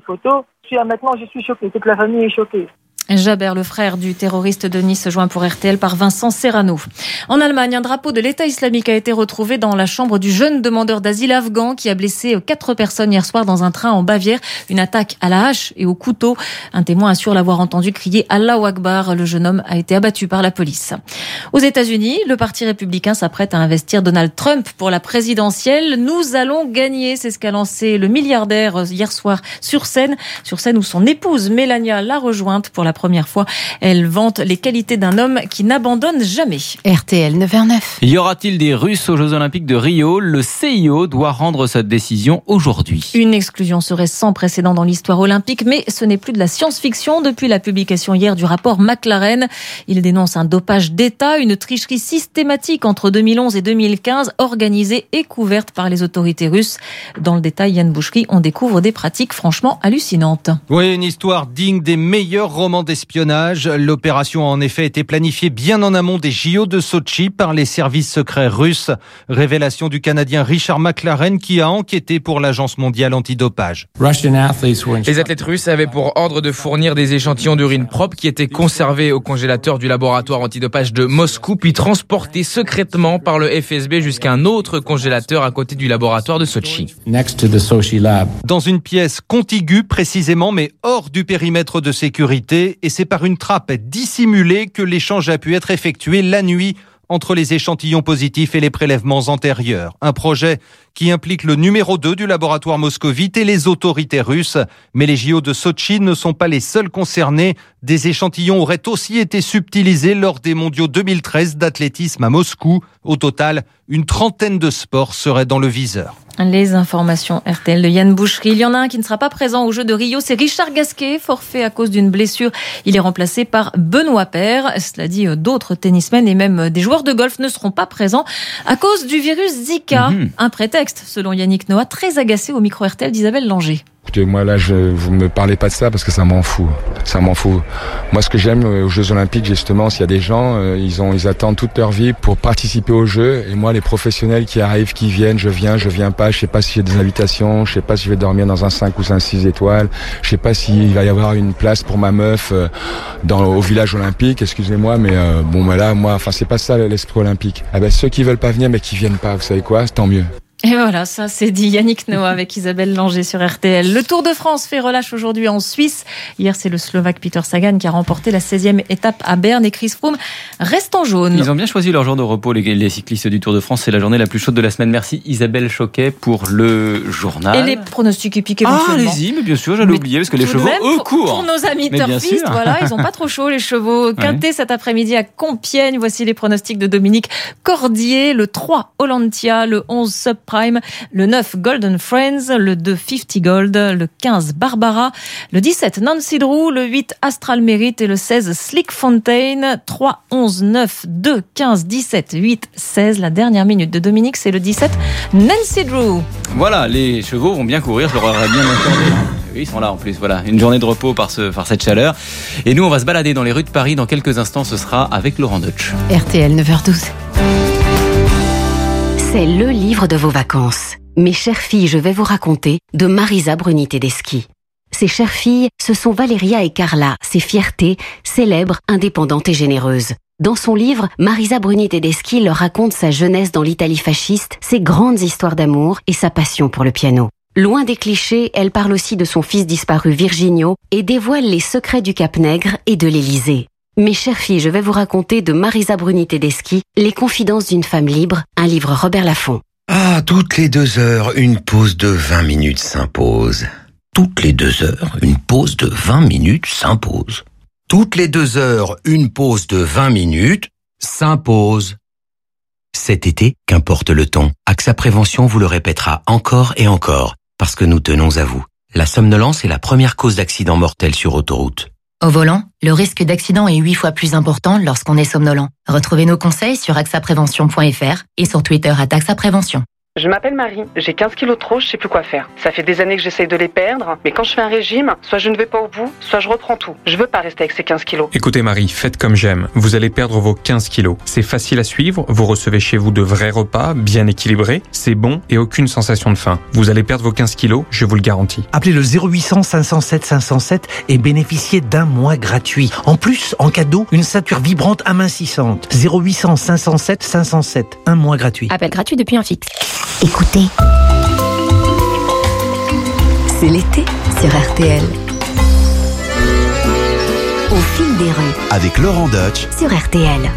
photos. maintenant, je suis choquée. Toute la famille est choquée. Jaber, le frère du terroriste Denis, se joint pour RTL par Vincent Serrano. En Allemagne, un drapeau de l'État islamique a été retrouvé dans la chambre du jeune demandeur d'asile afghan qui a blessé quatre personnes hier soir dans un train en Bavière. Une attaque à la hache et au couteau. Un témoin assure l'avoir entendu crier Allah Akbar. Le jeune homme a été abattu par la police. Aux États-Unis, le Parti républicain s'apprête à investir Donald Trump pour la présidentielle. Nous allons gagner, c'est ce qu'a lancé le milliardaire hier soir sur scène, sur scène où son épouse Melania l'a rejointe pour la première fois. Elle vante les qualités d'un homme qui n'abandonne jamais. RTL 9h9. Y aura-t-il des Russes aux Jeux Olympiques de Rio? Le CIO doit rendre sa décision aujourd'hui. Une exclusion serait sans précédent dans l'histoire olympique, mais ce n'est plus de la science-fiction depuis la publication hier du rapport McLaren. Il dénonce un dopage d'État, une tricherie systématique entre 2011 et 2015, organisée et couverte par les autorités russes. Dans le détail, Yann Boucherie, on découvre des pratiques franchement hallucinantes. Oui, une histoire digne des meilleurs romans d'espionnage. L'opération a en effet été planifiée bien en amont des JO de Sochi par les services secrets russes. Révélation du Canadien Richard McLaren qui a enquêté pour l'Agence mondiale antidopage. Les athlètes russes avaient pour ordre de fournir des échantillons d'urine propre qui étaient conservés au congélateur du laboratoire antidopage de Moscou puis transportés secrètement par le FSB jusqu'à un autre congélateur à côté du laboratoire de Sochi. Dans une pièce contiguë précisément mais hors du périmètre de sécurité et c'est par une trappe dissimulée que l'échange a pu être effectué la nuit entre les échantillons positifs et les prélèvements antérieurs. Un projet qui implique le numéro 2 du laboratoire moscovite et les autorités russes. Mais les JO de Sochi ne sont pas les seuls concernés. Des échantillons auraient aussi été subtilisés lors des mondiaux 2013 d'athlétisme à Moscou. Au total, une trentaine de sports seraient dans le viseur. Les informations RTL de Yann Boucherie. Il y en a un qui ne sera pas présent au jeu de Rio, c'est Richard Gasquet, forfait à cause d'une blessure. Il est remplacé par Benoît Paire. Cela dit, euh, d'autres tennismen et même euh, des joueurs de golf ne seront pas présents à cause du virus Zika. Mhm. Un prétexte, selon Yannick Noah, très agacé au micro RTL d'Isabelle Langer. Écoutez, moi là, je, vous me parlez pas de ça parce que ça m'en fout. Ça m'en fout. Moi, ce que j'aime euh, aux Jeux Olympiques, justement, s'il y a des gens, euh, ils ont, ils attendent toute leur vie pour participer aux Jeux. Et moi, les professionnels qui arrivent, qui viennent, je viens, je viens pas. Je sais pas si j'ai des invitations. Je sais pas si je vais dormir dans un 5 ou un 6 étoiles. Je sais pas s'il va y avoir une place pour ma meuf euh, dans au village olympique. Excusez-moi, mais bon, ben là, moi, enfin, c'est pas ça l'esprit olympique. Ah ben, ceux qui veulent pas venir, mais qui viennent pas, vous savez quoi, tant mieux. Et voilà, ça c'est dit Yannick Noah avec Isabelle Langer sur RTL. Le Tour de France fait relâche aujourd'hui en Suisse. Hier, c'est le Slovaque Peter Sagan qui a remporté la 16e étape à Berne et Chris Froome reste en jaune. Ils ont bien choisi leur jour de repos, les, cyclistes du Tour de France. C'est la journée la plus chaude de la semaine. Merci Isabelle Choquet pour le journal. Et les pronostics épiques Ah, allez-y, mais bien sûr, j'allais oublier parce que les chevaux, eux, courent. Pour nos amis turfistes, voilà, ils n'ont pas trop chaud les chevaux. Quintet cet après-midi à Compiègne. Voici les pronostics de Dominique Cordier. Le 3, Hollandia. Le 11, Subprime. Le 9 Golden Friends, le 2 50 Gold, le 15 Barbara, le 17 Nancy Drew, le 8 Astral Merit et le 16 Slick Fontaine. 3, 11, 9, 2, 15, 17, 8, 16. La dernière minute de Dominique, c'est le 17 Nancy Drew. Voilà, les chevaux vont bien courir, je leur aurais bien entendu. Oui, ils sont là en plus. Voilà, une journée de repos par, ce, par cette chaleur. Et nous, on va se balader dans les rues de Paris. Dans quelques instants, ce sera avec Laurent Deutsch. RTL 9h12. C'est le livre de vos vacances. Mes chères filles, je vais vous raconter de Marisa Bruni Tedeschi. Ces chères filles, ce sont Valéria et Carla, ces fiertés, célèbres, indépendantes et généreuses. Dans son livre, Marisa Bruni Tedeschi leur raconte sa jeunesse dans l'Italie fasciste, ses grandes histoires d'amour et sa passion pour le piano. Loin des clichés, elle parle aussi de son fils disparu Virginio et dévoile les secrets du Cap Nègre et de l'Élysée. Mes chères filles, je vais vous raconter de Marisa Bruni Tedeschi, Les confidences d'une femme libre, un livre Robert Laffont. Ah, toutes les deux heures, une pause de 20 minutes s'impose. Toutes les deux heures, une pause de 20 minutes s'impose. Toutes les deux heures, une pause de 20 minutes s'impose. Cet été, qu'importe le ton, AXA Prévention vous le répétera encore et encore, parce que nous tenons à vous. La somnolence est la première cause d'accident mortel sur autoroute. Au volant, le risque d'accident est 8 fois plus important lorsqu'on est somnolent. Retrouvez nos conseils sur axaprévention.fr et sur Twitter à Prévention. Je m'appelle Marie, j'ai 15 kilos de trop, je sais plus quoi faire. Ça fait des années que j'essaye de les perdre, mais quand je fais un régime, soit je ne vais pas au bout, soit je reprends tout. Je veux pas rester avec ces 15 kilos. Écoutez Marie, faites comme j'aime. Vous allez perdre vos 15 kilos. C'est facile à suivre, vous recevez chez vous de vrais repas, bien équilibrés, c'est bon et aucune sensation de faim. Vous allez perdre vos 15 kilos, je vous le garantis. Appelez le 0800 507 507 et bénéficiez d'un mois gratuit. En plus, en cadeau, une ceinture vibrante amincissante. 0800 507 507, un mois gratuit. Appel gratuit depuis un fixe. Écoutez. C'est l'été sur RTL. Au fil des rues. Avec Laurent Deutsch. Sur RTL.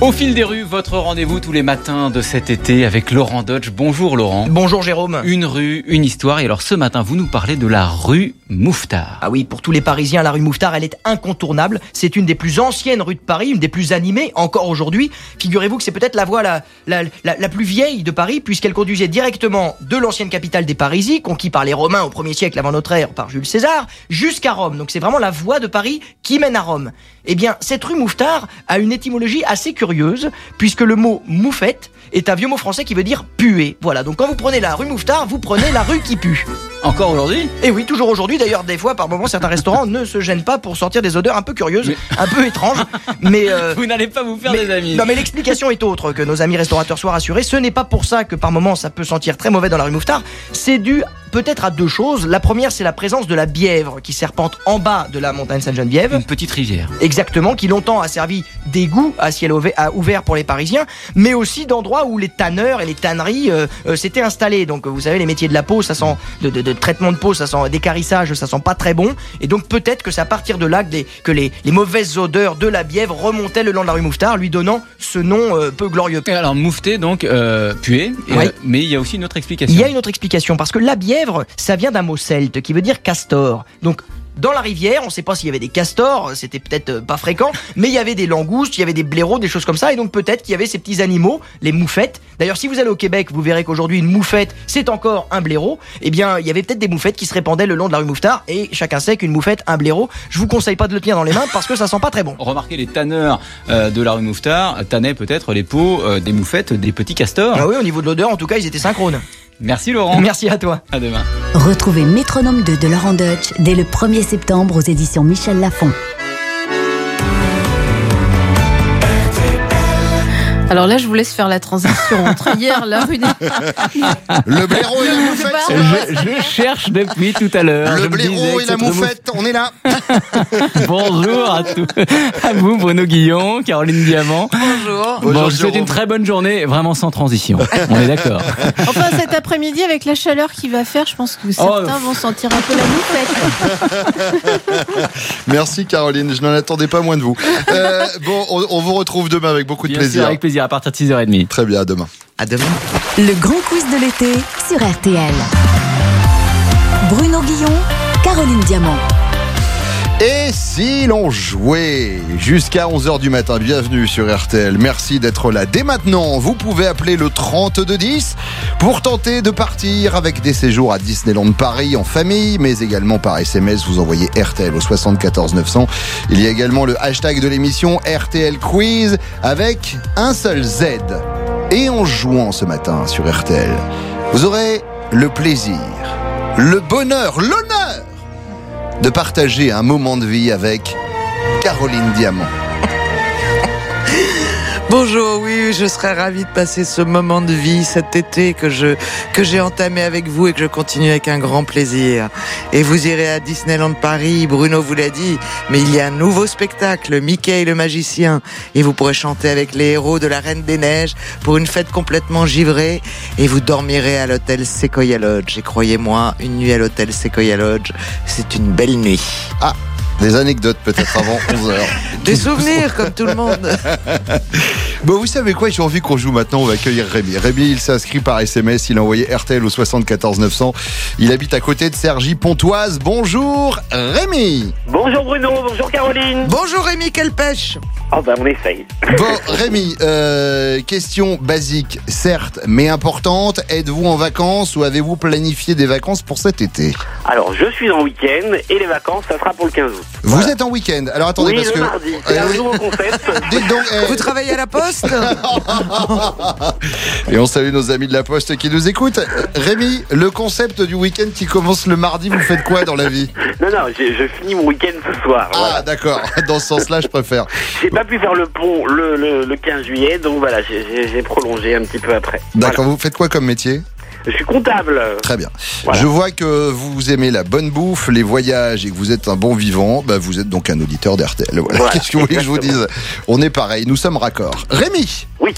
Au fil des rues, votre rendez-vous tous les matins de cet été avec Laurent Dodge. Bonjour Laurent. Bonjour Jérôme. Une rue, une histoire. Et alors ce matin, vous nous parlez de la rue Mouffetard. Ah oui, pour tous les Parisiens, la rue Mouffetard, elle est incontournable. C'est une des plus anciennes rues de Paris, une des plus animées encore aujourd'hui. Figurez-vous que c'est peut-être la voie la, la, la, la, plus vieille de Paris, puisqu'elle conduisait directement de l'ancienne capitale des Parisis, conquis par les Romains au 1er siècle avant notre ère par Jules César, jusqu'à Rome. Donc c'est vraiment la voie de Paris qui mène à Rome. Eh bien, cette rue Mouffetard a une étymologie assez curieuse, puisque le mot moufette est un vieux mot français qui veut dire puer. Voilà, donc quand vous prenez la rue Mouffetard, vous prenez la rue qui pue. Encore aujourd'hui Et oui, toujours aujourd'hui. D'ailleurs, des fois, par moments, certains restaurants ne se gênent pas pour sortir des odeurs un peu curieuses, mais... un peu étranges. Mais euh... vous n'allez pas vous faire mais, des amis. Non, mais l'explication est autre. Que nos amis restaurateurs soient rassurés. Ce n'est pas pour ça que par moments ça peut sentir très mauvais dans la rue Mouffetard. C'est dû peut-être à deux choses. La première, c'est la présence de la Bièvre qui serpente en bas de la montagne Sainte-Geneviève. Une petite rivière. Exactement, qui longtemps a servi d'égout à ciel ouvert pour les Parisiens, mais aussi d'endroits où les tanneurs et les tanneries euh, euh, s'étaient installés. Donc, vous savez, les métiers de la peau, ça sent de, de, de traitement de peau, ça sent d'écarissage, ça sent pas très bon. Et donc, peut-être que c'est à partir de là que, les, les, mauvaises odeurs de la Bièvre remontaient le long de la rue Mouffetard, lui donnant ce nom euh, peu glorieux. Et alors, Moufeté, donc, euh, pué. Oui. mais il y a aussi une autre explication. Il y a une autre explication, parce que la Bièvre, ça vient d'un mot celte qui veut dire castor. Donc, dans la rivière, on ne sait pas s'il y avait des castors, c'était peut-être pas fréquent, mais il y avait des langoustes, il y avait des blaireaux, des choses comme ça, et donc peut-être qu'il y avait ces petits animaux, les moufettes. D'ailleurs, si vous allez au Québec, vous verrez qu'aujourd'hui une moufette, c'est encore un blaireau. Eh bien, il y avait peut-être des moufettes qui se répandaient le long de la rue Mouffetard, et chacun sait qu'une moufette, un blaireau, je vous conseille pas de le tenir dans les mains parce que ça sent pas très bon. Remarquez les tanneurs euh, de la rue Mouffetard tannaient peut-être les peaux euh, des moufettes, des petits castors. Ah oui, au niveau de l'odeur, en tout cas, ils étaient synchrones. Merci Laurent. Merci à toi. À demain. Retrouvez Métronome 2 de Laurent Deutsch dès le 1er septembre aux éditions Michel Lafon. Alors là, je vous laisse faire la transition entre hier, la rue des... Le blaireau et la moufette je, je, cherche depuis tout à l'heure. Le blaireau et la moufette, on est là. Bonjour à tous. À vous, Bruno Guillon, Caroline Diamant. Bonjour. Bon, je vous souhaite une très bonne journée, vraiment sans transition. On est d'accord. Enfin, cet après-midi, avec la chaleur qu'il va faire, je pense que certains oh. vont sentir un peu la moufette. Merci Caroline, je n'en attendais pas moins de vous. Euh, bon, on, on, vous retrouve demain avec beaucoup de Bien plaisir. Sûr, avec plaisir à partir de 6h30. Très bien, à demain. À demain. Le grand quiz de l'été sur RTL. Bruno Guillon, Caroline Diamant. Et si l'on jouait jusqu'à 11h du matin, bienvenue sur RTL. Merci d'être là. Dès maintenant, vous pouvez appeler le 3210 pour tenter de partir avec des séjours à Disneyland Paris en famille, mais également par SMS. Vous envoyez RTL au 74 900. Il y a également le hashtag de l'émission RTL Quiz avec un seul Z. Et en jouant ce matin sur RTL, vous aurez le plaisir, le bonheur, l'honneur de partager un moment de vie avec Caroline Diamant. Bonjour, oui, je serais ravie de passer ce moment de vie cet été que je que j'ai entamé avec vous et que je continue avec un grand plaisir. Et vous irez à Disneyland Paris, Bruno vous l'a dit, mais il y a un nouveau spectacle, Mickey le magicien, et vous pourrez chanter avec les héros de la Reine des Neiges pour une fête complètement givrée et vous dormirez à l'hôtel Sequoia Lodge. Et croyez-moi, une nuit à l'hôtel Sequoia Lodge, c'est une belle nuit. Ah, des anecdotes peut-être avant 11h. Des souvenirs comme tout le monde. Bon, vous savez quoi J'ai envie qu'on joue maintenant. On va accueillir Rémi. Rémi, il s'inscrit par SMS. Il a envoyé RTL au 74 900. Il habite à côté de Sergi Pontoise. Bonjour Rémi. Bonjour Bruno. Bonjour Caroline. Bonjour Rémi, quelle pêche Oh bah on essaye. Bon, Rémi, euh, question basique, certes, mais importante. Êtes-vous en vacances ou avez-vous planifié des vacances pour cet été? Alors je suis en week-end et les vacances ça sera pour le 15 août. Vous êtes en week-end. Alors attendez, oui, parce le que. mardi. C'est Euh, un oui. nouveau concept. Dites donc, eh, Vous travaillez à la poste Et on salue nos amis de la Poste qui nous écoutent. Euh, Rémi, le concept du week-end qui commence le mardi, vous faites quoi dans la vie Non non, je, je finis mon week-end ce soir. Ah, voilà. d'accord. Dans ce sens-là, je préfère. J'ai pas pu faire le pont le, le, le 15 juillet, donc voilà, j'ai prolongé un petit peu après. D'accord. Vous faites quoi comme métier? Je suis comptable. Très bien. Voilà. Je vois que vous aimez la bonne bouffe, les voyages et que vous êtes un bon vivant. Bah, vous êtes donc un auditeur d'RTL. Voilà. Voilà, Qu'est-ce que vous voulez que je vous dise? On est pareil. Nous sommes raccords. Rémi Oui.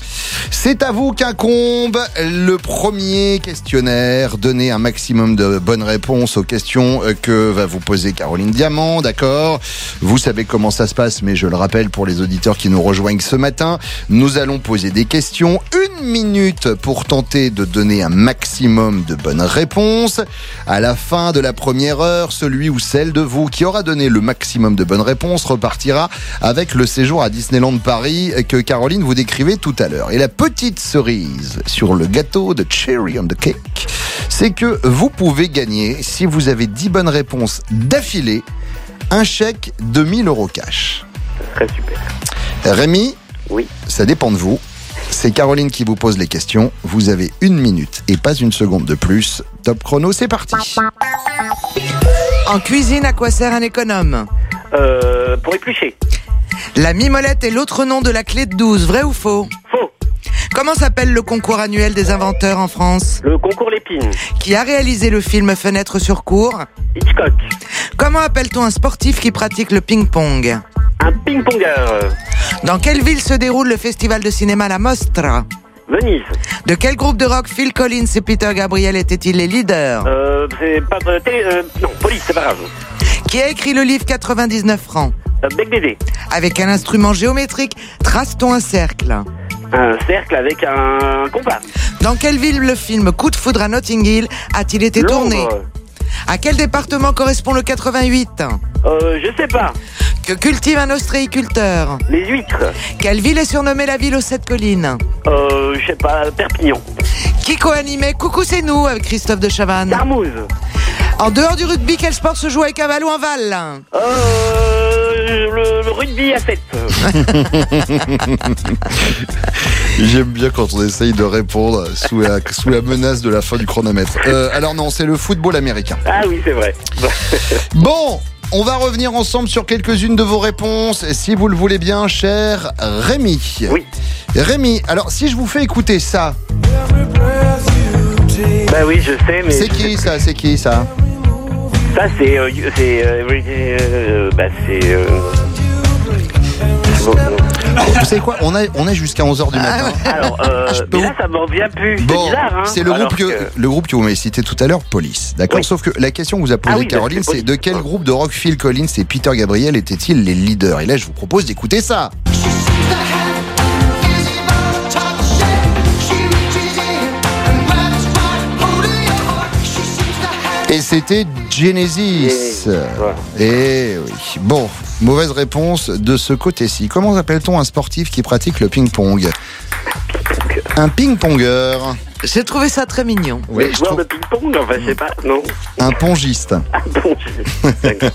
C'est à vous qu'incombe le premier questionnaire. Donnez un maximum de bonnes réponses aux questions euh, que va vous poser Caroline Diamant, d'accord? Vous savez comment ça se passe, mais je le rappelle pour les auditeurs qui nous rejoignent ce matin. Nous allons poser des questions. Une minute pour tenter de donner un maximum de bonnes réponses. À la fin de la première heure, celui ou celle de vous qui aura donné le maximum de bonnes réponses repartira avec le séjour à Disneyland Paris que Caroline vous décrivait tout à l'heure. Et la petite cerise sur le gâteau de cherry on the cake, c'est que vous pouvez gagner, si vous avez 10 bonnes réponses d'affilée, un chèque de 1000 euros cash. Très super. Rémi, Oui. ça dépend de vous. C'est Caroline qui vous pose les questions. Vous avez une minute et pas une seconde de plus. Top chrono, c'est parti. En cuisine, à quoi sert un économe Euh, pour éplucher. La mimolette est l'autre nom de la clé de 12, vrai ou faux? Faux. Comment s'appelle le concours annuel des inventeurs en France Le concours Lépine. Qui a réalisé le film Fenêtre sur cour Hitchcock. Comment appelle-t-on un sportif qui pratique le ping-pong Un ping-pongeur. Dans quelle ville se déroule le festival de cinéma La Mostra Venise. De quel groupe de rock Phil Collins et Peter Gabriel étaient-ils les leaders Euh, c'est pas euh, télé, euh, non, police, c'est pas grave. Qui a écrit le livre 99 francs Euh, bec Dédé. Avec un instrument géométrique, trace-t-on un cercle Un cercle avec un compas. Dans quelle ville le film Coup de foudre à Notting Hill a-t-il été tourné? À quel département correspond le 88 Euh, je sais pas. Que cultive un ostréiculteur? Les huîtres. Quelle ville est surnommée la ville aux sept collines? Euh, je sais pas, Perpignan. Qui co-animait Coucou c'est nous avec Christophe de Chavannes? En dehors du rugby, quel sport se joue avec un ballon en val Euh, le, le rugby à 7. J'aime bien quand on essaye de répondre sous la, sous la menace de la fin du chronomètre. Euh, alors non, c'est le football américain. Ah oui, c'est vrai. Bon, on va revenir ensemble sur quelques-unes de vos réponses, si vous le voulez bien, cher Rémi. Oui. Rémi, alors si je vous fais écouter ça, bah oui, je sais, mais. c'est qui ça? C'est qui ça? Ça, c'est. euh, c'est. euh, euh, bah, c'est. euh, bon, non. Vous savez quoi? On a, on est jusqu'à 11h du matin. Alors, euh, peux mais là, vous- ça m'en vient plus. C'est Bon, bizarre, hein. c'est le Alors groupe que, que- le groupe que vous m'avez cité tout à l'heure, Police. D'accord? Oui. Sauf que la question que vous a posée Ah oui, Caroline, c'est de quel groupe de rock Phil Collins et Peter Gabriel étaient-ils les leaders? Et là, je vous propose d'écouter ça. C'était Genesis. Et oui. Bon, mauvaise réponse de ce côté-ci. Comment appelle-t-on un sportif qui pratique le ping-pong? Un ping-pongeur. J'ai trouvé ça très mignon. Oui, Les je joueurs trouve- de ping-pong, enfin, je sais pas, non. Un pongiste. Bon, d'accord.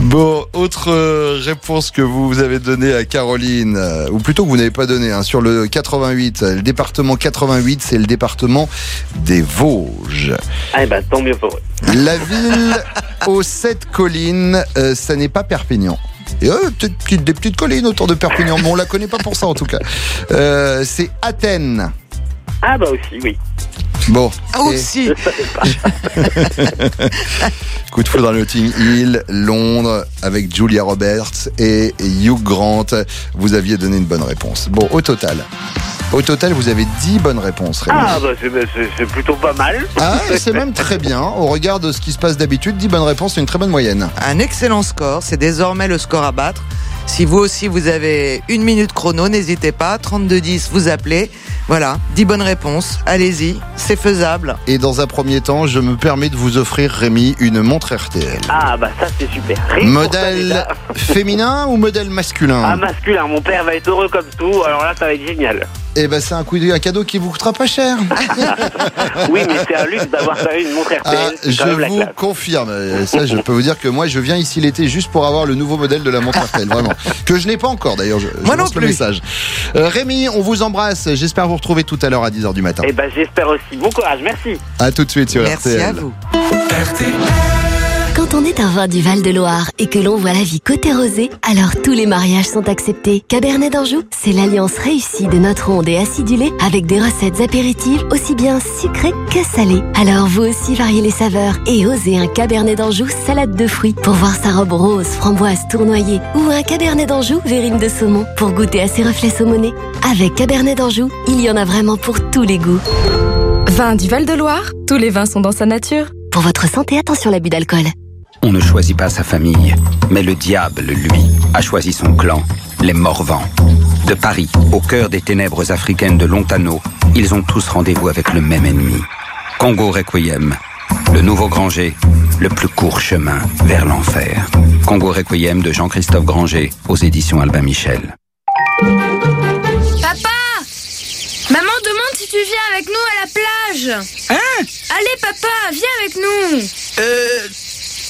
Bon, autre euh, réponse que vous avez donnée à Caroline, euh, ou plutôt que vous n'avez pas donné, hein, sur le 88. Le département 88, c'est le département des Vosges. Ah, bah, tant mieux pour eux. La ville aux sept collines, euh, ça n'est pas Perpignan. Et euh, des petites collines autour de Perpignan, mais on la connaît pas pour ça en tout cas. Euh, c'est Athènes. Ah, bah aussi, oui. Bon. Ah, aussi Je savais pas. Coup de foudre à Notting Hill, Londres, avec Julia Roberts et Hugh Grant. Vous aviez donné une bonne réponse. Bon, au total. Au total, vous avez 10 bonnes réponses, Rémi. Ah, bah, c'est- c'est plutôt pas mal. Ah, c'est même très bien. Au regard de ce qui se passe d'habitude, 10 bonnes réponses, c'est une très bonne moyenne. Un excellent score, c'est désormais le score à battre. Si vous aussi vous avez une minute chrono, n'hésitez pas. 3210, vous appelez. Voilà, 10 bonnes réponses. Allez-y, c'est faisable. Et dans un premier temps, je me permets de vous offrir, Rémi, une montre RTL. Ah bah ça c'est super. Rien Modèle féminin ou modèle masculin Ah masculin, mon père va être heureux comme tout, alors là ça va être génial. Eh ben c'est un, coup de- un cadeau qui vous coûtera pas cher. Oui mais c'est un luxe d'avoir une montre RTL, Ah, c'est je la vous confirme. Ça, je peux vous dire que moi, je viens ici l'été juste pour avoir le nouveau modèle de la montre RTL, vraiment. Que je n'ai pas encore, d'ailleurs. Je, je Moi non lance le plus. message. Euh, Rémi, on vous embrasse. J'espère vous retrouver tout à l'heure à 10h du matin. Eh ben j'espère aussi. Bon courage, merci. À tout de suite sur Merci RTL. à vous. Quand on est un vin du Val-de-Loire et que l'on voit la vie côté rosé, alors tous les mariages sont acceptés. Cabernet d'Anjou, c'est l'alliance réussie de notre onde et acidulée avec des recettes apéritives aussi bien sucrées que salées. Alors vous aussi variez les saveurs et osez un Cabernet d'Anjou salade de fruits pour voir sa robe rose, framboise tournoyée ou un Cabernet d'Anjou verrine de saumon pour goûter à ses reflets saumonés. Avec Cabernet d'Anjou, il y en a vraiment pour tous les goûts. Vin du Val-de-Loire, tous les vins sont dans sa nature. Pour votre santé, attention à l'abus d'alcool. On ne choisit pas sa famille, mais le diable, lui, a choisi son clan, les Morvans. De Paris, au cœur des ténèbres africaines de Lontano, ils ont tous rendez-vous avec le même ennemi. Congo Requiem, le nouveau Granger, le plus court chemin vers l'enfer. Congo Requiem de Jean-Christophe Granger, aux éditions Albin Michel. Papa Maman demande si tu viens avec nous à la plage. Hein? Allez papa, viens avec nous. Euh...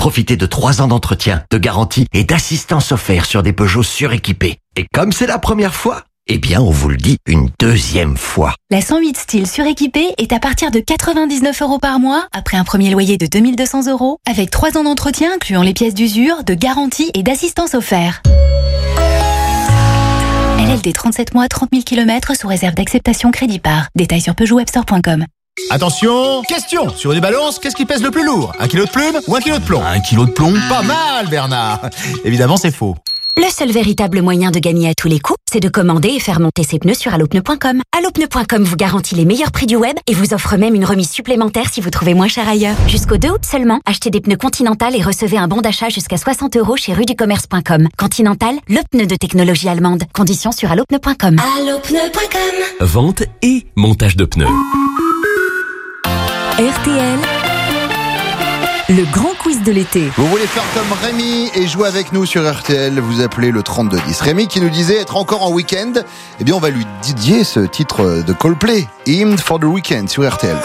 profitez de 3 ans d'entretien, de garantie et d'assistance offerte sur des Peugeot suréquipés. Et comme c'est la première fois, eh bien, on vous le dit une deuxième fois. La 108 style suréquipée est à partir de 99 euros par mois, après un premier loyer de 2200 euros, avec 3 ans d'entretien incluant les pièces d'usure, de garantie et d'assistance offert. LLD 37 mois, 30 000 km sous réserve d'acceptation crédit par. Détails sur PeugeotWebstore.com. Attention, question Sur une balance, qu'est-ce qui pèse le plus lourd? Un kilo de plume ou un kilo de plomb? Un kilo de plomb Pas mal, Bernard Évidemment, c'est faux. Le seul véritable moyen de gagner à tous les coups, c'est de commander et faire monter ses pneus sur allopneu.com. Allopneu.com vous garantit les meilleurs prix du web et vous offre même une remise supplémentaire si vous trouvez moins cher ailleurs. Jusqu'au 2 août seulement, achetez des pneus Continental et recevez un bon d'achat jusqu'à 60 euros chez ruducommerce.com. Continental, le pneu de technologie allemande. Conditions sur allopneu.com. Allopneu.com Vente et montage de pneus. RTL, le grand quiz de l'été. Vous voulez faire comme Rémi et jouer avec nous sur RTL, vous appelez le 3210. Rémi qui nous disait être encore en week-end, eh bien on va lui dédier ce titre de Coldplay, Hymn for the Weekend sur RTL.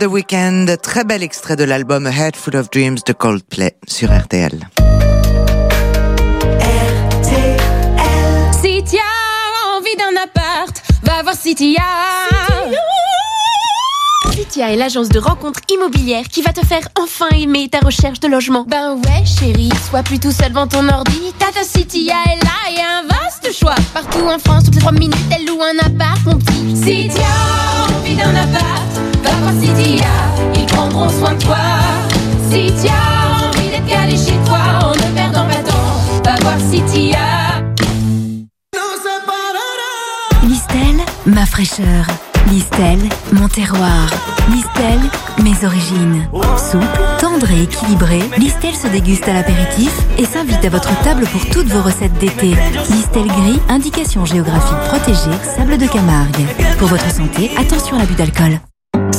The Weekend, très bel extrait de l'album A Head Full of Dreams de Coldplay sur RTL. Si tu as envie d'un appart, va voir Citia. Citia est l'agence de rencontres immobilières qui va te faire enfin aimer ta recherche de logement. Ben ouais, chérie, sois plus tout seul devant ton ordi. Tata Citia est là et un vaste choix. Partout en France, toutes les 3 minutes, elle loue un appart, mon petit. Citia, envie d'un appart, Citia, ils prendront soin de toi. Citia, envie d'être calé chez toi en ne perdant pas de temps, va voir Citia. Listel, ma fraîcheur. Listel, mon terroir. Listel, mes origines. Souple, tendre et équilibré, Listel se déguste à l'apéritif et s'invite à votre table pour toutes vos recettes d'été. Listel gris, indication géographique protégée, sable de Camargue. Pour votre santé, attention à l'abus d'alcool.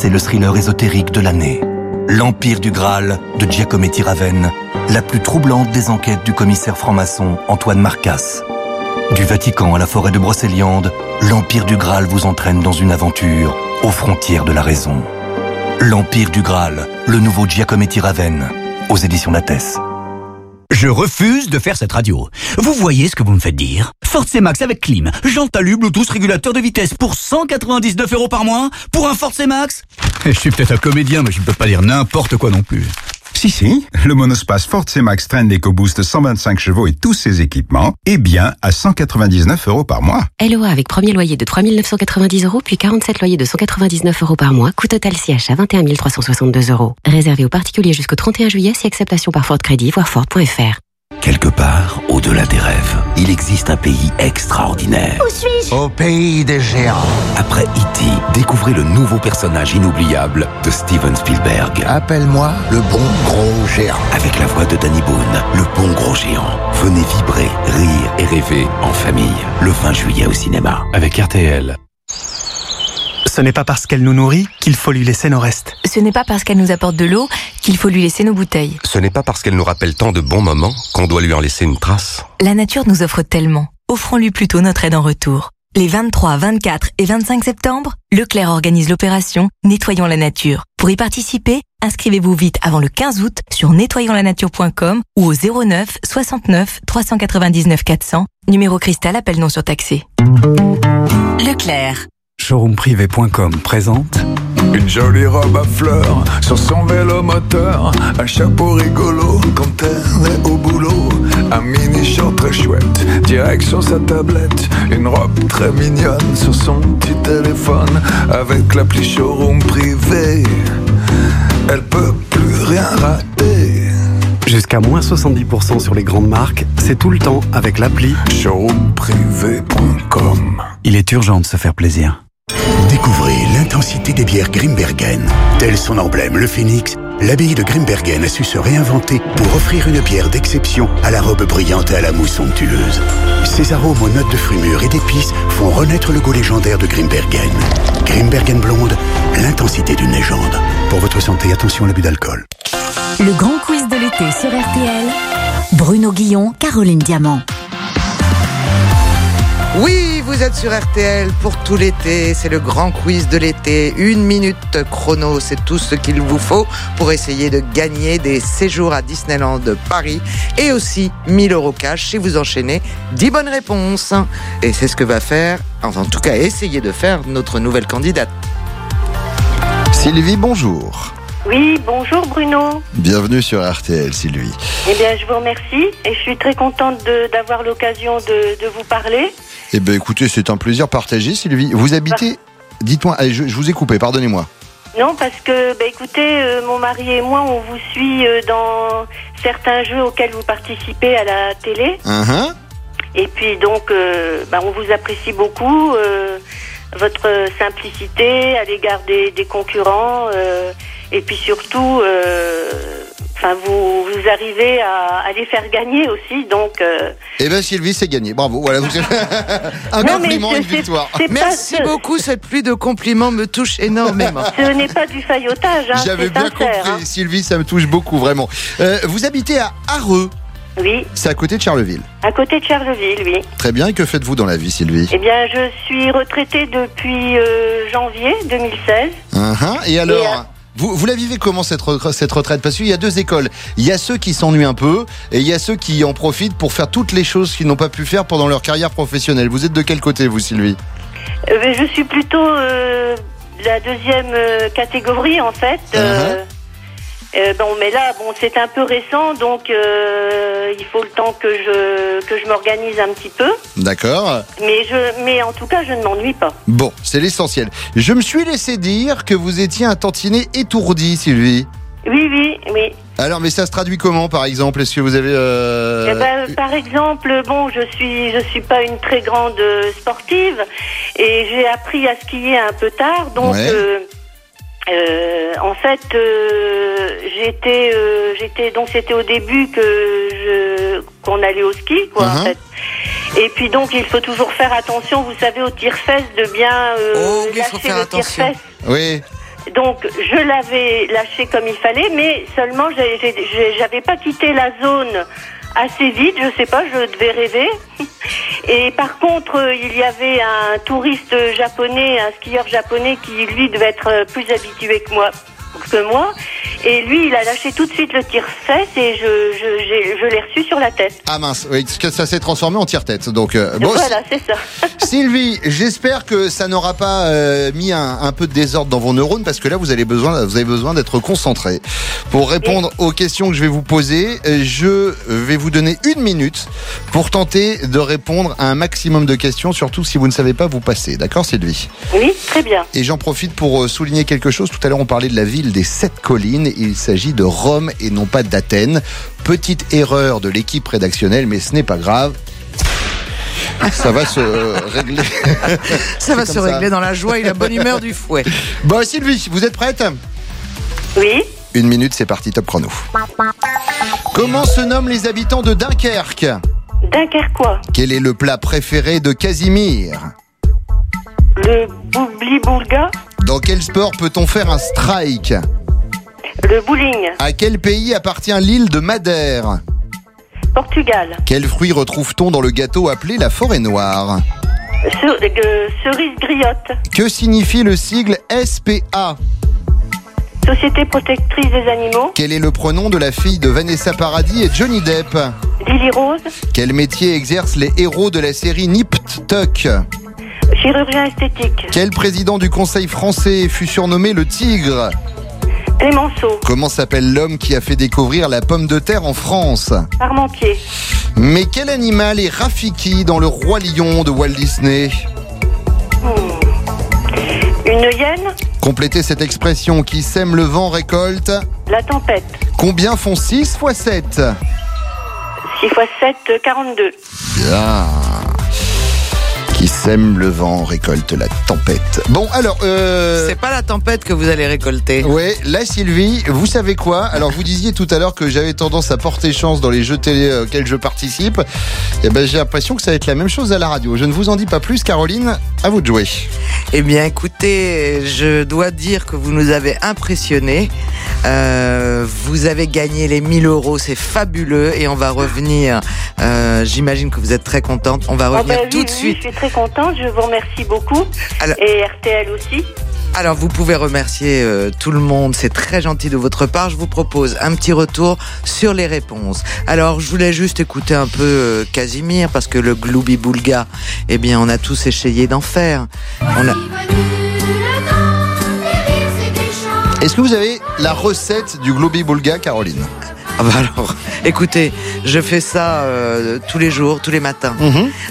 C'est le thriller ésotérique de l'année. L'Empire du Graal de Giacometti Raven, la plus troublante des enquêtes du commissaire franc-maçon Antoine Marcas. Du Vatican à la forêt de Brocéliande, l'Empire du Graal vous entraîne dans une aventure aux frontières de la raison. L'Empire du Graal, le nouveau Giacometti Raven, aux éditions Lattès. Je refuse de faire cette radio. Vous voyez ce que vous me faites dire? Ford Max avec clim, jante alu, Bluetooth, régulateur de vitesse pour 199 euros par mois Pour un Ford Max? Je suis peut-être un comédien, mais je ne peux pas dire n'importe quoi non plus. Si, si, le monospace Ford C-Max Trend EcoBoost 125 chevaux et tous ses équipements est bien à 199 euros par mois. LOA avec premier loyer de 3 990 euros, puis 47 loyers de 199 euros par mois, coût total CH à 21 362 euros. Réservé aux particuliers jusqu'au 31 juillet, si acceptation par Ford Crédit, voire Ford.fr. Quelque part, au-delà des rêves, il existe un pays extraordinaire. Où suis-je? Au pays des géants. Après E.T., découvrez le nouveau personnage inoubliable de Steven Spielberg. Appelle-moi le bon gros géant. Avec la voix de Danny Boone, le bon gros géant. Venez vibrer, rire et rêver en famille. Le 20 juillet au cinéma. Avec RTL. Ce n'est pas parce qu'elle nous nourrit qu'il faut lui laisser nos restes. Ce n'est pas parce qu'elle nous apporte de l'eau qu'il faut lui laisser nos bouteilles. Ce n'est pas parce qu'elle nous rappelle tant de bons moments qu'on doit lui en laisser une trace. La nature nous offre tellement. Offrons-lui plutôt notre aide en retour. Les 23, 24 et 25 septembre, Leclerc organise l'opération Nettoyons la nature. Pour y participer, inscrivez-vous vite avant le 15 août sur nettoyonslanature.com ou au 09 69 399 400, numéro cristal appel non surtaxé. Leclerc. Showroomprivé.com présente Une jolie robe à fleurs sur son vélo moteur, un chapeau rigolo quand elle est au boulot, un mini short très chouette, direct sur sa tablette, une robe très mignonne sur son petit téléphone, avec l'appli showroom privé, elle peut plus rien rater. Jusqu'à moins 70% sur les grandes marques, c'est tout le temps avec l'appli showroomprivé.com. Il est urgent de se faire plaisir. Découvrez l'intensité des bières Grimbergen. Tel son emblème, le phénix, l'abbaye de Grimbergen a su se réinventer pour offrir une bière d'exception à la robe brillante et à la mousse somptueuse. Ses arômes aux notes de fruits mûrs et d'épices font renaître le goût légendaire de Grimbergen. Grimbergen blonde, l'intensité d'une légende. Pour votre santé, attention à l'abus d'alcool. Le grand quiz de l'été sur RTL. Bruno Guillon, Caroline Diamant. Oui, vous êtes sur RTL pour tout l'été. C'est le grand quiz de l'été. Une minute chrono, c'est tout ce qu'il vous faut pour essayer de gagner des séjours à Disneyland Paris et aussi 1000 euros cash si vous enchaînez 10 bonnes réponses. Et c'est ce que va faire, enfin en tout cas essayer de faire notre nouvelle candidate. Sylvie, bonjour. Oui, bonjour Bruno. Bienvenue sur RTL, Sylvie. Eh bien, je vous remercie et je suis très contente de- d'avoir l'occasion de, de vous parler. Eh bien, écoutez, c'est un plaisir partagé, Sylvie. Vous habitez. Dites-moi, allez, je, je vous ai coupé, pardonnez-moi. Non, parce que, bah, écoutez, euh, mon mari et moi, on vous suit euh, dans certains jeux auxquels vous participez à la télé. Hein, Et puis, donc, euh, bah, on vous apprécie beaucoup. Votre simplicité à l'égard des, des concurrents. euh, et puis surtout, euh, enfin, vous, vous arrivez à, à les faire gagner aussi. Donc, euh, Eh bien, Sylvie, c'est gagné. Bravo. Voilà, vous... un Non, compliment, une victoire. Merci ce- beaucoup, cette pluie de compliments me touche énormément. ce n'est pas du faillotage. Hein, J'avais bien sincère, compris, hein. Sylvie, ça me touche beaucoup, vraiment. Euh, vous habitez à Areux. Oui, C'est à côté de Charleville. à côté de Charleville, oui. Très bien. Et que faites-vous dans la vie, Sylvie? Eh bien, je suis retraitée depuis euh, janvier 2016. Uhum. Et alors Et, euh, vous, vous la vivez comment cette, cette retraite? Parce qu'il y a deux écoles. Il y a ceux qui s'ennuient un peu et il y a ceux qui en profitent pour faire toutes les choses qu'ils n'ont pas pu faire pendant leur carrière professionnelle. Vous êtes de quel côté, vous, Sylvie? Euh, mais je suis plutôt euh, la deuxième catégorie, en fait. Euh, euh, bon, mais là, bon, c'est un peu récent, donc euh, il faut le temps que je que je m'organise un petit peu. D'accord. Mais je, mais en tout cas, je ne m'ennuie pas. Bon, c'est l'essentiel. Je me suis laissé dire que vous étiez un tantinet étourdi, Sylvie. Oui, oui, oui. Alors, mais ça se traduit comment, par exemple? Est-ce que vous avez... euh, Eh ben, par exemple, bon, je suis, je suis pas une très grande euh, sportive et j'ai appris à skier un peu tard, donc. Ouais. Euh, en fait, euh, j'étais, euh, j'étais donc c'était au début que je qu'on allait au ski, quoi. en Mhm. fait. Et puis donc il faut toujours faire attention, vous savez, au tir-fesse de bien euh, Oh, il faut lâcher faire le attention. tir-fesse. Oui. Donc je l'avais lâché comme il fallait, mais seulement j'ai- j'ai- j'ai- j'avais pas quitté la zone assez vite, je sais pas, je devais rêver. Et par contre, euh, il y avait un touriste japonais, un skieur japonais qui lui devait être euh, plus habitué que moi. Que moi, et lui il a lâché tout de suite le tir-fesse et je, je, j'ai- je l'ai reçu sur la tête. Ah mince, oui, parce que ça s'est transformé en tire-tête. Donc, euh, bon, voilà, c'est ça. Sylvie, j'espère que ça n'aura pas euh, mis un, un peu de désordre dans vos neurones parce que là, vous, allez besoin, vous avez besoin d'être concentré. Pour répondre aux questions que je vais vous poser, euh, je vais vous donner une minute pour tenter de répondre à un maximum de questions, surtout si vous ne savez pas vous passer. D'accord, Sylvie? Oui, très bien. et j'en profite pour souligner quelque chose. Tout à l'heure, on parlait de la ville des sept collines. Il s'agit de Rome et non pas d'Athènes. Petite erreur de l'équipe rédactionnelle, mais ce n'est pas grave. Ça va se euh, régler. Ça va se régler dans la joie et la bonne humeur du fouet. Bon, Sylvie, vous êtes prête? Oui. Une minute, c'est parti, top chrono. Comment se nomment les habitants de Dunkerque? Dunkerquois, Quel est le plat préféré de Casimir? Le boubli-boulga, Dans quel sport peut-on faire un strike le bowling, À quel pays appartient l'île de Madère Portugal, Quel fruit retrouve-t-on dans le gâteau appelé la forêt noire euh, cerise griotte, Que signifie le sigle SPA Société protectrice des animaux, Quel est le pronom de la fille de Vanessa Paradis et Johnny Depp Lily Rose, Quel métier exercent les héros de la série Nip Tuck chirurgien esthétique, Quel président du Conseil français fut surnommé le Tigre Clémenceau, Comment s'appelle l'homme qui a fait découvrir la pomme de terre en France Parmentier, Mais quel animal est Rafiki dans le Roi Lion de Walt Disney une hyène, Complétez cette expression qui sème le vent récolte. la tempête, Combien font 6 x 7 6 x 7, 42. Bien. Sème le vent récolte la tempête. Bon, alors. Euh... C'est pas la tempête que vous allez récolter. Ouais, là Sylvie, vous savez quoi? Alors vous disiez tout à l'heure que j'avais tendance à porter chance dans les jeux télé euh, auxquels je participe. Et ben j'ai l'impression que ça va être la même chose à la radio. Je ne vous en dis pas plus, Caroline. À vous de jouer. Eh bien, écoutez, je dois dire que vous nous avez impressionnés. Euh, vous avez gagné les 1000 euros, c'est fabuleux. Et on va revenir. euh, J'imagine que vous êtes très contente. On va Oh, revenir bah oui, tout de oui, suite. Je suis très contente, je vous remercie beaucoup. Alors- Et RTL aussi. Alors, vous pouvez remercier euh, tout le monde. C'est très gentil de votre part. Je vous propose un petit retour sur les réponses. Alors, je voulais juste écouter un peu euh, Casimir parce que le Gloubi Boulga, eh bien, on a tous essayé d'en faire. On a... Est-ce que vous avez la recette du Globi Boulga, Caroline? Ah bah alors, écoutez, je fais ça euh, tous les jours, tous les matins.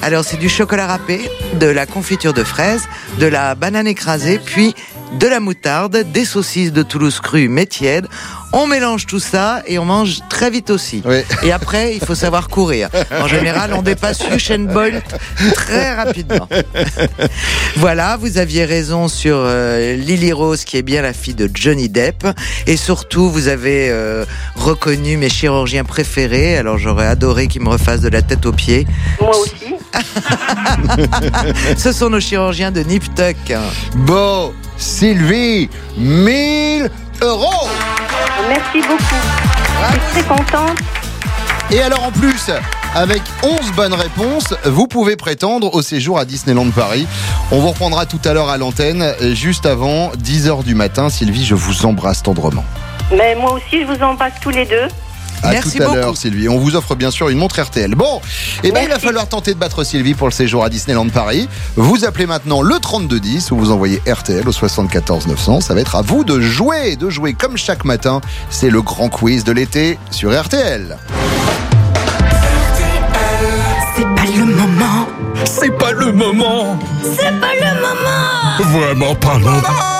Alors c'est du chocolat râpé, de la confiture de fraises, de la banane écrasée, puis de la moutarde, des saucisses de Toulouse crues mais tièdes. On mélange tout ça et on mange très vite aussi. Et après, il faut savoir courir. En général, on dépasse Usain Bolt très rapidement. Voilà, vous aviez raison sur euh, Lily Rose, qui est bien la fille de Johnny Depp. Et surtout, vous avez euh, reconnu mes chirurgiens préférés. Alors, j'aurais adoré qu'ils me refassent de la tête aux pieds. Moi aussi. Ce sont nos chirurgiens de Nip Tuck. Bon, Sylvie, 1000 euros Merci beaucoup. Je suis très contente. Et alors en plus, avec 11 bonnes réponses, vous pouvez prétendre au séjour à Disneyland Paris. On vous reprendra tout à l'heure à l'antenne, juste avant 10h du matin. Sylvie, je vous embrasse tendrement. Mais moi aussi, je vous embrasse tous les deux. À Merci tout à l'heure, Sylvie. On vous offre bien sûr une montre RTL. Bon, eh ben, il va falloir tenter de battre Sylvie pour le séjour à Disneyland Paris. Vous appelez maintenant le 3210 ou vous envoyez RTL au 74 900. Ça va être à vous de jouer, de jouer comme chaque matin. C'est le grand quiz de l'été sur RTL. C'est pas le moment. C'est pas le moment. C'est pas le moment Vraiment pas le moment.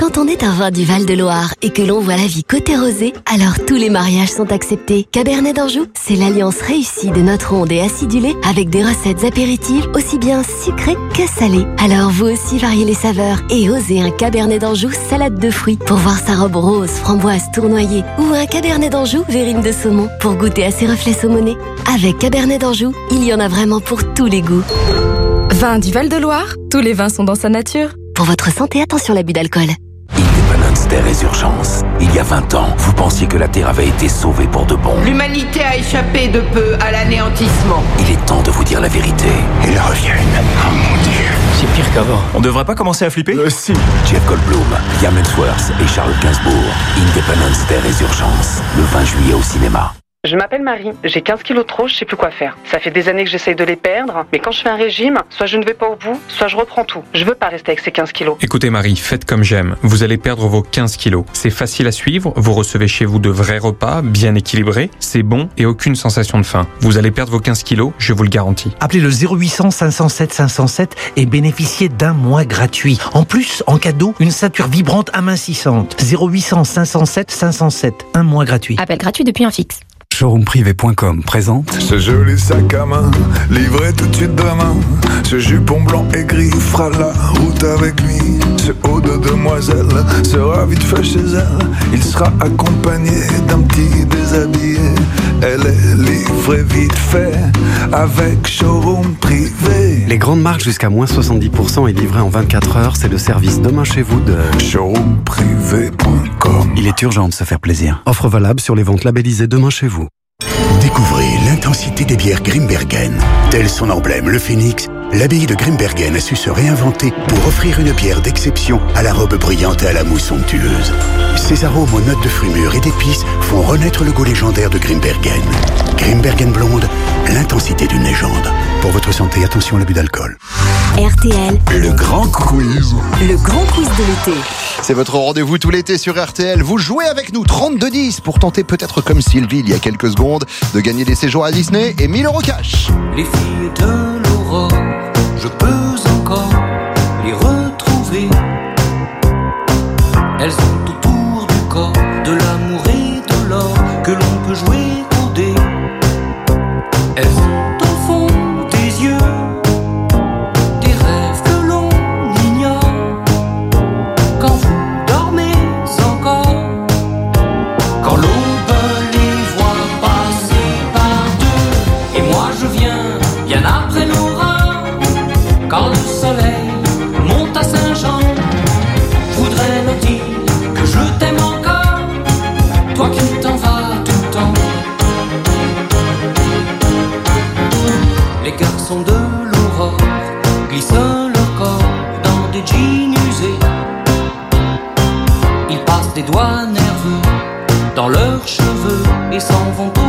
Quand on est un vin du Val-de-Loire et que l'on voit la vie côté rosé, alors tous les mariages sont acceptés. Cabernet d'Anjou, c'est l'alliance réussie de notre onde et acidulée avec des recettes apéritives aussi bien sucrées que salées. Alors vous aussi variez les saveurs et osez un Cabernet d'Anjou salade de fruits pour voir sa robe rose, framboise tournoyée ou un Cabernet d'Anjou verrine de saumon pour goûter à ses reflets saumonés. Avec Cabernet d'Anjou, il y en a vraiment pour tous les goûts. Vin du Val-de-Loire, tous les vins sont dans sa nature. Pour votre santé, attention à l'abus d'alcool. Independence Day Résurgence. Il y a 20 ans, vous pensiez que la Terre avait été sauvée pour de bon. L'humanité a échappé de peu à l'anéantissement. Il est temps de vous dire la vérité. Ils reviennent. Oh mon Dieu. C'est pire qu'avant. On devrait pas commencer à flipper? Si. Jeff Goldblum, Liam Hemsworth et Charles Gainsbourg. Independence Day Résurgence. Le 20 juillet au cinéma. Je m'appelle Marie, j'ai 15 kilos de trop, je sais plus quoi faire. Ça fait des années que j'essaye de les perdre, mais quand je fais un régime, soit je ne vais pas au bout, soit je reprends tout. Je veux pas rester avec ces 15 kilos. Écoutez Marie, faites comme j'aime. Vous allez perdre vos 15 kilos. C'est facile à suivre, vous recevez chez vous de vrais repas, bien équilibrés, c'est bon et aucune sensation de faim. Vous allez perdre vos 15 kilos, je vous le garantis. Appelez le 0800 507 507 et bénéficiez d'un mois gratuit. En plus, en cadeau, une ceinture vibrante amincissante. 0800 507 507, un mois gratuit. Appel gratuit depuis un fixe. Showroomprivé.com présente Ce joli sac à main, livré tout de suite demain. Ce jupon blanc et gris fera la route avec lui. Ce haut de demoiselle sera vite fait chez elle. Il sera accompagné d'un petit déshabillé. Elle est livrée vite fait avec showroom privé. Les grandes marques jusqu'à moins 70% et livrées en 24 heures, c'est le service demain chez vous de showroomprivé.com. Il est urgent de se faire plaisir. Offre valable sur les ventes labellisées demain chez vous. Découvrez l'intensité des bières Grimbergen. Tel son emblème, le phénix, l'abbaye de Grimbergen a su se réinventer pour offrir une bière d'exception à la robe brillante et à la mousse somptueuse. Ses arômes aux notes de fruits mûrs et d'épices font renaître le goût légendaire de Grimbergen. Grimbergen blonde, l'intensité d'une légende. Pour votre santé, attention à l'abus d'alcool. RTL, Le grand quiz. le grand quiz de l'été. C'est votre rendez-vous tout l'été sur RTL. Vous jouez avec nous 32-10 pour tenter peut-être comme Sylvie il y a quelques secondes de gagner des séjours à Disney et 1000 euros cash. Les filles de je peux encore les retrouver. Elles sont cheveux et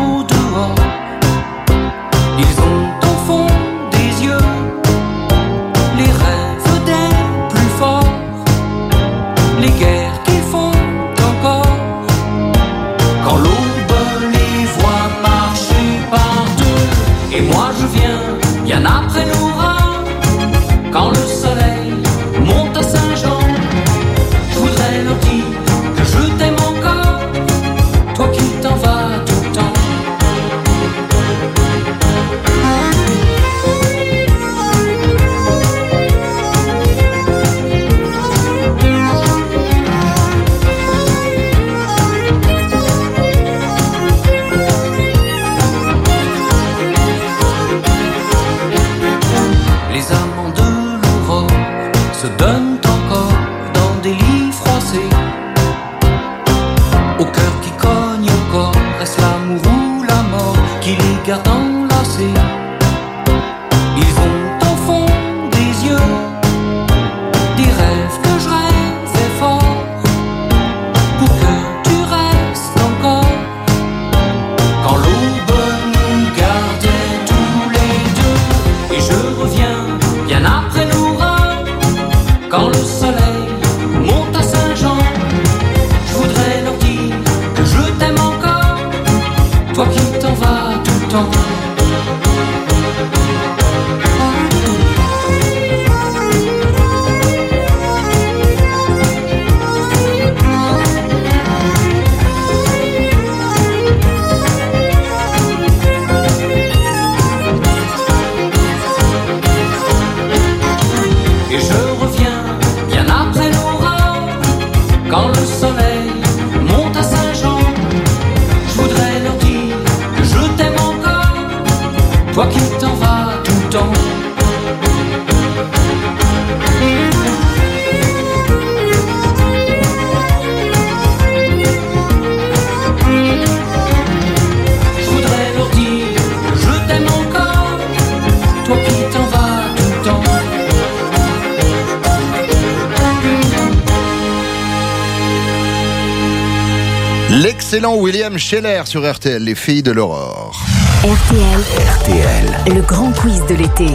L'excellent William Scheller sur RTL, les filles de l'aurore. RTL. RTL. Le grand quiz de l'été.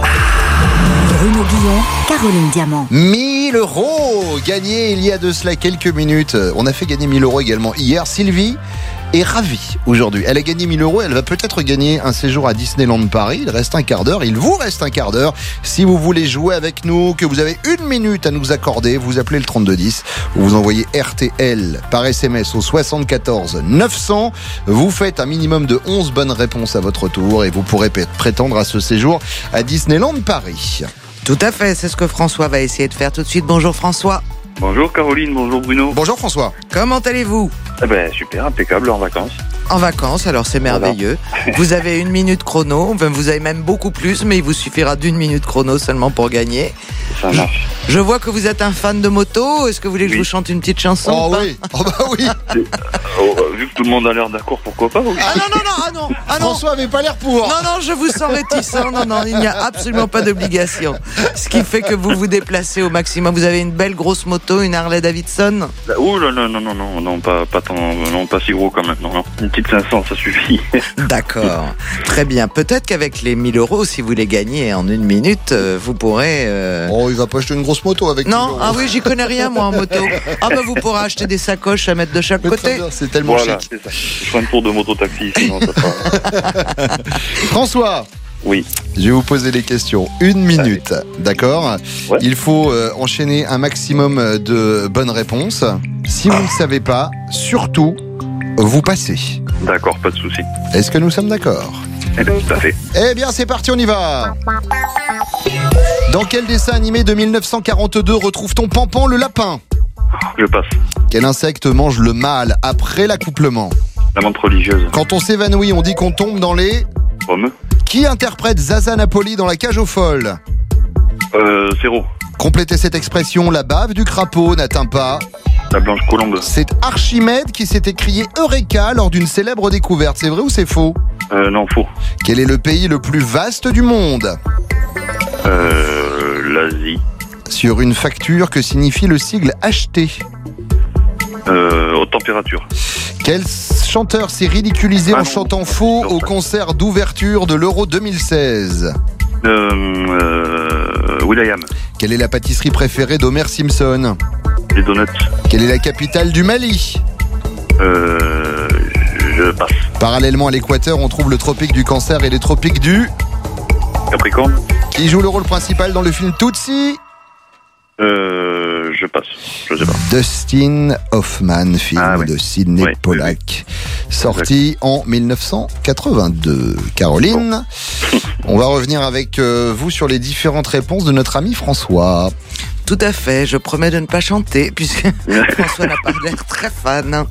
Bruno Guillon, Caroline Diamant. 1000 euros gagnés il y a de cela quelques minutes. On a fait gagner 1000 euros également hier. Sylvie est ravie aujourd'hui. Elle a gagné 1000 euros. Elle va peut-être gagner un séjour à Disneyland Paris. Il reste un quart d'heure. Il vous reste un quart d'heure. Si vous voulez jouer avec nous, que vous avez une minute à nous accorder, vous appelez le 3210 ou vous envoyez RTL par SMS au 74 900. Vous faites un minimum de 11 bonnes réponses à votre tour et vous pourrez prétendre à ce séjour à Disneyland Paris. Tout à fait, c'est ce que François va essayer de faire tout de suite. Bonjour François. Bonjour Caroline, bonjour Bruno. Bonjour François. Comment allez-vous? Eh ben super, impeccable en vacances. En vacances, alors c'est merveilleux. Vous avez une minute chrono, vous avez même beaucoup plus, mais il vous suffira d'une minute chrono seulement pour gagner. Ça marche. Je vois que vous êtes un fan de moto. Est-ce que vous voulez que je vous chante une petite chanson Oh oui, oh bah oui. Oh, euh, vu que tout le monde a l'air d'accord, pourquoi pas oui. Ah non, non, non, non, ah non. François avait pas l'air pour. Non, non, je vous sens réticent. Non, non, il n'y a absolument pas d'obligation. Ce qui fait que vous vous déplacez au maximum. Vous avez une belle grosse moto, une Harley Davidson? Ouh là là, non, non, non, non, pas, pas, tant, non, pas si gros quand même, non, non. Une petite 500, ça suffit. D'accord. Très bien. Peut-être qu'avec les 1000 euros, si vous les gagnez en une minute, euh, vous pourrez. euh, Oh, il va pas acheter une grosse moto avec Non, 1000 euros. ah oui, j'y connais rien moi en moto. Ah bah vous pourrez acheter des sacoches à mettre de chaque Mais côté. C'est tellement voilà, chic. Je ferai un tour de moto-taxi, sinon ça fera- François. Oui. Je vais vous poser les questions. Une minute, d'accord Il faut euh, enchaîner un maximum euh, de bonnes réponses. Si vous ne savez pas, surtout, vous passez. D'accord, pas de souci. Est-ce que nous sommes d'accord Eh bien, tout à fait. Eh bien, c'est parti, on y va Dans quel dessin animé de 1942 retrouve-t-on Pampan le lapin? Je passe. Quel insecte mange le mâle après l'accouplement? La montre religieuse. Quand on s'évanouit, on dit qu'on tombe dans les... Pomme. Qui interprète Zaza Napoli dans La cage aux folles Euh, zéro. Complétez cette expression, la bave du crapaud n'atteint pas. La blanche colombe. C'est Archimède qui s'est écrié Eureka lors d'une célèbre découverte. C'est vrai ou c'est faux Euh, non, faux. Quel est le pays le plus vaste du monde Euh, l'Asie. Sur une facture, que signifie le sigle HT Euh, haute température. Quel chanteur s'est ridiculisé Ah en non. chantant faux au concert d'ouverture de l'Euro 2016 Euh, euh, Will.i.am. Quelle est la pâtisserie préférée d'Homer Simpson? Les donuts. Quelle est la capitale du Mali? Euh, je passe. Parallèlement à l'équateur, on trouve le tropique du cancer et les tropiques du... Capricorne. Qui joue le rôle principal dans le film Tootsie Euh, je passe. Je sais pas. Dustin Hoffman, film Ah de Sidney oui, Pollack, sorti en 1982. Caroline, on va revenir avec euh, vous sur les différentes réponses de notre ami François. Tout à fait, je promets de ne pas chanter puisque François n'a pas l'air très fan.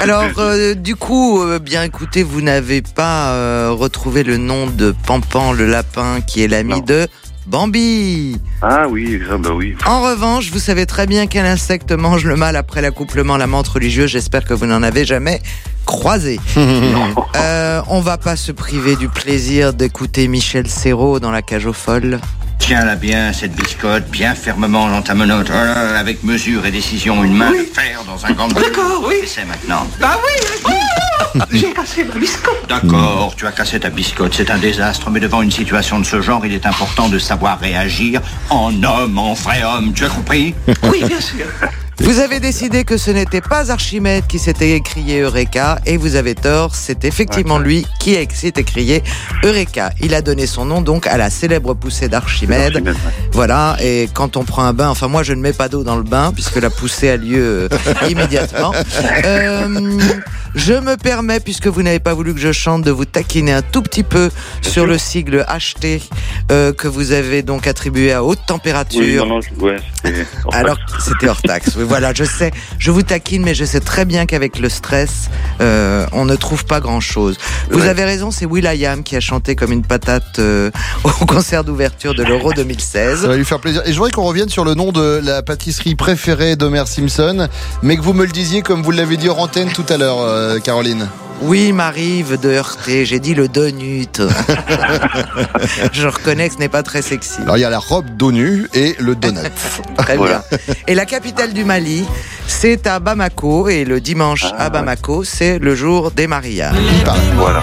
Alors, euh, du coup, euh, bien écoutez, vous n'avez pas euh, retrouvé le nom de Pampan le lapin qui est l'ami de Bambi. Ah oui, ça, bah oui. En revanche, vous savez très bien quel insecte mange le mâle après l'accouplement, la menthe religieuse. J'espère que vous n'en avez jamais croisé. Euh, on va pas se priver du plaisir d'écouter Michel Serrault dans la cage aux folles. Tiens-la bien, cette biscotte, bien fermement dans ta menotte, Oh avec mesure et décision, une main de fer dans un gant de D'accord, oui. C'est maintenant. Bah oui, oui. J'ai cassé ma biscotte. D'accord, tu as cassé ta biscotte, c'est un désastre, mais devant une situation de ce genre, il est important de savoir réagir en homme, en vrai homme, tu as compris? Oui, bien sûr. Vous avez décidé que ce n'était pas Archimède qui s'était écrié Eureka et vous avez tort, c'est effectivement lui qui s'est écrié Eureka. Il a donné son nom donc à la célèbre poussée d'Archimède. Voilà, et quand on prend un bain, enfin moi je ne mets pas d'eau dans le bain puisque la poussée a lieu euh, immédiatement. Euh, je me permets, puisque vous n'avez pas voulu que je chante, de vous taquiner un tout petit peu sur le sigle HT euh, que vous avez donc attribué à haute Oui, température. non, non, ouais, Alors, c'était hors taxe. Voilà, je sais, je vous taquine, mais je sais très bien qu'avec le stress, euh, on ne trouve pas grand-chose. Vous Ouais. avez raison, c'est Will.i.am qui a chanté comme une patate euh, au concert d'ouverture de l'Euro 2016. Ça va lui faire plaisir. Et je voudrais qu'on revienne sur le nom de la pâtisserie préférée d'Homer Simpson, mais que vous me le disiez comme vous l'avez dit en antenne tout à l'heure, euh, Caroline. Oui, m'arrive de heurter, j'ai dit le donut. je reconnais que ce n'est pas très sexy. Alors il y a la robe d'ONU et le donut. Très bien. Et la capitale du Mali, c'est à Bamako. Et le dimanche Ah. à Bamako, c'est le jour des mariages. Voilà.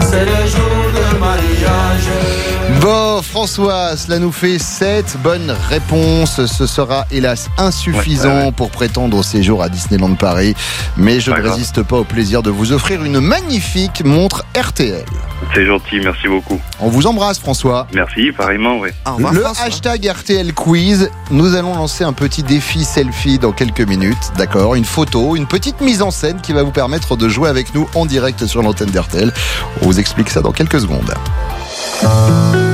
C'est le jour de mariage. Bon, François, cela nous fait 7 bonnes réponses. Ce sera hélas insuffisant pour prétendre au séjour à Disneyland Paris. Mais je ne résiste pas au plaisir de vous offrir une magnifique montre RTL. C'est gentil, merci beaucoup. On vous embrasse, François. Merci, pareillement, oui. Le hashtag RTL Quiz, nous allons lancer un petit défi selfie dans quelques minutes, d'accord? Une photo, une petite mise en scène qui va vous permettre de jouer avec nous en direct sur l'antenne d'RTL. On vous explique ça dans quelques secondes. thank you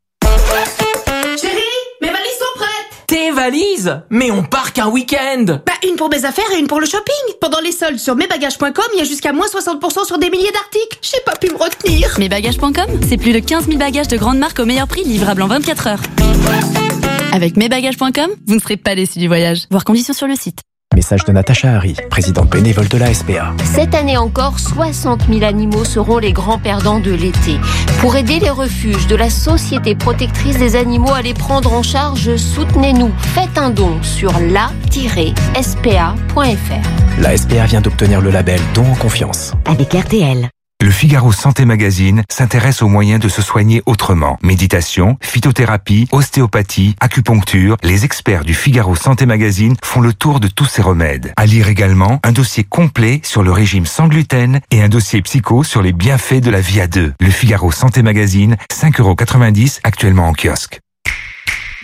Valises Mais on part qu'un week-end Bah, une pour mes affaires et une pour le shopping. Pendant les soldes sur mesbagages.com, il y a jusqu'à moins 60% sur des milliers d'articles. J'ai pas pu me retenir. Mesbagages.com, c'est plus de 15 000 bagages de grande marque au meilleur prix, livrables en 24 heures. Avec mesbagages.com, vous ne serez pas déçus du voyage. Voir conditions sur le site. Message de Natacha Harry, présidente bénévole de la SPA. Cette année encore, 60 000 animaux seront les grands perdants de l'été. Pour aider les refuges de la Société protectrice des animaux à les prendre en charge, soutenez-nous. Faites un don sur la-spa.fr. La SPA vient d'obtenir le label Don en confiance. Avec RTL. Le Figaro Santé Magazine s'intéresse aux moyens de se soigner autrement. Méditation, phytothérapie, ostéopathie, acupuncture, les experts du Figaro Santé Magazine font le tour de tous ces remèdes. À lire également un dossier complet sur le régime sans gluten et un dossier psycho sur les bienfaits de la vie à deux. Le Figaro Santé Magazine, 5,90€ actuellement en kiosque.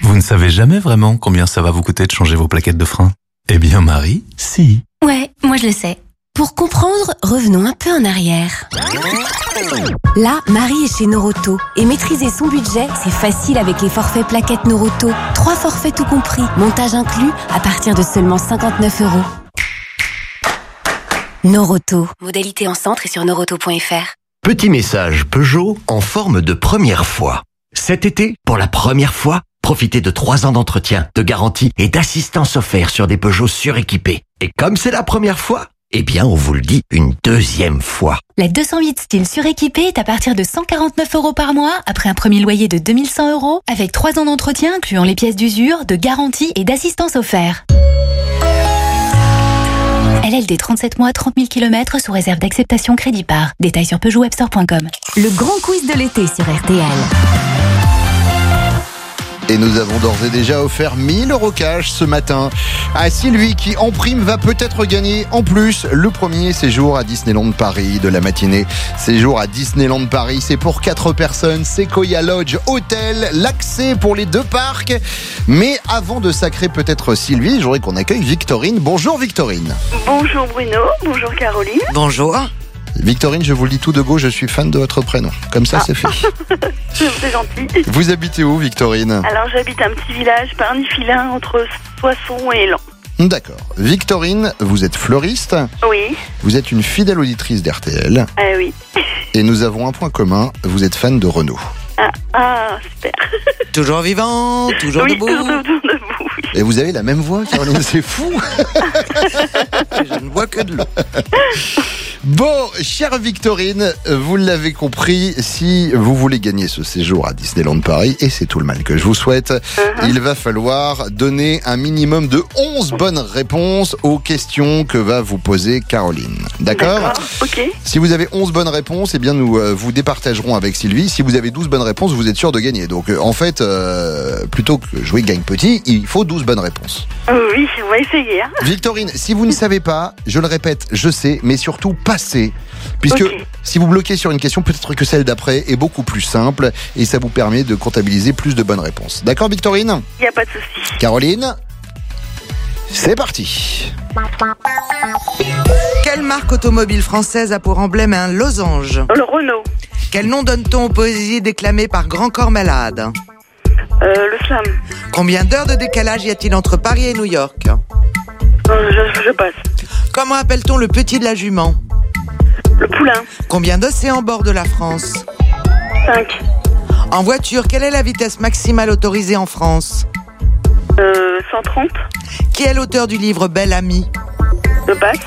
Vous ne savez jamais vraiment combien ça va vous coûter de changer vos plaquettes de frein? Eh bien Marie, si. Ouais, moi je le sais. Pour comprendre, revenons un peu en arrière. Là, Marie est chez Noroto. Et maîtriser son budget, c'est facile avec les forfaits plaquettes Noroto. Trois forfaits tout compris, montage inclus, à partir de seulement 59 euros. Noroto. Modalité en centre et sur noroto.fr. Petit message Peugeot en forme de première fois. Cet été, pour la première fois, profitez de 3 ans d'entretien, de garantie et d'assistance offerte sur des Peugeot suréquipés. Et comme c'est la première fois, eh bien, on vous le dit une deuxième fois. La 208 style suréquipée est à partir de 149 euros par mois après un premier loyer de 2100 euros avec 3 ans d'entretien incluant les pièces d'usure, de garantie et d'assistance offert. LLD 37 mois, 30 000 km sous réserve d'acceptation crédit par. Détails sur PeugeotWebstore.com. Le grand quiz de l'été sur RTL. Et nous avons d'ores et déjà offert 1000 euros cash ce matin à Sylvie qui en prime va peut-être gagner en plus le premier séjour à Disneyland Paris de la matinée. Séjour à Disneyland Paris, c'est pour 4 personnes, Sequoia Lodge, hôtel, l'accès pour les deux parcs. Mais avant de sacrer peut-être Sylvie, j'aurais qu'on accueille Victorine. Bonjour Victorine. Bonjour Bruno, bonjour Caroline. Bonjour. Victorine, je vous le dis tout de go, je suis fan de votre prénom. Comme ça, c'est fait. C'est gentil. Vous habitez où, Victorine Alors j'habite un petit village parnifilin entre Soissons et Elan. D'accord. Victorine, vous êtes fleuriste. Oui. Vous êtes une fidèle auditrice d'RTL. Ah oui. Et nous avons un point commun. Vous êtes fan de Renault. Ah, ah, super. Toujours vivant, toujours oui, debout. toujours debout, debout. Et vous avez la même voix, Caroline, c'est fou. Je ne vois que de l'eau. Bon, chère Victorine, vous l'avez compris, si vous voulez gagner ce séjour à Disneyland Paris, et c'est tout le mal que je vous souhaite, il va falloir donner un minimum de 11 bonnes réponses aux questions que va vous poser Caroline. D'accord? Ok. Si vous avez 11 bonnes réponses, eh bien nous euh, vous départagerons avec Sylvie. Si vous avez 12 bonnes réponses, vous êtes sûr de gagner. Donc euh, en fait, euh, plutôt que jouer gagne petit, il faut 12 bonnes réponses. Euh, oui, on va essayer. Hein. Victorine, si vous ne savez pas, je le répète, je sais, mais surtout passez. Puisque si vous bloquez sur une question, peut-être que celle d'après est beaucoup plus simple et ça vous permet de comptabiliser plus de bonnes réponses. D'accord, Victorine? Il n'y a pas de souci. Caroline? C'est parti. Quelle marque automobile française a pour emblème un losange Le Renault, Quel nom donne-t-on aux poésies déclamées par Grand Corps Malade euh, le Slam, Combien d'heures de décalage y a-t-il entre Paris et New York Euh, je, je passe. Comment appelle-t-on le petit de la jument Le Poulain, Combien d'océans bordent la France 5, En voiture, quelle est la vitesse maximale autorisée en France euh, 130, Qui est l'auteur du livre Belle Amie je passe,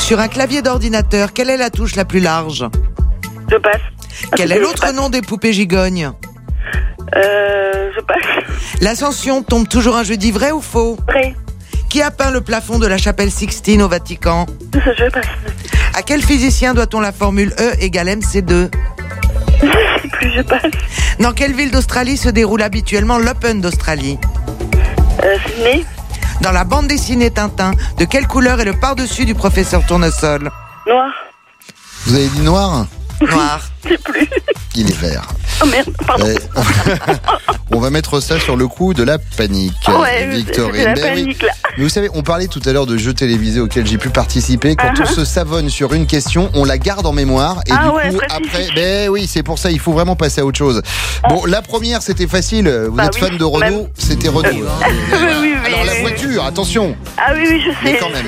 Sur un clavier d'ordinateur, quelle est la touche la plus large je passe. Quel est l'autre nom des poupées gigognes Euh, je passe. L'ascension tombe toujours un jeudi, vrai ou faux Vrai, Qui a peint le plafond de la chapelle Sixtine au Vatican je, je passe. À quel physicien doit-on la formule E égale MC2 Je sais plus, je passe. Dans quelle ville d'Australie se déroule habituellement l'Open d'Australie Euh, Sydney, Dans la bande dessinée Tintin, de quelle couleur est le par-dessus du professeur Tournesol? Noir, Vous avez dit noir? Noir. je sais plus. Il est vert. Oh merde, pardon. Eh, on va mettre ça sur le coup de la panique, Ouais, Victorine. la Ben oui. panique là. Mais vous savez, on parlait tout à l'heure de jeux télévisés auxquels j'ai pu participer. Quand Uh-huh. on se savonne sur une question, on la garde en mémoire. Et Ah du ouais, coup, après, ben oui, c'est pour ça, il faut vraiment passer à autre chose. Bon, la première, c'était facile. Vous Bah êtes oui, fan de Renault, c'était Renault. oui, oui, Alors, la voiture, attention. Ah oui, oui, je sais. Mais quand même.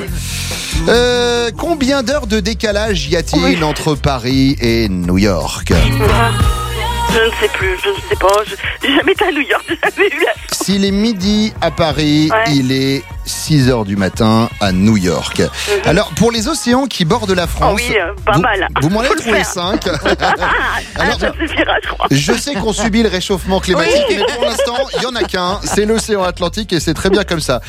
Euh, combien d'heures de décalage y a-t-il entre Paris et New York? York. Je ne sais plus, je ne sais pas. J'ai jamais été à New York, j'ai jamais eu la... S'il est midi à Paris, Ouais. il est 6 heures du matin à New York. Alors, pour les océans qui bordent la France, Mhm. Oh oui, euh, pas vous, mal. vous m'en avez Faut le trouvé faire. 5. ah, ça suffira, je crois. Je sais qu'on subit le réchauffement climatique, Oui. mais pour l'instant, il y en a qu'un. C'est l'océan Atlantique et c'est très bien comme ça.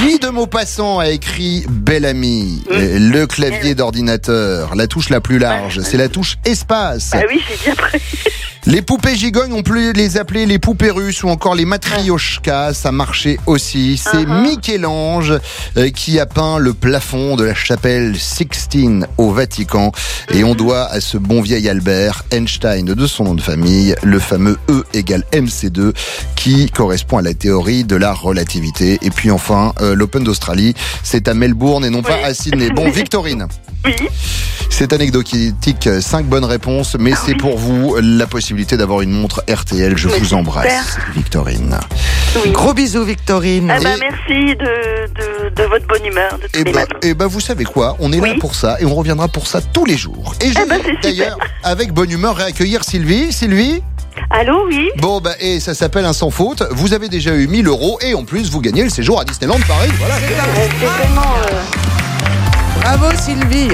Guy de Maupassant a écrit Bel ami, Mm. euh, le clavier d'ordinateur, la touche la plus large, c'est la touche espace. Ah oui, j'ai bien pris. Les poupées gigognes, on peut les appeler les poupées russes ou encore les matrioshkas, ça marchait aussi. C'est Uh-huh. Michel-Ange euh, qui a peint le plafond de la chapelle Sixtine au Vatican. Et on doit à ce bon vieil Albert Einstein de son nom de famille le fameux E égale MC2 qui correspond à la théorie de la relativité. Et puis enfin, euh, l'Open d'Australie, c'est à Melbourne et non pas à Sydney. Bon, Victorine. Oui. C'est anecdotique, 5 bonnes réponses, mais Ah c'est pour vous la possibilité d'avoir une montre RTL. Je vous embrasse, Victorine. Gros bisous, Victorine. Ah bah, merci de, de, de votre bonne humeur de Et les bah, et bah, vous savez quoi? On est là pour ça et on reviendra pour ça tous les jours. Et je Eh vais c'est super. d'ailleurs, avec bonne humeur, réaccueillir Sylvie. Sylvie? Allô, oui Bon, bah, et ça s'appelle un sans faute. Vous avez déjà eu 1000 euros et en plus, vous gagnez le séjour à Disneyland Paris. Voilà. C'est euh, Bravo, Sylvie.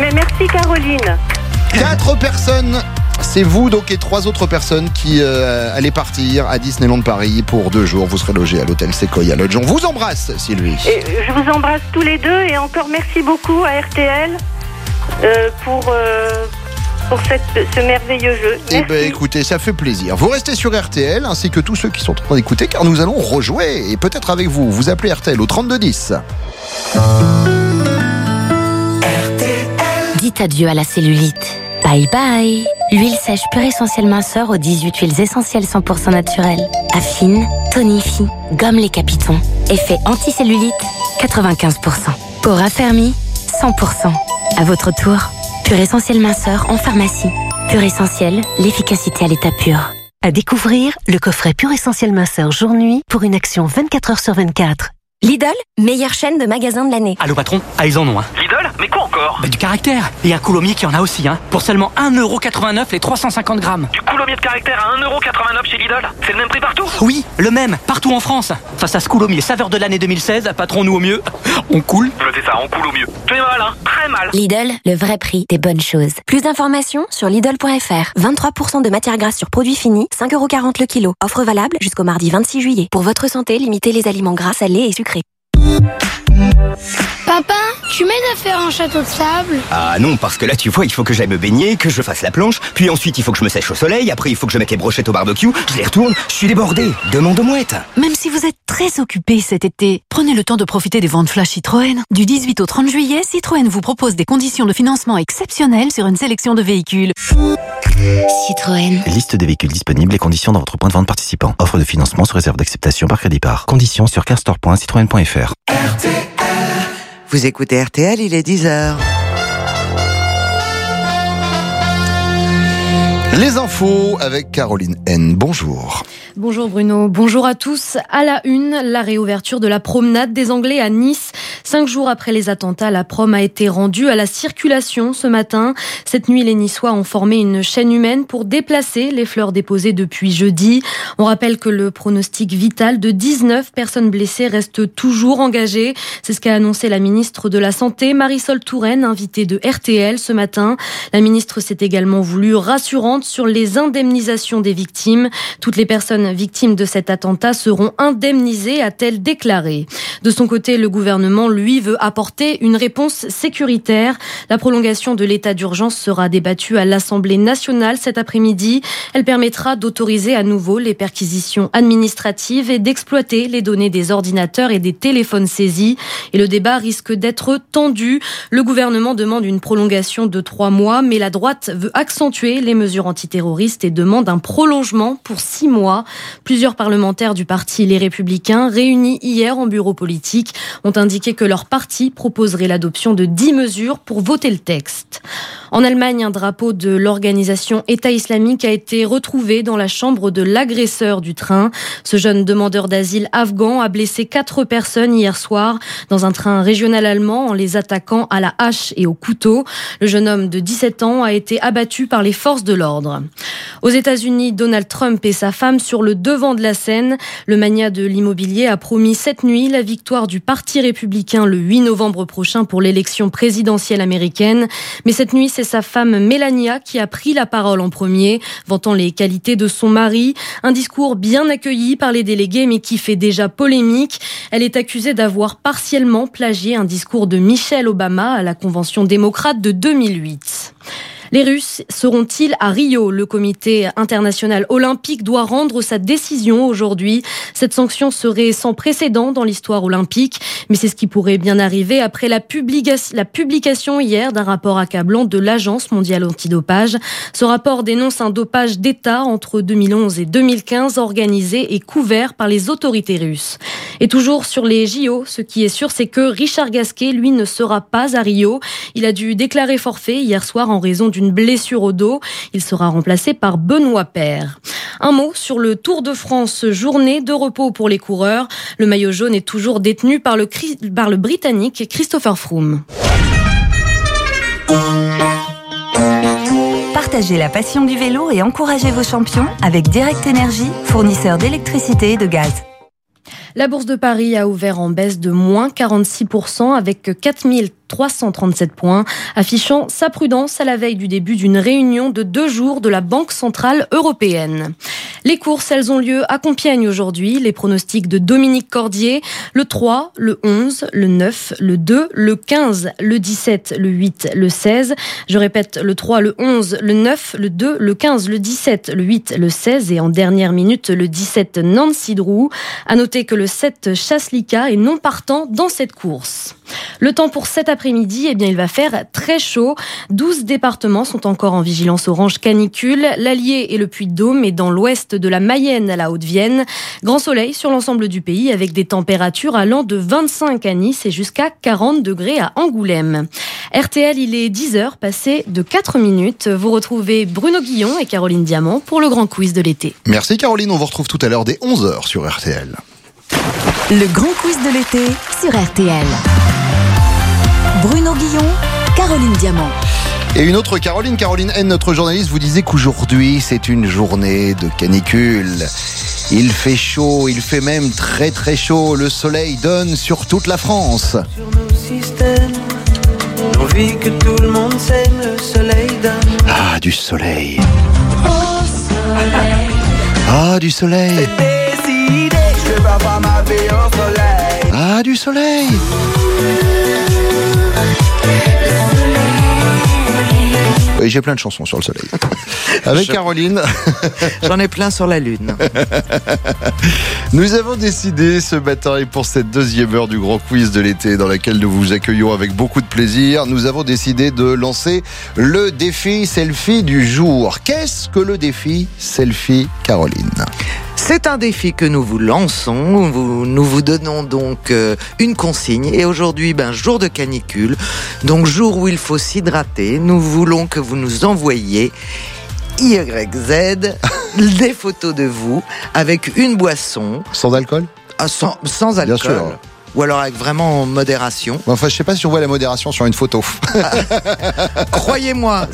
Mais merci, Caroline. Quatre personnes. C'est vous donc et trois autres personnes qui euh, allez partir à Disneyland Paris pour deux jours. Vous serez logés à l'hôtel Sequoia Lodge. On vous embrasse, Sylvie. Et je vous embrasse tous les deux et encore merci beaucoup à RTL euh, pour, euh, pour cette, ce merveilleux jeu. Eh ben écoutez, ça fait plaisir. Vous restez sur RTL ainsi que tous ceux qui sont en train d'écouter car nous allons rejouer et peut-être avec vous. Vous appelez RTL au 3210. Dites adieu à la cellulite. Bye bye. L'huile sèche pure essentielle minceur aux 18 huiles essentielles 100% naturelles. Affine, tonifie, gomme les capitons. Effet anticellulite, 95%. Peau raffermie, 100%. À votre tour, pure essentielle minceur en pharmacie. Pure essentielle, l'efficacité à l'état pur. À découvrir, le coffret Pure Essentiel Minceur jour-nuit pour une action 24 heures sur 24. Lidl, meilleure chaîne de magasins de l'année. Allô patron Ah ils en ont hein Lidl Mais quoi encore Bah du caractère Et un coulommier qui en a aussi hein Pour seulement 1,89€ les 350 grammes Du coulommier de caractère à 1,89€ chez Lidl C'est le même prix partout Oui, le même, partout en France Face à ce coulommier saveur de l'année 2016, patron nous au mieux, on coule C'est ça, on coule au mieux. Es mal, hein Très mal Lidl, le vrai prix des bonnes choses. Plus d'informations sur Lidl.fr. 23% de matière grasse sur produits finis, 5,40€ le kilo. Offre valable jusqu'au mardi 26 juillet. Pour votre santé, limitez les aliments gras, salés et sucrés. Bye. Papa, tu m'aides à faire un château de sable? Ah non, parce que là, tu vois, il faut que j'aille me baigner, que je fasse la planche, puis ensuite il faut que je me sèche au soleil, après il faut que je mette les brochettes au barbecue, je les retourne, je suis débordé. Demande aux mouettes. Même si vous êtes très occupé cet été, prenez le temps de profiter des ventes flash Citroën. Du 18 au 30 juillet, Citroën vous propose des conditions de financement exceptionnelles sur une sélection de véhicules. Citroën. Liste des véhicules disponibles et conditions dans votre point de vente participant. Offre de financement sous réserve d'acceptation par crédit par. Conditions sur carstore.citroën.fr. Vous écoutez RTL, il est 10h. Les infos avec Caroline N. Bonjour. Bonjour Bruno, bonjour à tous. À la une, la réouverture de la promenade des Anglais à Nice. Cinq jours après les attentats, la prom a été rendue à la circulation ce matin. Cette nuit, les Niçois ont formé une chaîne humaine pour déplacer les fleurs déposées depuis jeudi. On rappelle que le pronostic vital de 19 personnes blessées reste toujours engagé. C'est ce qu'a annoncé la ministre de la Santé, Marisol Touraine, invitée de RTL ce matin. La ministre s'est également voulue rassurante sur les indemnisations des victimes. Toutes les personnes victimes de cet attentat seront indemnisées, a-t-elle déclaré. De son côté, le gouvernement, lui, veut apporter une réponse sécuritaire. La prolongation de l'état d'urgence sera débattue à l'Assemblée nationale cet après-midi. Elle permettra d'autoriser à nouveau les perquisitions administratives et d'exploiter les données des ordinateurs et des téléphones saisis. Et le débat risque d'être tendu. Le gouvernement demande une prolongation de trois mois, mais la droite veut accentuer les mesures antiterroristes et demande un prolongement pour six mois. Plusieurs parlementaires du parti Les Républicains, réunis hier en bureau politique, ont indiqué que leur parti proposerait l'adoption de dix mesures pour voter le texte. En Allemagne, un drapeau de l'organisation État islamique a été retrouvé dans la chambre de l'agresseur du train. Ce jeune demandeur d'asile afghan a blessé quatre personnes hier soir dans un train régional allemand en les attaquant à la hache et au couteau. Le jeune homme de 17 ans a été abattu par les forces de l'ordre. Aux États-Unis, Donald Trump et sa femme sur le devant de la scène. Le mania de l'immobilier a promis cette nuit la victoire du Parti républicain le 8 novembre prochain pour l'élection présidentielle américaine. Mais cette nuit, c'est sa femme Melania qui a pris la parole en premier, vantant les qualités de son mari. Un discours bien accueilli par les délégués, mais qui fait déjà polémique. Elle est accusée d'avoir partiellement plagié un discours de Michelle Obama à la Convention démocrate de 2008. Les Russes seront-ils à Rio? Le comité international olympique doit rendre sa décision aujourd'hui. Cette sanction serait sans précédent dans l'histoire olympique, mais c'est ce qui pourrait bien arriver après la, publica la publication hier d'un rapport accablant de l'Agence mondiale antidopage. Ce rapport dénonce un dopage d'État entre 2011 et 2015 organisé et couvert par les autorités russes. Et toujours sur les JO, ce qui est sûr, c'est que Richard Gasquet, lui, ne sera pas à Rio. Il a dû déclarer forfait hier soir en raison d'une blessure au dos. Il sera remplacé par Benoît Paire. Un mot sur le Tour de France, journée de repos pour les coureurs. Le maillot jaune est toujours détenu par le, Britannique Christopher Froome. Partagez la passion du vélo et encouragez vos champions avec Direct Énergie, fournisseur d'électricité et de gaz. La bourse de Paris a ouvert en baisse de moins 46% avec 4000 337 points, affichant sa prudence à la veille du début d'une réunion de deux jours de la Banque Centrale Européenne. Les courses, elles ont lieu à Compiègne aujourd'hui. Les pronostics de Dominique Cordier, le 3, le 11, le 9, le 2, le 15, le 17, le 8, le 16. Je répète, le 3, le 11, le 9, le 2, le 15, le 17, le 8, le 16 et en dernière minute le 17 Nancy Drew. 7 Chaslika est non partant dans cette course. Le temps pour cet après-midi, eh bien, il va faire très chaud. 12 départements sont encore en vigilance orange canicule. L'Allier et le Puy-de-Dôme et dans l'ouest de la Mayenne à la Haute-Vienne. Grand soleil sur l'ensemble du pays avec des températures allant de 25 à Nice et jusqu'à 40 degrés à Angoulême. RTL, il est 10h, passé de 4 minutes. Vous retrouvez Bruno Guillon et Caroline Diamant pour le grand quiz de l'été. Merci Caroline, on vous retrouve tout à l'heure dès 11h sur RTL. Le grand quiz de l'été sur RTL. Bruno Guillon, Caroline Diamant. Et une autre Caroline, Caroline N, notre journaliste, vous disait qu'aujourd'hui c'est une journée de canicule. Il fait chaud, il fait même très très chaud. Le soleil donne sur toute la France. Sur nos systèmes, l'envie que tout le monde saigne, le soleil donne. Ah, du soleil. Ah, du soleil. Décidé, je vais avoir ma vie au soleil. Ah, du soleil. Oui, j'ai plein de chansons sur le soleil. Avec Je- Caroline. J'en ai plein sur la lune. Nous avons décidé ce matin et pour cette deuxième heure du grand quiz de l'été dans laquelle nous vous accueillons avec beaucoup de plaisir, nous avons décidé de lancer le défi selfie du jour. Qu'est-ce que le défi selfie Caroline? C'est un défi que nous vous lançons. Nous vous donnons donc euh, une consigne. Et aujourd'hui, ben, jour de canicule. Donc, jour où il faut s'hydrater. Nous voulons que vous nous envoyiez YZ des photos de vous avec une boisson. Sans alcool? Ah, sans, sans alcool. sûr. Ou alors avec vraiment modération. Enfin, je sais pas si on voit la modération sur une photo. Croyez-moi,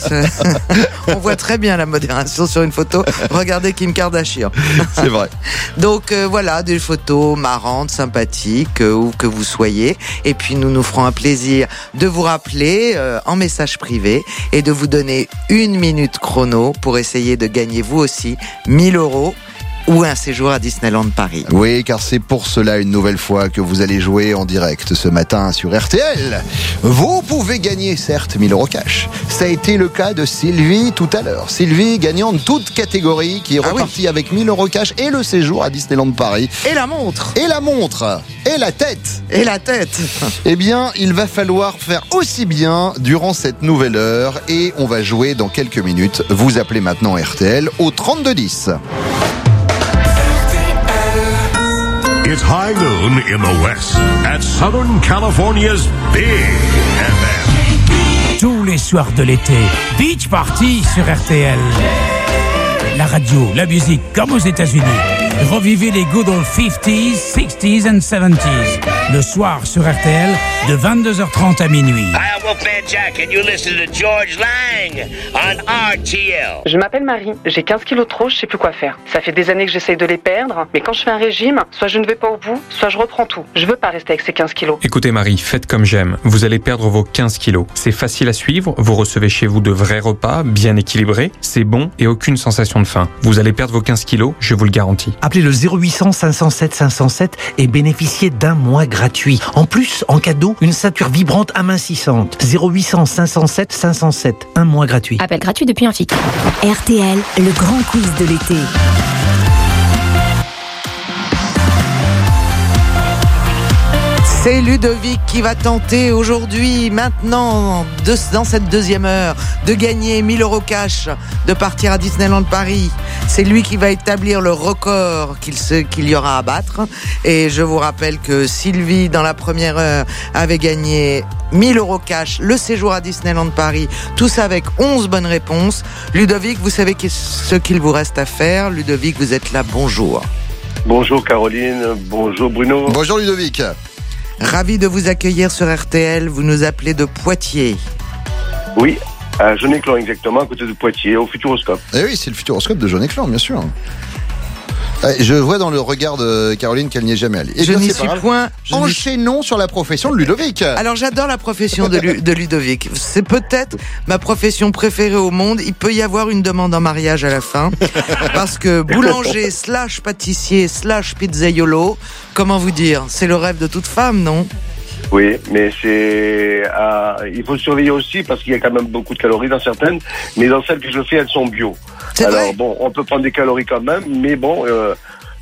on voit très bien la modération sur une photo. Regardez Kim Kardashian. C'est vrai. Donc euh, voilà, des photos marrantes, sympathiques, euh, où que vous soyez. Et puis nous nous ferons un plaisir de vous rappeler euh, en message privé et de vous donner une minute chrono pour essayer de gagner vous aussi 1000 euros ou un séjour à Disneyland Paris. Oui, car c'est pour cela une nouvelle fois que vous allez jouer en direct ce matin sur RTL. Vous pouvez gagner certes 1000 euros cash. Ça a été le cas de Sylvie tout à l'heure. Sylvie, gagnante toute catégorie, qui est repartie avec 1000 euros cash et le séjour à Disneyland Paris. Et la montre Et la montre Et la tête Et la tête Eh bien, il va falloir faire aussi bien durant cette nouvelle heure et on va jouer dans quelques minutes. Vous appelez maintenant RTL au 3210. It's high noon in the West at Southern California's Big FM. Tous les soirs de l'été, Beach Party sur RTL. La radio, la musique, comme aux États-Unis. Revivez les good old 50s, 60s and 70s. Le soir sur RTL, de 22h30 à minuit. Hi, I'm Wolfman Jack, and you listen to George Lang on RTL. Je m'appelle Marie, j'ai 15 kilos de trop, je sais plus quoi faire. Ça fait des années que j'essaye de les perdre, mais quand je fais un régime, soit je ne vais pas au bout, soit je reprends tout. Je veux pas rester avec ces 15 kilos. Écoutez Marie, faites comme j'aime. Vous allez perdre vos 15 kilos. C'est facile à suivre, vous recevez chez vous de vrais repas, bien équilibrés, c'est bon et aucune sensation de faim. Vous allez perdre vos 15 kilos, je vous le garantis. Appelez le 0800 507 507 et bénéficiez d'un mois gratuit. En plus, en cadeau, une ceinture vibrante amincissante. 0800 507 507, un mois gratuit. Appel gratuit depuis un FIC. RTL, le grand quiz de l'été. C'est Ludovic qui va tenter aujourd'hui, maintenant, de- dans cette deuxième heure, de gagner 1000 euros cash, de partir à Disneyland Paris. C'est lui qui va établir le record qu'il qu'il y aura à battre. Et je vous rappelle que Sylvie, dans la première heure, avait gagné 1000 euros cash, le séjour à Disneyland Paris, tout ça avec 11 bonnes réponses. Ludovic, vous savez ce qu'il vous reste à faire. Ludovic, vous êtes là, bonjour. Bonjour Caroline, bonjour Bruno. Bonjour Ludovic. Ravi de vous accueillir sur RTL. Vous nous appelez de Poitiers. Oui, à Genéclan exactement, à côté de Poitiers, au Futuroscope. Eh oui, c'est le futuroscope de John Eclan, bien sûr. Euh, Je vois dans le regard de Caroline qu'elle n'y est jamais allée. Eh Je n'y pas suis grave. point. Enchaînons sur la profession de Ludovic. Alors j'adore la profession de, Lu- de Ludovic. C'est peut-être ma profession préférée au monde. Il peut y avoir une demande en mariage à la fin. Parce que boulanger slash pâtissier slash pizzaiolo, comment vous dire, c'est le rêve de toute femme, non? Oui, mais c'est. ah, il faut surveiller aussi parce qu'il y a quand même beaucoup de calories dans certaines, mais dans celles que je fais, elles sont bio. Alors bon, on peut prendre des calories quand même, mais bon. Euh,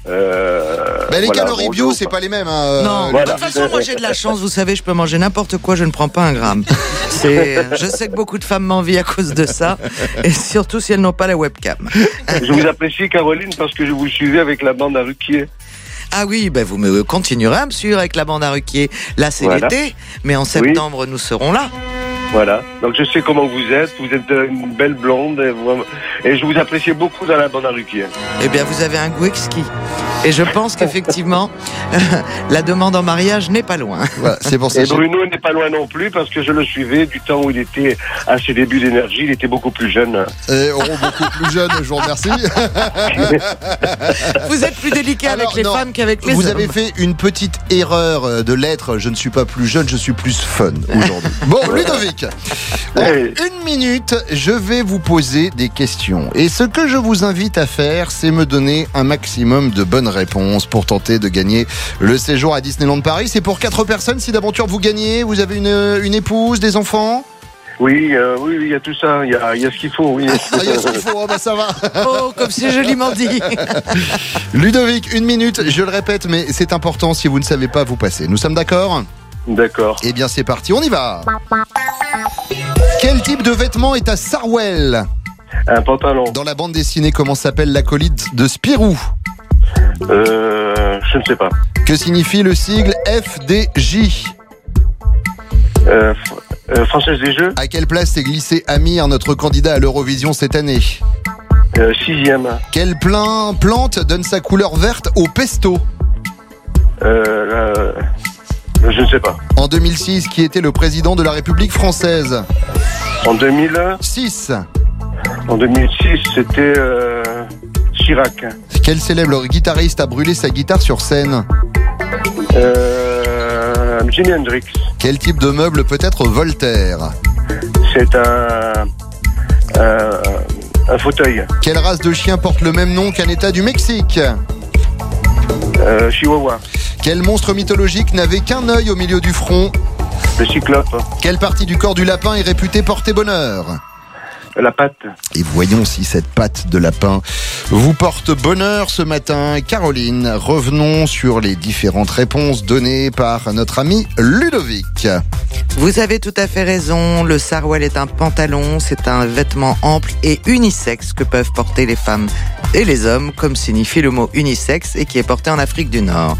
euh, Mais les voilà, calories bio, c'est pas les mêmes. hein, Non, euh, de toute façon, moi j'ai de la chance, vous savez, je peux manger n'importe quoi, je ne prends pas un gramme. C'est, je sais que beaucoup de femmes m'envient à cause de ça, et surtout si elles n'ont pas la webcam. Je vous apprécie, Caroline, parce que je vous suivais avec la bande à Ruquier. Ah oui, ben vous me continuerez à me suivre avec la bande à Ruquier. Là, c'est Voilà. l'été, mais en septembre, nous serons là. Voilà. Donc je sais comment vous êtes. Vous êtes une belle blonde et, vous- et je vous appréciais beaucoup dans la bande à Ruquier. Eh bien, vous avez un goût exquis. Et je pense qu'effectivement, la demande en mariage n'est pas loin. Voilà, c'est pour ça. Et Bruno n'est pas loin non plus parce que je le suivais du temps où il était à ses débuts d'énergie. Il était beaucoup plus jeune. Et oh, beaucoup plus jeune, je vous remercie. Vous êtes plus délicat Alors, avec les non, femmes qu'avec les Vous hommes. avez fait une petite erreur euh, de lettres. Je ne suis pas plus jeune, je suis plus fun aujourd'hui. Bon, Ludovic, en une minute, je vais vous poser des questions. Et ce que je vous invite à faire, c'est me donner un maximum de bonnes réponses pour tenter de gagner le séjour à Disneyland Paris. C'est pour quatre personnes. Si d'aventure vous gagnez, vous avez une, une épouse, des enfants? Oui, euh, oui, oui, il y a tout ça. Il y a, il y a ce qu'il faut. Oui. Ah, il y a ce qu'il faut, oh, bah ça va. Oh, comme c'est joliment dit. Ludovic, une minute, je le répète, mais c'est important, si vous ne savez pas, vous passez. Nous sommes d'accord? D'accord. Eh bien, c'est parti, on y va. Quel type de vêtement est à Sarwell Un pantalon. Dans la bande dessinée, comment s'appelle l'acolyte de Spirou Euh, je ne sais pas. Que signifie le sigle FDJ Euh, f- euh, Française des Jeux À quelle place s'est glissé Amir, notre candidat à l'Eurovision cette année euh, Sixième. Quelle plein plante donne sa couleur verte au pesto Euh, euh, je ne sais pas. En 2006, qui était le président de la République française En 2000, 6. en 2006, c'était euh, Chirac. Quel célèbre guitariste a brûlé sa guitare sur scène Euh, Jimi Hendrix. Quel type de meuble peut être Voltaire C'est un, un, un fauteuil. Quelle race de chien porte le même nom qu'un état du Mexique Euh, Chihuahua. Quel monstre mythologique n'avait qu'un œil au milieu du front Le cyclope. Quelle partie du corps du lapin est réputée porter bonheur La patte. Et voyons si cette patte de lapin vous porte bonheur ce matin. Caroline, revenons sur les différentes réponses données par notre ami Ludovic. Vous avez tout à fait raison. Le sarouel est un pantalon, c'est un vêtement ample et unisexe que peuvent porter les femmes et les hommes, comme signifie le mot unisexe et qui est porté en Afrique du Nord.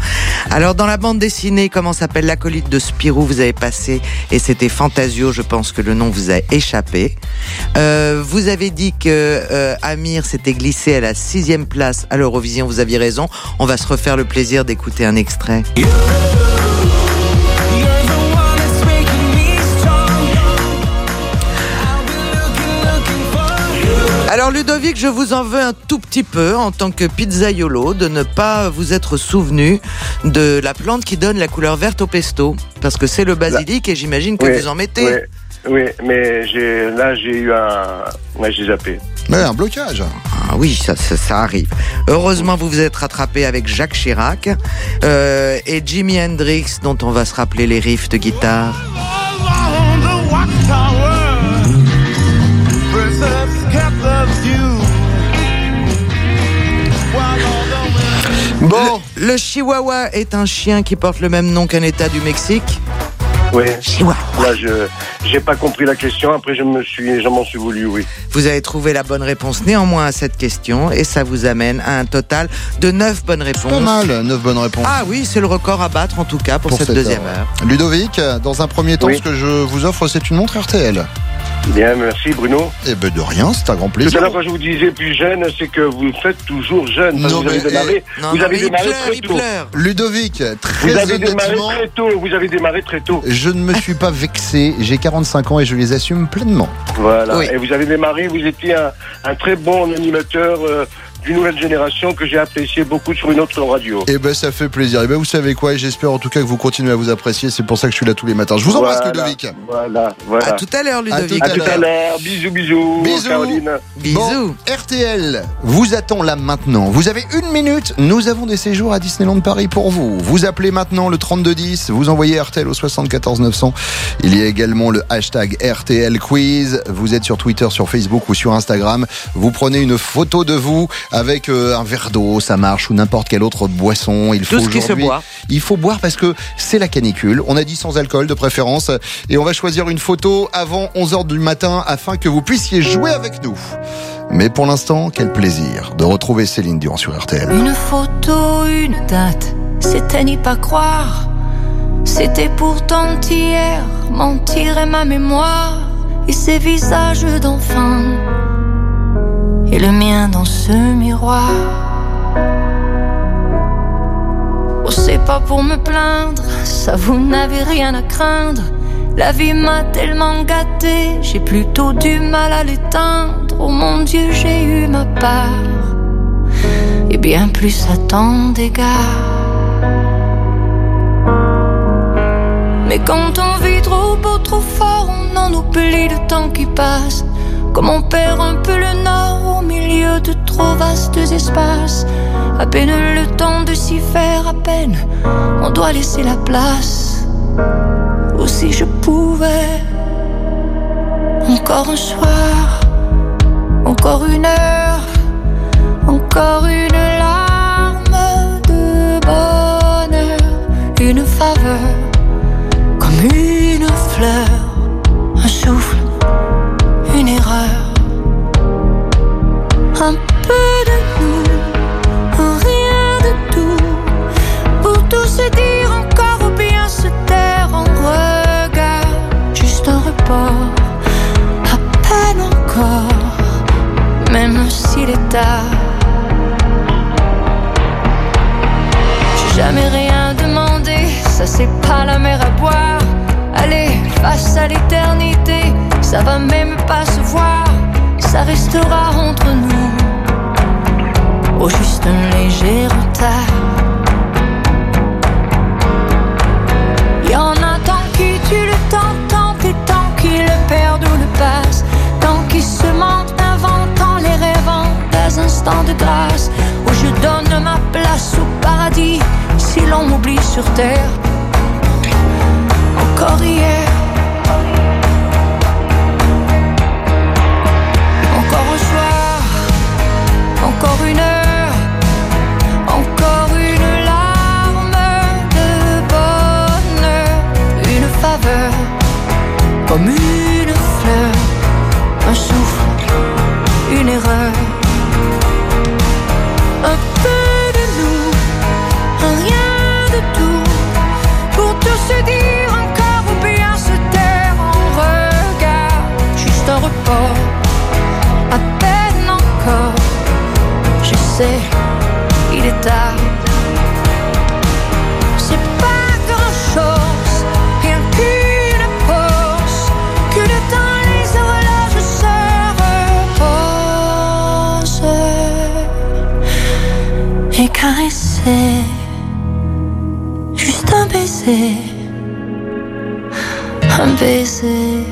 Alors, dans la bande dessinée, comment s'appelle l'acolyte de Spirou, vous avez passé et c'était Fantasio. Je pense que le nom vous a échappé. Euh, vous avez dit que euh, Amir s'était glissé à la sixième place à l'Eurovision. Vous aviez raison. On va se refaire le plaisir d'écouter un extrait. Alors Ludovic, je vous en veux un tout petit peu en tant que pizzaiolo de ne pas vous être souvenu de la plante qui donne la couleur verte au pesto. Parce que c'est le basilic et j'imagine que Oui, vous en mettez. Oui, mais j'ai, là, j'ai eu un. Ouais, j'ai zappé. Mais un blocage. Ah oui, ça, ça, ça arrive. Heureusement, vous vous êtes rattrapé avec Jacques Chirac euh, et Jimi Hendrix, dont on va se rappeler les riffs de guitare. Bon. Le, le chihuahua est un chien qui porte le même nom qu'un état du Mexique. Oui. Là, je j'ai pas compris la question. Après, je me suis, j'en m'en suis voulu, oui. Vous avez trouvé la bonne réponse néanmoins à cette question et ça vous amène à un total de 9 bonnes réponses. Pas mal, 9 bonnes réponses. Ah oui, c'est le record à battre en tout cas pour, cette, deuxième heure. Ludovic, dans un premier temps, Oui. ce que je vous offre, c'est une montre RTL. Bien, merci, Bruno. Eh ben de rien, c'est un grand Tout plaisir. à l'heure, quand je vous disais plus jeune, c'est que vous faites toujours jeune. Non, vous avez démarré, eh, non, vous non, avez démarré pleure, très tôt. Ludovic, très Vous avez démarré honnêtement, très tôt. Vous avez démarré très tôt. je ne me suis pas vexé. J'ai 45 ans et je les assume pleinement. Voilà. Oui. Et vous avez démarré, vous étiez un, un très bon animateur euh, d'une nouvelle génération que j'ai apprécié beaucoup sur une autre radio. Eh ben ça fait plaisir. Et ben vous savez quoi Et J'espère en tout cas que vous continuez à vous apprécier. C'est pour ça que je suis là tous les matins. Je vous embrasse Voilà, Ludovic. Voilà, voilà. À tout à l'heure, Ludovic. À tout à l'heure. Bisous, bisous. Bisous. Caroline. Bon, RTL vous attend là maintenant. Vous avez une minute. Nous avons des séjours à Disneyland Paris pour vous. Vous appelez maintenant le 3210. Vous envoyez RTL au 74 900. Il y a également le hashtag RTL Quiz. Vous êtes sur Twitter, sur Facebook ou sur Instagram. Vous prenez une photo de vous avec euh, un verre d'eau, ça marche, ou n'importe quelle autre boisson. Il faut Tout ce qui se aujourd'hui- boit. Il faut boire parce que c'est la canicule. On a dit sans alcool de préférence. Et on va choisir une photo avant 11h du matin afin que vous puissiez jouer avec nous. Mais pour l'instant, quel plaisir de retrouver Céline Dion sur RTL. Une photo, une date, c'était n'y pas croire. C'était pourtant hier, mentir est ma mémoire. Et ces visages d'enfants, et le mien dans ce miroir. Oh, c'est pas pour me plaindre, ça vous n'avez rien à craindre. La vie m'a tellement gâté, j'ai plutôt du mal à l'éteindre. Oh mon Dieu, j'ai eu ma part et bien plus à tant d'égards. Mais quand on vit trop beau, trop fort, on en oublie le temps qui passe. Comme on perd un peu le nord au milieu de trop vastes espaces. À peine le temps de s'y faire, à peine on doit laisser la place. Ou si je pouvais, encore un soir, encore une heure. Encore une larme de bonheur, une faveur, comme une fleur, un souffle, même s'il est. J'ai jamais rien demandé, ça c'est pas la mer à boire. Allez, face à l'éternité, ça va même pas se voir, ça restera entre nous. Au juste un léger retard. Instants de grâce où je donne ma place au paradis si l'on m'oublie sur terre. Encore hier, encore un soir, encore une heure, encore une larme de bonheur, une faveur, comme une fleur, un souffle, une erreur. Il est tard. C'est pas grand chose, rien qu'une pause, que le temps les horloges se reposent et caresser. Juste un baiser, un baiser.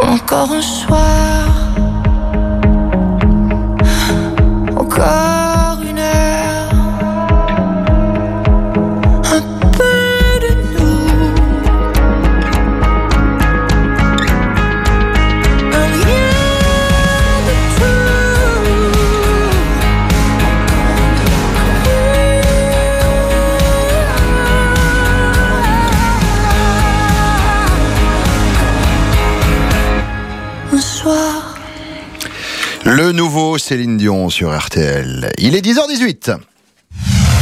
Encore un soir, Céline Dion sur RTL. Il est 10h18.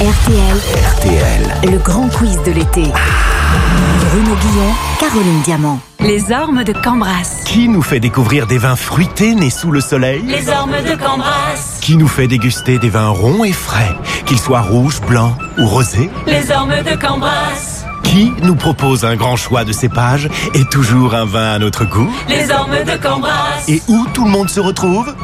RTL. RTL. Le grand quiz de l'été. Bruno Guillon, Caroline Diamant. Les armes de Cambras. Qui nous fait découvrir des vins fruités nés sous le soleil? Les armes de Cambras. Qui nous fait déguster des vins ronds et frais, qu'ils soient rouges, blancs ou rosés? Les armes de Cambras. Qui nous propose un grand choix de cépages et toujours un vin à notre goût? Les ormes de Cambras. Et où tout le monde se retrouve?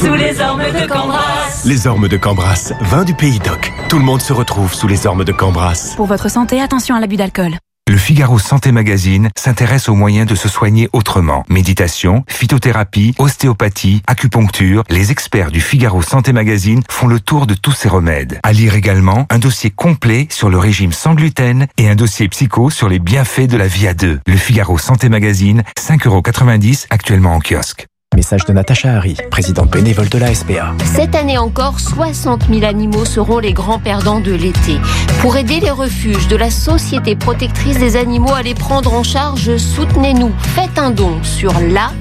Sous les ormes de Cambras. Les ormes de Cambras, vin du pays d'Oc. Tout le monde se retrouve sous les ormes de Cambras. Pour votre santé, attention à l'abus d'alcool. Le Figaro Santé Magazine s'intéresse aux moyens de se soigner autrement. Méditation, phytothérapie, ostéopathie, acupuncture. Les experts du Figaro Santé Magazine font le tour de tous ces remèdes. À lire également un dossier complet sur le régime sans gluten et un dossier psycho sur les bienfaits de la vie à deux. Le Figaro Santé Magazine, 5,90€ actuellement en kiosque. Message de Natacha Harry, présidente bénévole de la SPA. Cette année encore, 60 000 animaux seront les grands perdants de l'été. Pour aider les refuges de la Société protectrice des animaux à les prendre en charge, soutenez-nous. Faites un don sur la-spa.fr.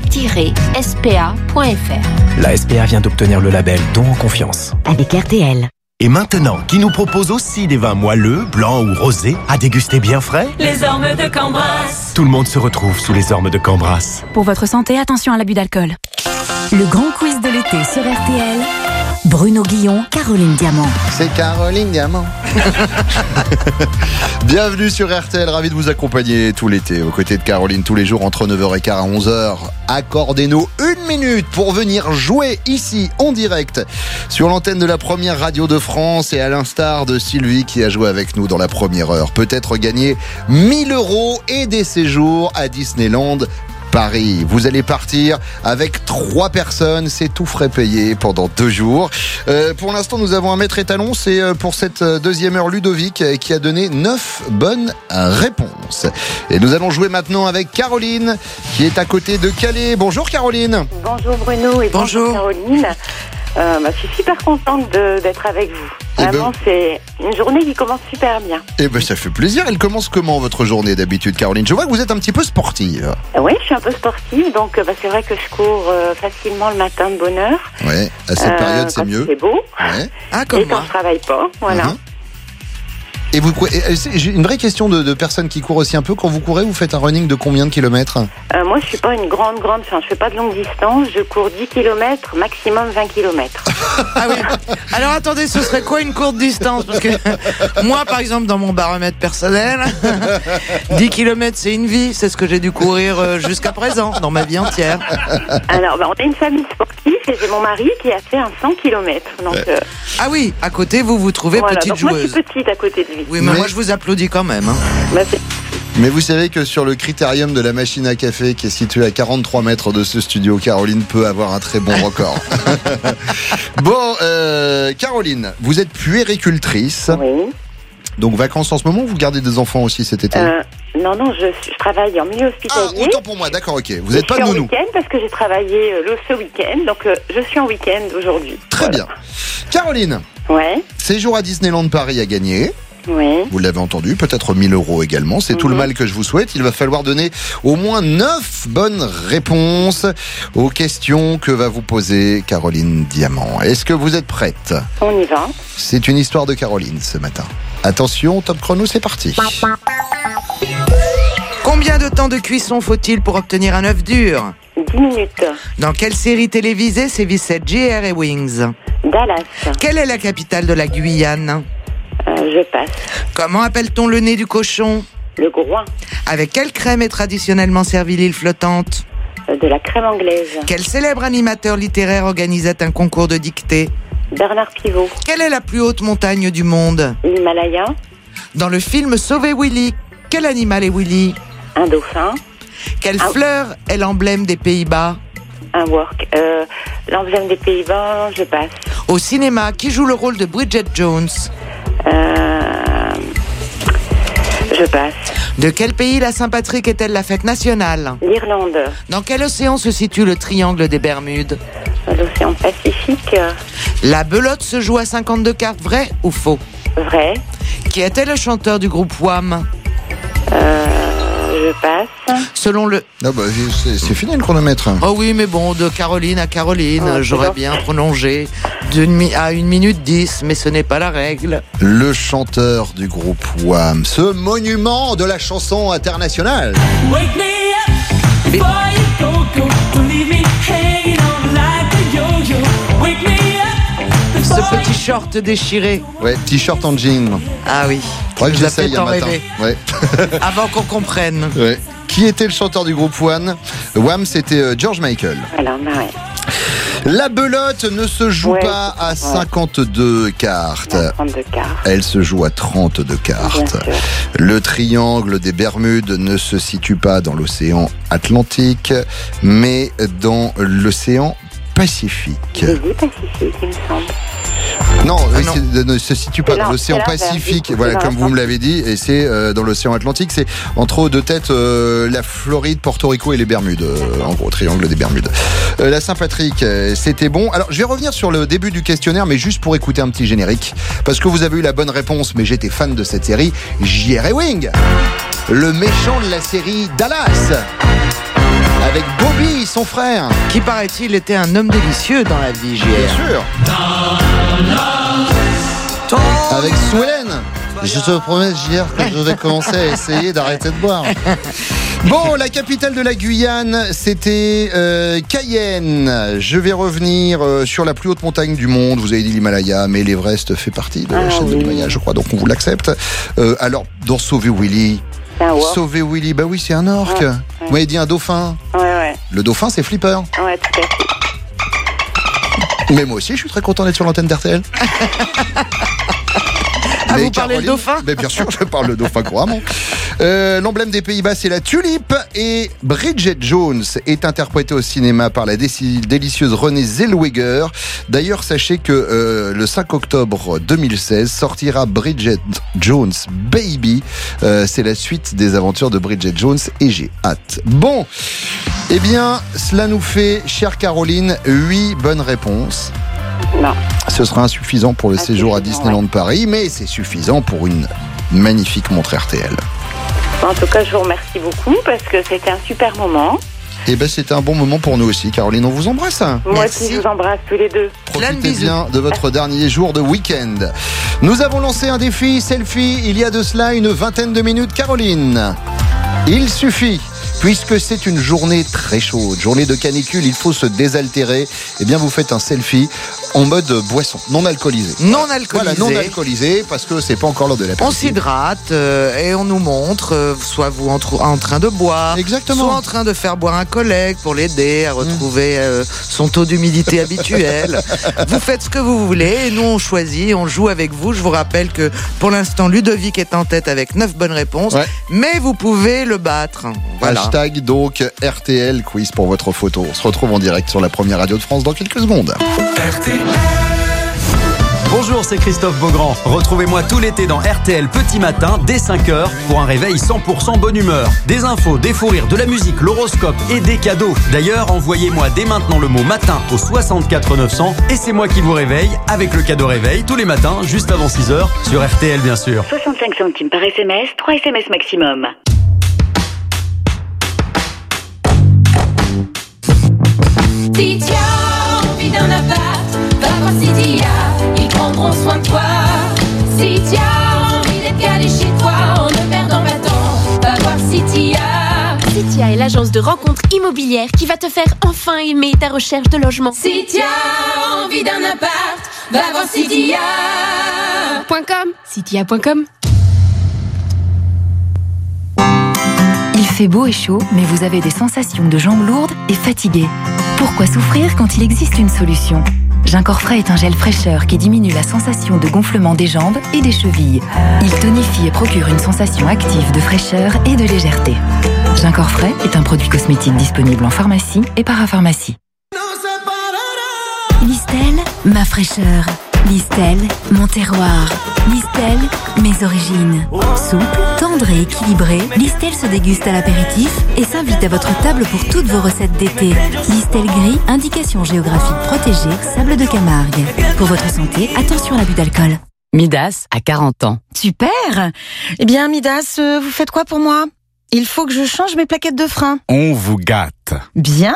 La SPA vient d'obtenir le label Don en confiance. Avec RTL. Et maintenant, qui nous propose aussi des vins moelleux, blancs ou rosés, à déguster bien frais Les ormes de Cambras. Tout le monde se retrouve sous les ormes de Cambras. Pour votre santé, attention à l'abus d'alcool. Le grand quiz de l'été sur RTL. Bruno Guillon, Caroline Diamant. C'est Caroline Diamant. Bienvenue sur RTL, ravi de vous accompagner tout l'été aux côtés de Caroline tous les jours entre 9h15 à 11h. Accordez-nous une minute pour venir jouer ici en direct sur l'antenne de la première radio de France et à l'instar de Sylvie qui a joué avec nous dans la première heure. Peut-être gagner 1000 euros et des séjours à Disneyland Paris. Vous allez partir avec trois personnes, c'est tout frais payé pendant deux jours. Euh, pour l'instant, nous avons un maître étalon, c'est euh, pour cette euh, deuxième heure Ludovic qui a donné neuf bonnes réponses. Et nous allons jouer maintenant avec Caroline qui est à côté de Calais. Bonjour Caroline. Bonjour Bruno et bonjour, Caroline. Euh, bah, je suis super contente de- d'être avec vous. Eh ben- Vraiment, c'est une journée qui commence super bien. Eh ben ça fait plaisir. Elle commence comment votre journée d'habitude Caroline? Je vois que vous êtes un petit peu sportive. Euh, Oui, je suis un peu sportive, donc euh, bah, c'est vrai que je cours euh, facilement le matin de bonne heure. Ouais, à cette Euh, période c'est quand mieux. C'est beau. Ouais. Ah, et quand je travaille pas, voilà. Mhm. Et vous j'ai une vraie question de, de personnes qui courent aussi un peu. Quand vous courez, vous faites un running de combien de kilomètres? Euh, moi, je suis pas une grande, grande, enfin, je fais pas de longue distance. Je cours 10 km, maximum 20 km. Ah oui. Alors attendez, ce serait quoi une courte distance? Parce que moi, par exemple, dans mon baromètre personnel, 10 km c'est une vie. C'est ce que j'ai dû courir euh, jusqu'à présent, dans ma vie entière. Alors, bah, on est une famille sportive et j'ai mon mari qui a fait un 100 km. Donc, euh, Ah oui, à côté, vous vous trouvez voilà. petite Donc, moi, je joueuse. suis petite à côté de lui. Oui, mais, moi je vous applaudis quand même. hein. Bah, Mais vous savez que sur le critérium de la machine à café qui est situé à 43 mètres de ce studio, Caroline peut avoir un très bon record. bon, euh, Caroline, vous êtes puéricultrice. Oui. Donc vacances en ce moment, ou vous gardez des enfants aussi cet été? Euh, non, non, je, je travaille en milieu hospitalier. Ah, autant pour moi, d'accord, ok. Vous Je n'êtes pas suis en nounou. week-end parce que j'ai travaillé euh, le, ce week-end, donc euh, je suis en week-end aujourd'hui. Très bien. Caroline, Ouais, séjour à Disneyland Paris à gagner. Oui. Vous l'avez entendu, peut-être 1000 euros également. C'est tout le Mhm. mal que je vous souhaite. Il va falloir donner au moins 9 bonnes réponses aux questions que va vous poser Caroline Diamant. Est-ce que vous êtes prête? On y va. C'est une histoire de Caroline ce matin. Attention, top chrono, c'est parti. Combien de temps de cuisson faut-il pour obtenir un œuf dur? 10 minutes. Dans quelle série télévisée sévissaient JR et Wings? Dallas. Quelle est la capitale de la Guyane? Je passe. Comment appelle-t-on le nez du cochon Le groin. Avec quelle crème est traditionnellement servie l'île flottante Euh, de la crème anglaise. Quel célèbre animateur littéraire organisait un concours de dictée Bernard Pivot. Quelle est la plus haute montagne du monde L'Himalaya. Dans le film Sauver Willy, quel animal est Willy Un dauphin. Quelle Ah. fleur est l'emblème des Pays-Bas Un work. Euh, L'emblème des Pays-Bas, je passe. Au cinéma, qui joue le rôle de Bridget Jones Euh, je passe. De quel pays la Saint-Patrick est-elle la fête nationale L'Irlande. Dans quel océan se situe le triangle des Bermudes L'océan Pacifique. La belote se joue à 52 cartes, vrai ou faux Vrai. Qui était le chanteur du groupe Wham? Euh, je passe. Selon le... Ah bah, c'est c'est fini le chronomètre. Oh oui, mais bon, de Caroline à Caroline, Oh, j'aurais bien prolongé d'une mi- à une minute dix, mais ce n'est pas la règle. Le chanteur du groupe Wham, ce monument de la chanson internationale. Wake me up before you go, go. Don't leave me hanging on like a yo-yo. Wake me up Ce petit short déchiré. Ouais, t-shirt en jean. Ah oui. Faudrait que j'essaye un matin. rêver. Ouais. Avant qu'on comprenne. Ouais. Qui était le chanteur du groupe One Wham, c'était euh, George Michael. Bah ouais. La belote ne se joue Ouais, pas à ouais. 52 cartes. 32 cartes. Elle se joue à 32 cartes. Bien sûr. Le triangle des Bermudes ne se situe pas dans l'océan Atlantique, mais dans l'océan Pacifique. Pacifique, il me semble. Non, c'est- ne se situe pas dans l'océan Pacifique, voilà, comme vous me l'avez dit, et c'est euh, dans l'océan Atlantique. C'est entre deux têtes euh, la Floride, Porto Rico et les Bermudes, euh, en gros, triangle des Bermudes. Euh, la Saint-Patrick, euh, c'était bon. Alors, je vais revenir sur le début du questionnaire, mais juste pour écouter un petit générique, parce que vous avez eu la bonne réponse, mais j'étais fan de cette série. J.R. Ewing, le méchant de la série Dallas, avec Bobby, son frère. Qui paraît-il était un homme délicieux dans la vie, JR. Bien sûr. Avec Sue Ellen. Je te promets, JR, que je vais commencer à essayer d'arrêter de boire. Bon, la capitale de la Guyane, c'était euh, Cayenne. Je vais revenir euh, sur la plus haute montagne du monde. Vous avez dit l'Himalaya, mais l'Everest fait partie de la Ah chaîne de oui. l'Himalaya, je crois, donc on vous l'accepte. Euh, alors, dans Sauver Willy. Sauver Willy, bah oui, c'est un orque. Ouais, Vous m'avez dit un dauphin. Ouais, ouais. Le dauphin, c'est Flipper. Ouais, tout à fait. Mais moi aussi, je suis très content d'être sur l'antenne d'RTL. Ah, vous parlez le dauphin Mais bien sûr, je parle le dauphin couramment. Euh, L'emblème des Pays-Bas, c'est la tulipe. Et Bridget Jones est interprétée au cinéma par la délicieuse Renée Zellweger. D'ailleurs, sachez que euh, le 5 octobre 2016 sortira Bridget Jones Baby. Euh, c'est la suite des aventures de Bridget Jones et j'ai hâte. Bon, eh bien, cela nous fait, chère Caroline, 8 bonnes réponses. Non. Ce sera insuffisant pour le séjour à Disneyland Paris, mais c'est suffisant pour une magnifique montre RTL. En tout cas, je vous remercie beaucoup parce que c'était un super moment. Et ben c'était un bon moment pour nous aussi, Caroline. On vous embrasse. hein. Moi aussi, je vous embrasse tous les deux. Profitez bien de votre dernier jour de week-end. Nous avons lancé un défi selfie il y a de cela une vingtaine de minutes, Caroline. Il suffit. Puisque c'est une journée très chaude, journée de canicule, il faut se désaltérer. Eh bien, vous faites un selfie en mode boisson, non alcoolisé. Non alcoolisé. Voilà, non alcoolisé, parce que c'est pas encore l'heure de la On s'hydrate euh, et on nous montre, euh, soit vous en, train de boire, Exactement. soit en train de faire boire un collègue pour l'aider à retrouver euh, son taux d'humidité habituel. Vous faites ce que vous voulez et nous on choisit, on joue avec vous. Je vous rappelle que pour l'instant Ludovic est en tête avec 9 bonnes réponses, Ouais. mais vous pouvez le battre. Voilà. Hashtag donc RTL quiz pour votre photo. On se retrouve en direct sur la première radio de France dans quelques secondes. Bonjour, c'est Christophe Beaugrand. Retrouvez-moi tout l'été dans RTL Petit Matin dès 5h pour un réveil 100% bonne humeur. Des infos, des fous rires, de la musique, l'horoscope et des cadeaux. D'ailleurs, envoyez-moi dès maintenant le mot matin au 64 900 et c'est moi qui vous réveille avec le cadeau réveil tous les matins juste avant 6h sur RTL bien sûr. 65 centimes par SMS, 3 SMS maximum. Si tu as envie d'un appart, va voir Cydia, ils prendront soin de toi. Si tu as envie d'être calé chez toi en ne perdant pas temps, va voir Cydia. Citia est l'agence de rencontres immobilières qui va te faire enfin aimer ta recherche de logement. Si tu as envie d'un appart, va voir Cydia. .com, citia.com. fait beau et chaud, mais vous avez des sensations de jambes lourdes et fatiguées. Pourquoi souffrir quand il existe une solution? Ginkor Frais est un gel fraîcheur qui diminue la sensation de gonflement des jambes et des chevilles. Il tonifie et procure une sensation active de fraîcheur et de légèreté. Ginkor Frais est un produit cosmétique disponible en pharmacie et parapharmacie. Listel, ma fraîcheur. Listel, mon terroir. Listel, mes origines. Souple, tendre et équilibré, Listel se déguste à l'apéritif et s'invite à votre table pour toutes vos recettes d'été. Listel gris, indication géographique protégée, sable de Camargue. Pour votre santé, attention à l'abus d'alcool. Midas a 40 ans. Super Eh bien, Midas, euh, vous faites quoi pour moi? Il faut que je change mes plaquettes de frein. On vous gâte. Bien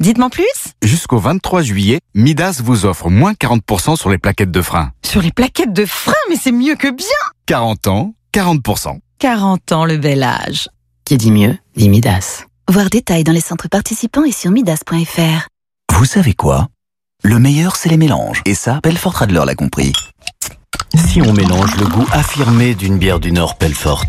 Dites-moi plus Jusqu'au 23 juillet, Midas vous offre moins 40% sur les plaquettes de frein. Sur les plaquettes de frein Mais c'est mieux que bien 40 ans, 40%. 40 ans le bel âge. Qui dit mieux, dit Midas. Voir détails dans les centres participants et sur midas.fr. Vous savez quoi? Le meilleur, c'est les mélanges. Et ça, Belfort Radler l'a compris. Si on mélange le goût affirmé d'une bière du Nord Belfort